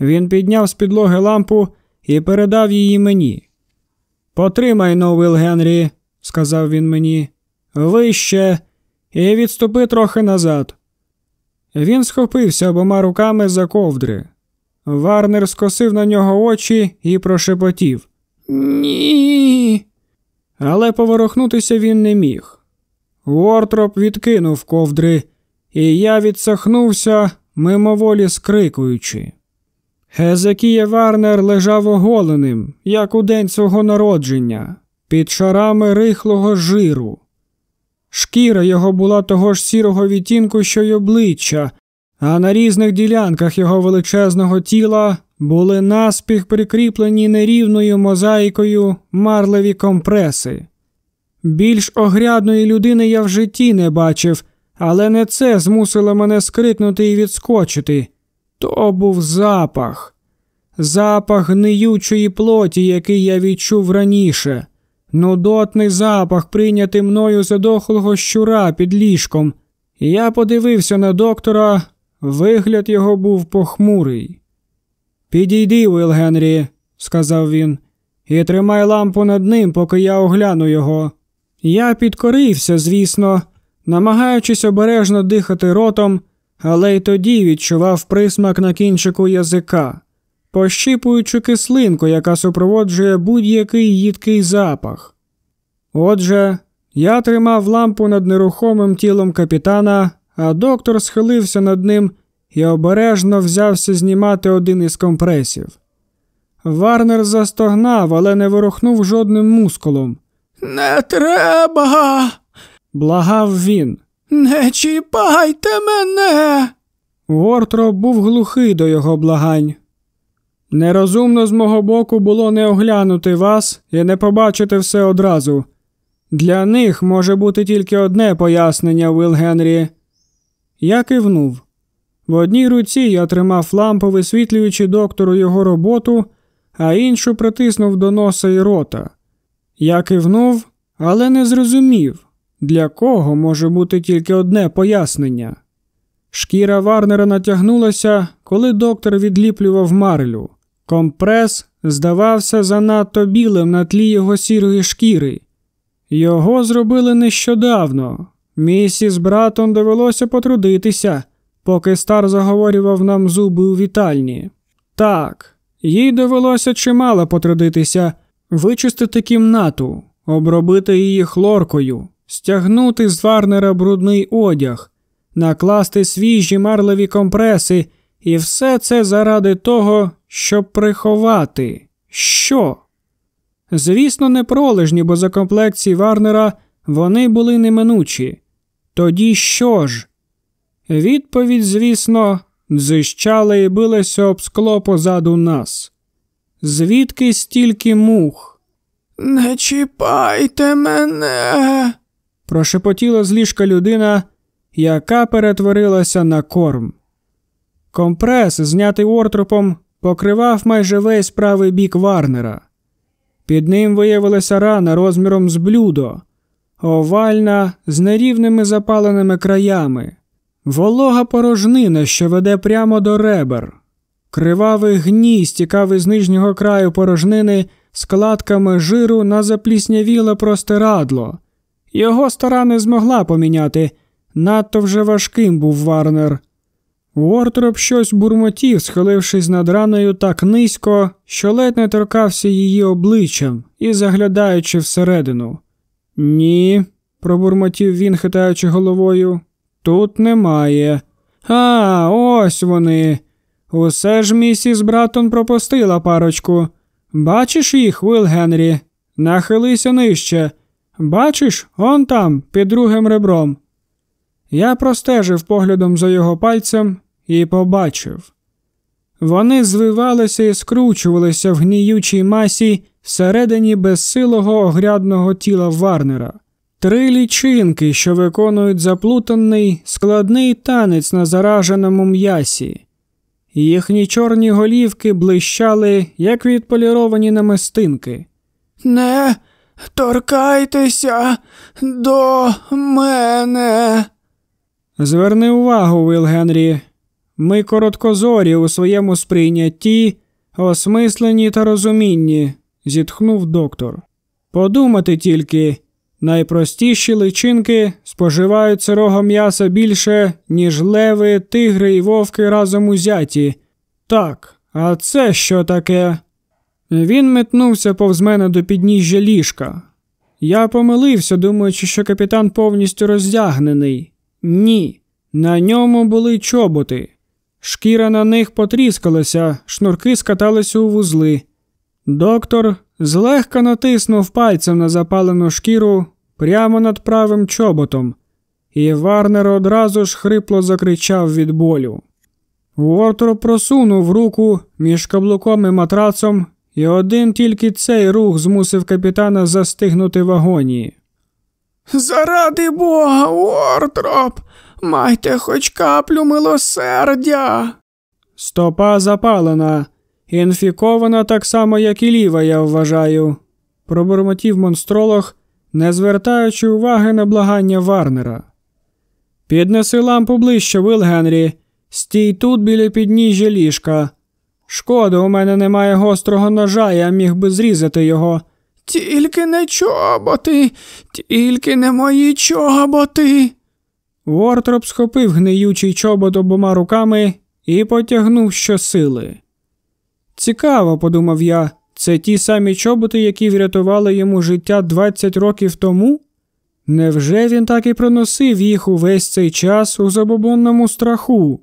Він підняв з підлоги лампу і передав її мені. Потримай, Новил Генрі, сказав він мені, вище, і відступи трохи назад. Він схопився обома руками за ковдри. Варнер скосив на нього очі і прошепотів Ні. Але поворухнутися він не міг. Уортроп відкинув ковдри, і я відсахнувся, мимоволі скрикуючи. Гезекія Варнер лежав оголеним, як у день свого народження, під шарами рихлого жиру. Шкіра його була того ж сірого відтінку, що й обличчя, а на різних ділянках його величезного тіла були наспіх прикріплені нерівною мозаїкою марливі компреси. Більш огрядної людини я в житті не бачив, але не це змусило мене скрикнути і відскочити. То був запах, запах гниючої плоті, який я відчув раніше, нудотний запах, прийнятий мною задохлого щура під ліжком. Я подивився на доктора, вигляд його був похмурий. Підійди, Уилл Генрі, сказав він, і тримай лампу над ним, поки я огляну його. Я підкорився, звісно, намагаючись обережно дихати ротом, але й тоді відчував присмак на кінчику язика, пощипуючи кислинку, яка супроводжує будь-який їдкий запах. Отже, я тримав лампу над нерухомим тілом капітана, а доктор схилився над ним і обережно взявся знімати один із компресів. Варнер застогнав, але не ворухнув жодним мускулом. Не треба, Благав він. не чіпайте мене. Уортроп був глухий до його благань. Нерозумно з мого боку було не оглянути вас і не побачити все одразу. Для них може бути тільки одне пояснення, Уилл Генрі. Я кивнув. В одній руці я тримав лампу, висвітлюючи доктору його роботу, а іншу притиснув до носа і рота. Я кивнув, але не зрозумів, для кого може бути тільки одне пояснення. Шкіра Варнера натягнулася, коли доктор відліплював марлю. Компрес здавався занадто білим на тлі його сірої шкіри. Його зробили нещодавно. Місіс Братон довелося потрудитися, поки стар заговорював нам зуби у вітальні. Так, їй довелося чимало потрудитися, вичистити кімнату, обробити її хлоркою, стягнути з Варнера брудний одяг, накласти свіжі марливі компреси, і все це заради того, щоб приховати. Що? Звісно, не пролежні, бо за комплекції Варнера вони були неминучі. Тоді що ж? Відповідь, звісно, дзищала і билася об скло позаду нас. Звідки стільки мух? Не чіпайте мене. прошепотіла з ліжка людина, яка перетворилася на корм. Компрес, знятий ортропом, покривав майже весь правий бік Варнера. Під ним виявилася рана розміром з блюдо, овальна з нерівними запаленими краями, волога порожнина, що веде прямо до ребер, кривавий гній стікав із нижнього краю порожнини складками жиру на запліснявіле простирадло. Його стара не змогла поміняти, надто вже важким був Варнер. Уортроп щось бурмотів, схилившись над раною так низько, що ледь не торкався її обличчям і заглядаючи всередину. Ні, пробурмотів він, хитаючи головою. Тут немає. А, ось вони. Усе ж місіс Братон пропустила парочку. Бачиш їх, Уилл Генрі? Нахилися нижче. Бачиш, он там, під другим ребром. Я простежив поглядом за його пальцем і побачив. Вони звивалися і скручувалися в гніючій масі всередині безсилого огрядного тіла Варнера. Три лічинки, що виконують заплутаний, складний танець на зараженому м'ясі. Їхні чорні голівки блищали, як відполіровані намистинки. Не торкайтеся до мене. Зверни увагу, Вил Генрі. Ми короткозорі у своєму сприйнятті, осмислені та розумінні, зітхнув доктор. Подумати тільки, найпростіші личинки споживають сирого м'яса більше, ніж леви, тигри і вовки разом узяті. Так, а це що таке? Він метнувся повз мене до підніжжя ліжка. Я помилився, думаючи, що капітан повністю роздягнений. Ні, на ньому були чоботи. Шкіра на них потріскалася, шнурки скаталися у вузли. Доктор злегка натиснув пальцем на запалену шкіру прямо над правим чоботом, і Варнер одразу ж хрипло закричав від болю. Уортро просунув руку між каблуком і матрацом, і один тільки цей рух змусив капітана застигнути в агонії. Заради бога, Уортроп, майте хоч каплю милосердя. Стопа запалена, інфікована так само, як і ліва, я вважаю. пробурмотів монстролог, не звертаючи уваги на благання Варнера. Піднеси лампу ближче, Вил Генрі. Стій тут біля підніжжя ліжка. Шкода, у мене немає гострого ножа, я міг би зрізати його. Тільки не чоботи, тільки не мої чоботи. Вортроп схопив гниючий чобот обома руками і потягнув щосили. Цікаво, подумав я, це ті самі чоботи, які врятували йому життя 20 років тому? Невже він так і проносив їх увесь цей час у забобонному страху?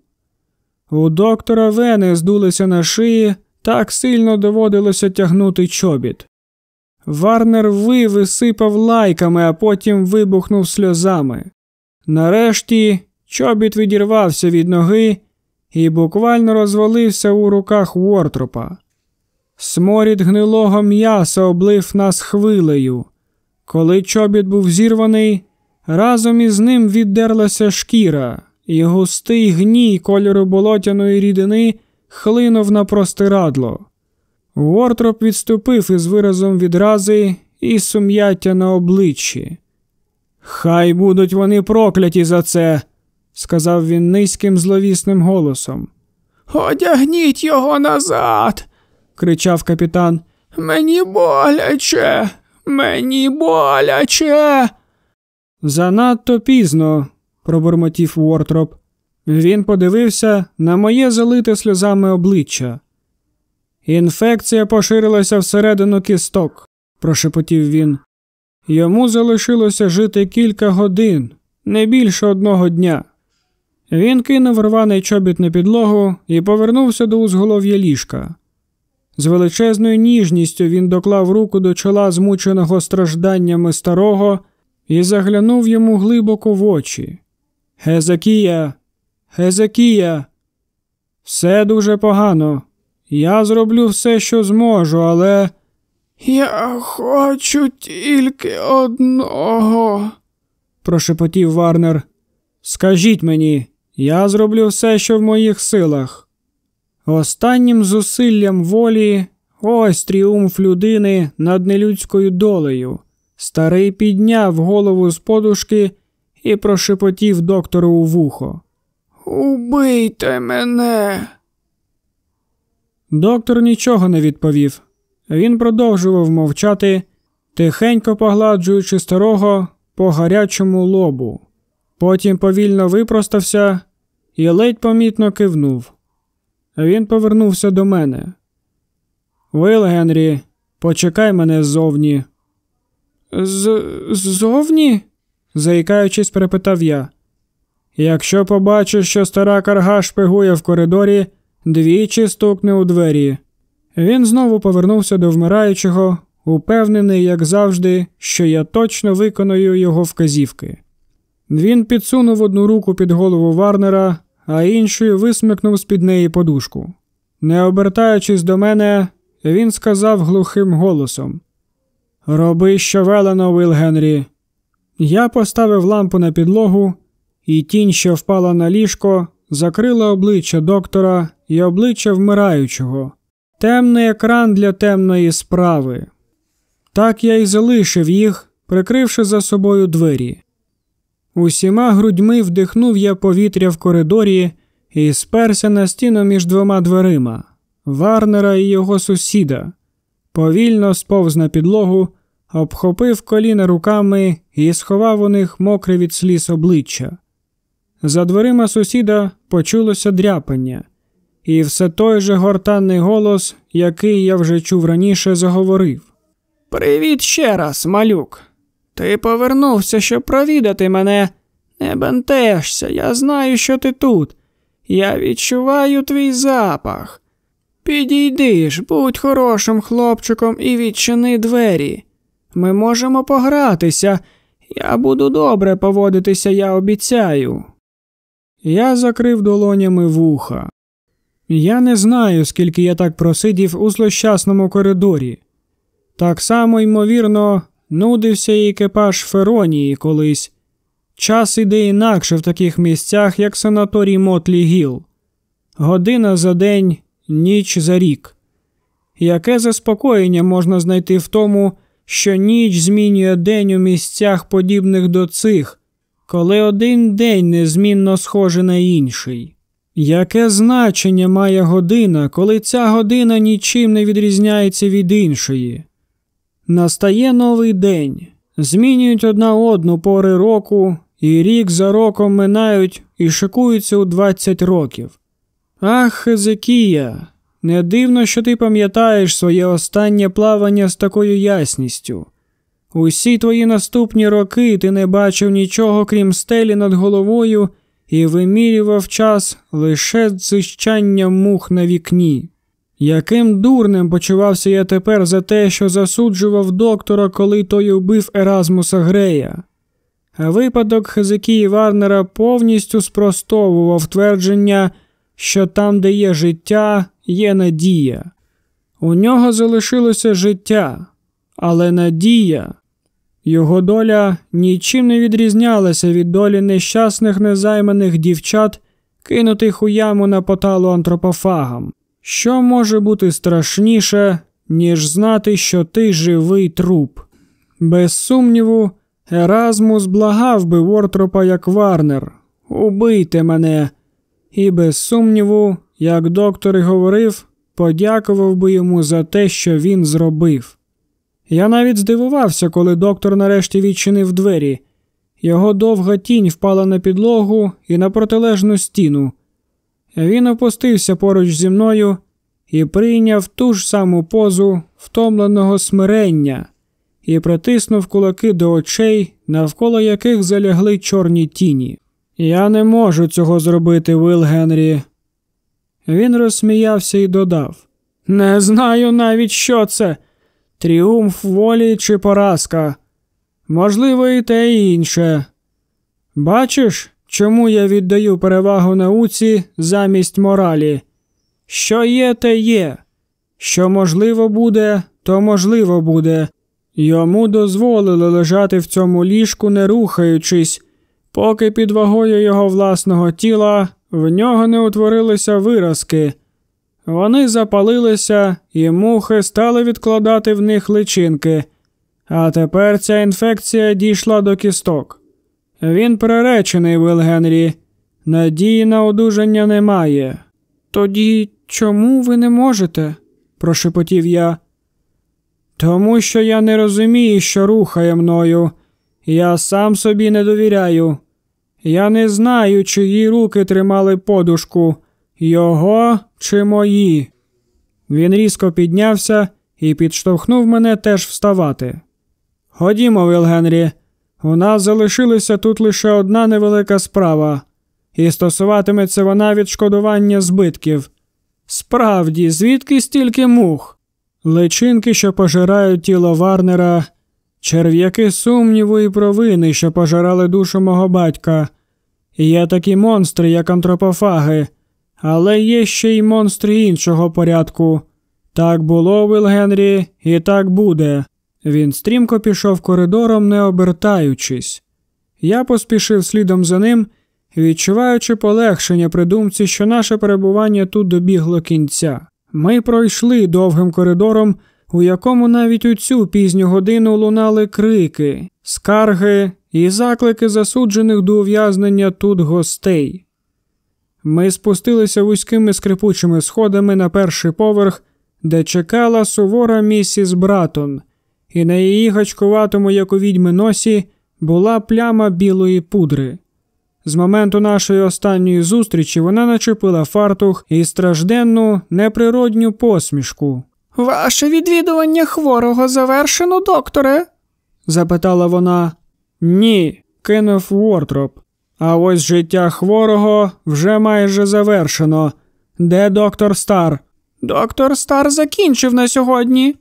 У доктора Вени здулися на шиї, так сильно доводилося тягнути чобіт. Варнер вив і сипав лайками, а потім вибухнув сльозами. Нарешті чобіт відірвався від ноги і буквально розвалився у руках Вортропа. Сморід гнилого м'яса облив нас хвилею. Коли чобіт був зірваний, разом із ним віддерлася шкіра, і густий гній кольору болотяної рідини хлинув на простирадло. Вортроп відступив із виразом відрази і сум'яття на обличчі. Хай будуть вони прокляті за це, сказав він низьким зловісним голосом. Одягніть його назад, кричав капітан. Мені боляче, мені боляче. Занадто пізно, пробурмотів Уортроп. Він подивився на моє залите сльозами обличчя. Інфекція поширилася всередину кісток, прошепотів він. Йому залишилося жити кілька годин, не більше одного дня. Він кинув рваний чобіт на підлогу і повернувся до узголов'я ліжка. З величезною ніжністю він доклав руку до чола змученого стражданнями старого і заглянув йому глибоко в очі. Гезакія, Гезакія, все дуже погано. Я зроблю все, що зможу, але. Я хочу тільки одного, прошепотів Варнер. Скажіть мені, я зроблю все, що в моїх силах. Останнім зусиллям волі ось тріумф людини над нелюдською долею. Старий підняв голову з подушки і прошепотів доктору у вухо. Убийте мене. Доктор нічого не відповів. Він продовжував мовчати, тихенько погладжуючи старого по гарячому лобу. Потім повільно випростався і ледь помітно кивнув. Він повернувся до мене. Вил, Генрі, почекай мене ззовні. Ззовні? заїкаючись, перепитав я. Якщо побачиш, що стара карга шпигує в коридорі, двічі стукне у двері. Він знову повернувся до вмираючого, упевнений, як завжди, що я точно виконую його вказівки. Він підсунув одну руку під голову Варнера, а іншою висмикнув з під неї подушку. Не обертаючись до мене, він сказав глухим голосом: Роби, що велено, Вил Генрі. Я поставив лампу на підлогу, і тінь, що впала на ліжко, закрила обличчя доктора і обличчя вмираючого, темний екран для темної справи. Так я й залишив їх, прикривши за собою двері. Усіма грудьми вдихнув я повітря в коридорі і сперся на стіну між двома дверима Варнера і його сусіда, повільно сповз на підлогу, обхопив коліна руками і сховав у них мокре від сліз обличчя. За дверима сусіда почулося дряпання, і все той же гортанний голос, який я вже чув раніше, заговорив: Привіт ще раз, малюк. Ти повернувся, щоб провідати мене. Не бентежся, я знаю, що ти тут. Я відчуваю твій запах. Підійди ж, будь хорошим хлопчиком і відчини двері. Ми можемо погратися. Я буду добре поводитися, я обіцяю. Я закрив долонями вуха. Я не знаю, скільки я так просидів у злощасному коридорі. Так само, ймовірно, нудився і екіпаж Феронії колись. Час іде інакше в таких місцях, як санаторій Мотлі Гіл. Година за день, ніч за рік. Яке заспокоєння можна знайти в тому, що ніч змінює день у місцях, подібних до цих, коли один день незмінно схожий на інший. Яке значення має година, коли ця година нічим не відрізняється від іншої? Настає новий день, змінюють одна одну пори року, і рік за роком минають і шикуються у 20 років. Ах, Хезекія, не дивно, що ти пам'ятаєш своє останнє плавання з такою ясністю. Усі твої наступні роки ти не бачив нічого, крім стелі над головою, і вимірював час лише дзищанням мух на вікні. Яким дурним почувався я тепер за те, що засуджував доктора, коли той убив Еразмуса Грея. Випадок Хезекії Варнера повністю спростовував твердження, що там, де є життя, є надія. У нього залишилося життя, але надія. Його доля нічим не відрізнялася від долі нещасних незайманих дівчат, кинутих у яму на поталу антропофагам. Що може бути страшніше, ніж знати, що ти живий труп? Без сумніву, Еразмус благав би Вортропа як Варнер. Убийте мене. І без сумніву, як доктор і говорив, подякував би йому за те, що він зробив. Я навіть здивувався, коли доктор нарешті відчинив двері. Його довга тінь впала на підлогу і на протилежну стіну. Він опустився поруч зі мною і прийняв ту ж саму позу втомленого смирення і притиснув кулаки до очей, навколо яких залягли чорні тіні. Я не можу цього зробити, Вил Генрі. Він розсміявся і додав: Не знаю навіть, що це тріумф волі чи поразка. Можливо, і те і інше. Бачиш, чому я віддаю перевагу науці замість моралі? Що є, те є. Що можливо буде, то можливо буде. Йому дозволили лежати в цьому ліжку, не рухаючись, поки під вагою його власного тіла в нього не утворилися виразки. Вони запалилися, і мухи стали відкладати в них личинки, а тепер ця інфекція дійшла до кісток. Він приречений, Вил Генрі, надії на одужання немає. Тоді чому ви не можете? прошепотів я. Тому що я не розумію, що рухає мною. Я сам собі не довіряю. Я не знаю, чиї руки тримали подушку, його чи мої. Він різко піднявся і підштовхнув мене теж вставати. Ходімо, Вілгенрі, у нас залишилася тут лише одна невелика справа, і стосуватиметься вона відшкодування збитків. Справді, звідки стільки мух? Личинки, що пожирають тіло Варнера, черв'яки сумніву і провини, що пожирали душу мого батька. Є такі монстри, як антропофаги, але є ще й монстри іншого порядку. Так було, Вил Генрі, і так буде. Він стрімко пішов коридором, не обертаючись. Я поспішив слідом за ним, відчуваючи полегшення при думці, що наше перебування тут добігло кінця. Ми пройшли довгим коридором, у якому навіть у цю пізню годину лунали крики, скарги і заклики засуджених до ув'язнення тут гостей. Ми спустилися вузькими скрипучими сходами на перший поверх, де чекала сувора місіс Братон, і на її гачкуватому, як у відьми носі, була пляма білої пудри. З моменту нашої останньої зустрічі вона начепила фартух і стражденну, неприродню посмішку. Ваше відвідування хворого завершено, докторе? запитала вона. Ні, кинув Вортроп. А ось життя хворого вже майже завершено. Де доктор Стар? Доктор Стар закінчив на сьогодні,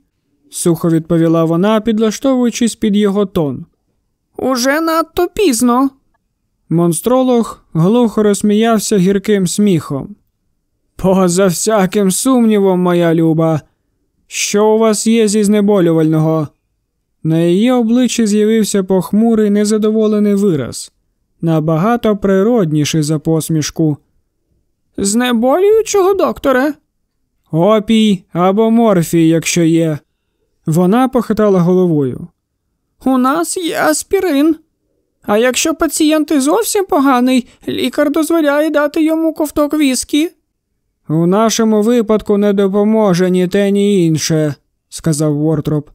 сухо відповіла вона, підлаштовуючись під його тон. Уже надто пізно. Монстролог глухо розсміявся гірким сміхом. Поза всяким сумнівом, моя люба, що у вас є зі знеболювального? На її обличчі з'явився похмурий незадоволений вираз, набагато природніший за посмішку. Знеболюючого, докторе? Опій або морфій, якщо є. Вона похитала головою. У нас є аспірин. А якщо пацієнт і зовсім поганий, лікар дозволяє дати йому ковток віскі. У нашому випадку не допоможе ні те, ні інше, сказав Вортроп.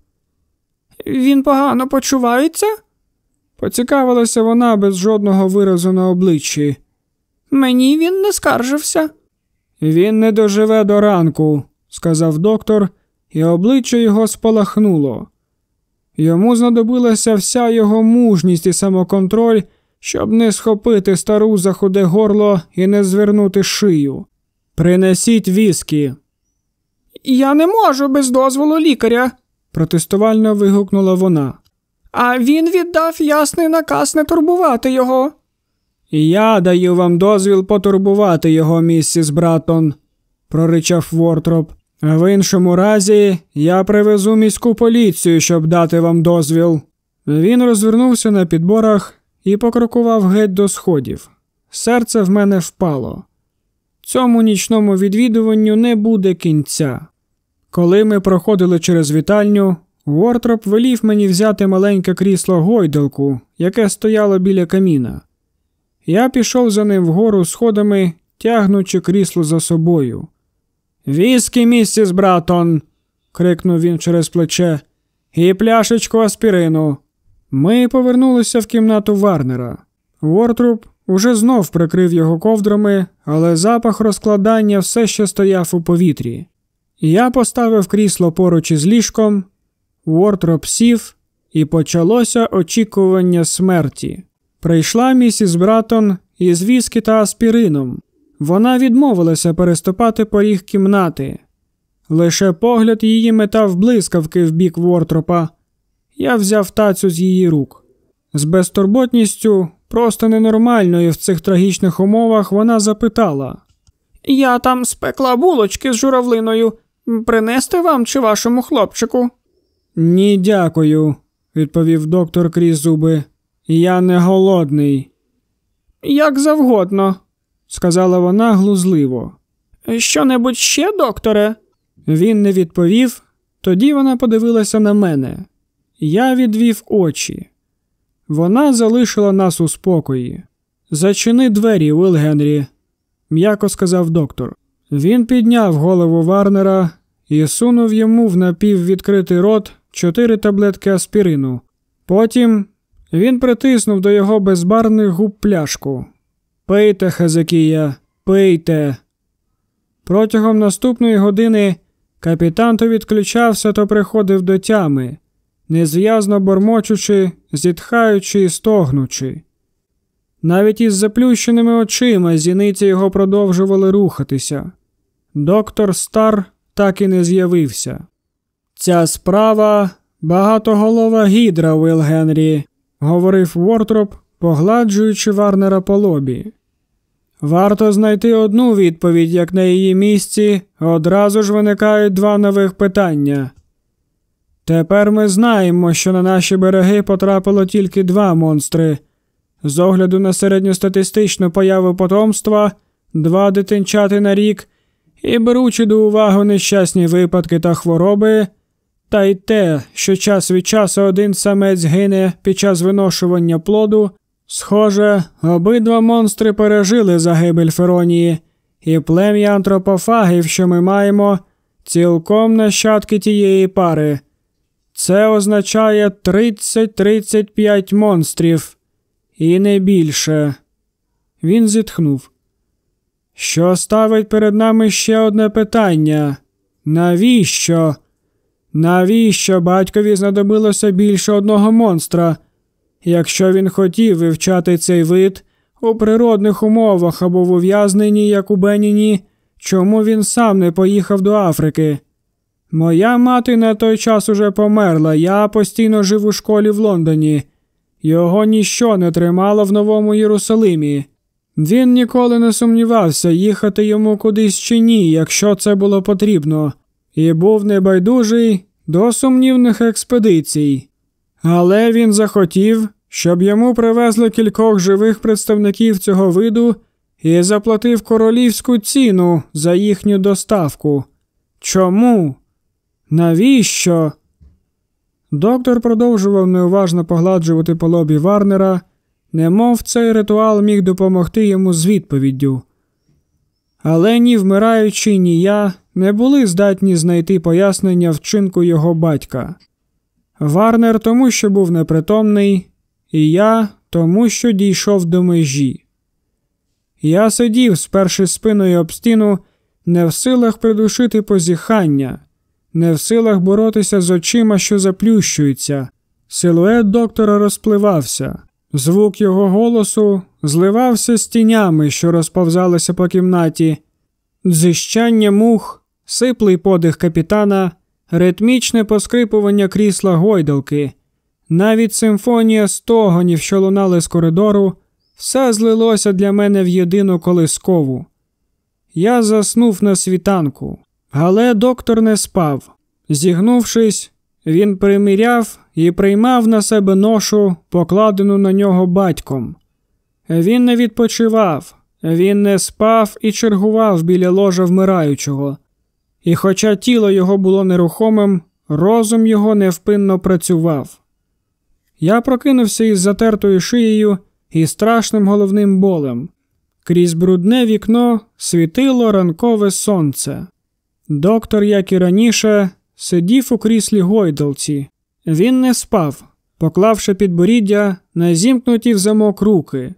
Він погано почувається? Поцікавилася вона без жодного виразу на обличчі. Мені він не скаржився. Він не доживе до ранку, сказав доктор, і обличчя його спалахнуло. Йому знадобилася вся його мужність і самоконтроль, щоб не схопити стару за худе горло і не звернути шию. Принесіть віскі. Я не можу без дозволу лікаря, протестувально вигукнула вона. А він віддав ясний наказ не турбувати його. Я даю вам дозвіл потурбувати його, місіс Братон, проричав Вортроп. В іншому разі я привезу міську поліцію, щоб дати вам дозвіл. Він розвернувся на підборах і покрокував геть до сходів. Серце в мене впало. Цьому нічному відвідуванню не буде кінця. Коли ми проходили через вітальню, Вортроп велів мені взяти маленьке крісло гойдалку, яке стояло біля каміна. Я пішов за ним вгору сходами, тягнучи крісло за собою. Віскі, місіс Братон. крикнув він через плече, і пляшечку аспірину. Ми повернулися в кімнату Варнера. Вортруп уже знов прикрив його ковдрами, але запах розкладання все ще стояв у повітрі. Я поставив крісло поруч із ліжком, Вортроп сів, і почалося очікування смерті. Прийшла місіс Братон із віскі та аспірином. Вона відмовилася переступати поріг кімнати. Лише погляд її метав блискавки в бік Вортропа. Я взяв тацю з її рук. З безтурботністю, просто ненормальною в цих трагічних умовах, вона запитала: Я там спекла булочки з журавлиною. Принести вам чи вашому хлопчику? Ні, дякую, відповів доктор крізь зуби. Я не голодний. Як завгодно, сказала вона глузливо. Що небудь ще, докторе? Він не відповів, тоді вона подивилася на мене. Я відвів очі. Вона залишила нас у спокої. Зачини двері, Уилл Генрі, м'яко сказав доктор. Він підняв голову Варнера і сунув йому в напіввідкритий рот чотири таблетки аспірину. Потім він притиснув до його безбарних губ пляшку. Пийте, Хазакія, пийте. Протягом наступної години капітан то відключався, то приходив до тями, незв'язно бормочучи, зітхаючи і стогнучи. Навіть із заплющеними очима зіниці його продовжували рухатися. Доктор Стар так і не з'явився. Ця справа багатоголова гідра, Уилл Генрі, говорив Вортроп, погладжуючи Варнера по лобі. Варто знайти одну відповідь, як на її місці, одразу ж виникають два нових питання. Тепер ми знаємо, що на наші береги потрапило тільки два монстри. З огляду на середньостатистичну появу потомства, два дитинчати на рік, і беручи до уваги нещасні випадки та хвороби, та й те, що час від часу один самець гине під час виношування плоду, схоже, обидва монстри пережили загибель Феронії, і плем'я антропофагів, що ми маємо, цілком нащадки тієї пари. Це означає 30-35 монстрів, і не більше. Він зітхнув. Що ставить перед нами ще одне питання? Навіщо? Навіщо батькові знадобилося більше одного монстра? Якщо він хотів вивчати цей вид у природних умовах або в ув'язненні, як у Беніні, чому він сам не поїхав до Африки? Моя мати на той час уже померла, я постійно жив у школі в Лондоні. Його ніщо не тримало в Новому Єрусалимі. Він ніколи не сумнівався, їхати йому кудись чи ні, якщо це було потрібно, і був небайдужий до сумнівних експедицій. Але він захотів, щоб йому привезли кількох живих представників цього виду і заплатив королівську ціну за їхню доставку. Чому? Навіщо? Доктор продовжував неуважно погладжувати по лобі Варнера, немов цей ритуал міг допомогти йому з відповіддю. Але ні вмираючий, ні я не були здатні знайти пояснення вчинку його батька. Варнер тому, що був непритомний, і я тому, що дійшов до межі. Я сидів, сперши спиною об стіну, не в силах придушити позіхання, не в силах боротися з очима, що заплющуються. Силует доктора розпливався, звук його голосу зливався з тінями, що розповзалися по кімнаті, дзищання мух, сиплий подих капітана, ритмічне поскрипування крісла гойдалки, навіть симфонія стогонів, що лунали з коридору, все злилося для мене в єдину колискову. Я заснув на світанку, але доктор не спав. Зігнувшись, він приміряв і приймав на себе ношу, покладену на нього батьком. Він не відпочивав, він не спав і чергував біля ложа вмираючого. І, хоча тіло його було нерухомим, розум його невпинно працював. Я прокинувся із затертою шиєю і страшним головним болем. Крізь брудне вікно світило ранкове сонце. Доктор, як і раніше, сидів у кріслі гойдалці. Він не спав, поклавши підборіддя на зімкнуті в замок руки.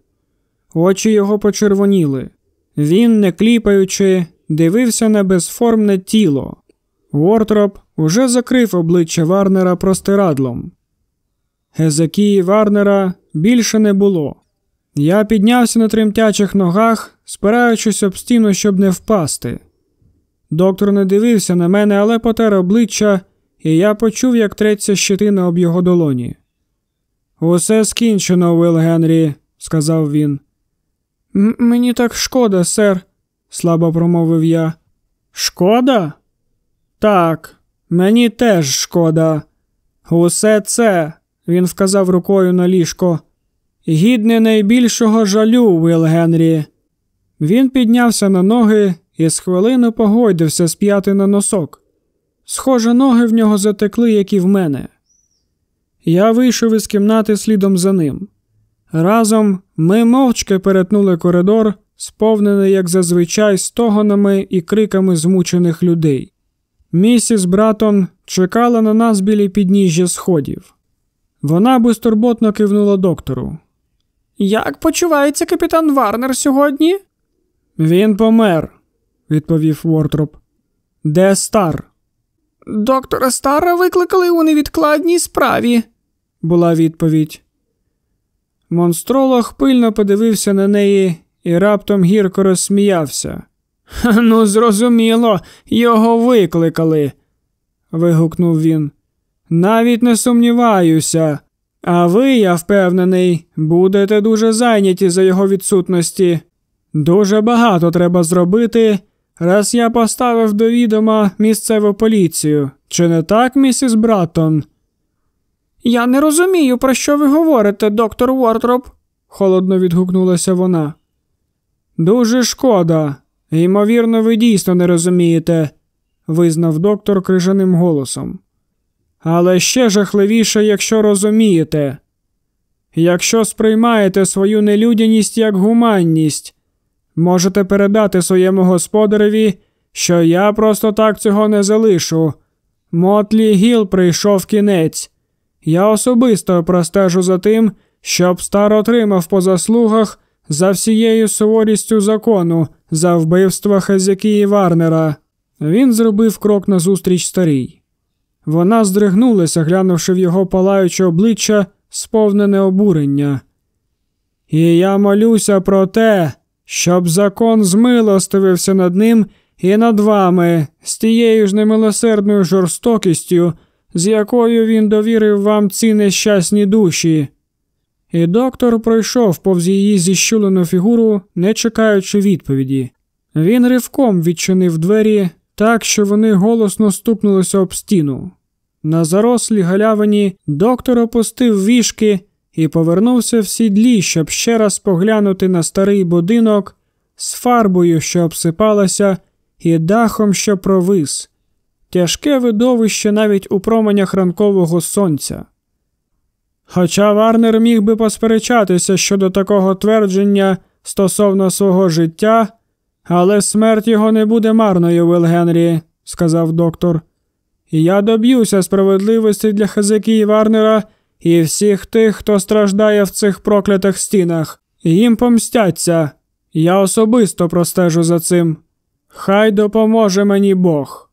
Очі його почервоніли. Він, не кліпаючи, дивився на безформне тіло. Уортроп уже закрив обличчя Варнера простирадлом. Гезекії Варнера більше не було. Я піднявся на тремтячих ногах, спираючись об стіну, щоб не впасти. Доктор не дивився на мене, але потер обличчя, і я почув, як треться щетина об його долоні. Усе скінчено, Уилл Генрі, сказав він. Мені так шкода, сер, слабо промовив я. Шкода? Так, мені теж шкода. Усе це, він вказав рукою на ліжко. Гідне найбільшого жалю, Уилл Генрі. Він піднявся на ноги і з хвилину погойдився сп'яти на носок. Схоже, ноги в нього затекли, як і в мене. Я вийшов із кімнати слідом за ним. Разом ми мовчки перетнули коридор, сповнений, як зазвичай, стогонами і криками змучених людей. Місіс Братон чекала на нас біля підніжжя сходів. Вона безтурботно кивнула доктору. Як почувається капітан Варнер сьогодні? Він помер, відповів Вортроп. Де стар? Доктора Стара викликали у невідкладній справі, була відповідь. Монстролог пильно подивився на неї і раптом гірко розсміявся. Ну, зрозуміло, його викликали. вигукнув він. Навіть не сумніваюся. А ви, я впевнений, будете дуже зайняті за його відсутності. Дуже багато треба зробити, раз я поставив до відома місцеву поліцію. Чи не так, місіс Браттон?» Я не розумію, про що ви говорите, доктор Уортроп, холодно відгукнулася вона. Дуже шкода. Ймовірно, ви дійсно не розумієте, визнав доктор крижаним голосом. Але ще жахливіше, якщо розумієте. Якщо сприймаєте свою нелюдяність як гуманність, можете передати своєму господареві, що я просто так цього не залишу. Мотлі Гіл прийшов кінець. Я особисто простежу за тим, щоб стар отримав по заслугах за всією суворістю закону за вбивство Хазякії Варнера. Він зробив крок назустріч старій. Вона здригнулася, глянувши в його палаюче обличчя, сповнене обурення. І я молюся про те, щоб закон змилостивився над ним і над вами з тією ж немилосердною жорстокістю, з якою він довірив вам ці нещасні душі. І доктор пройшов повз її зіщулену фігуру, не чекаючи відповіді. Він ривком відчинив двері так, що вони голосно стукнулися об стіну. На зарослі галявині доктор опустив вішки і повернувся в сідлі, щоб ще раз поглянути на старий будинок з фарбою, що обсипалася, і дахом, що провис, тяжке видовище навіть у променях ранкового сонця. Хоча Варнер міг би посперечатися щодо такого твердження стосовно свого життя, але смерть його не буде марною, Вил Генрі, сказав доктор. Я доб'юся справедливості для Хазики Варнера і всіх тих, хто страждає в цих проклятих стінах. Їм помстяться. Я особисто простежу за цим. Хай допоможе мені Бог.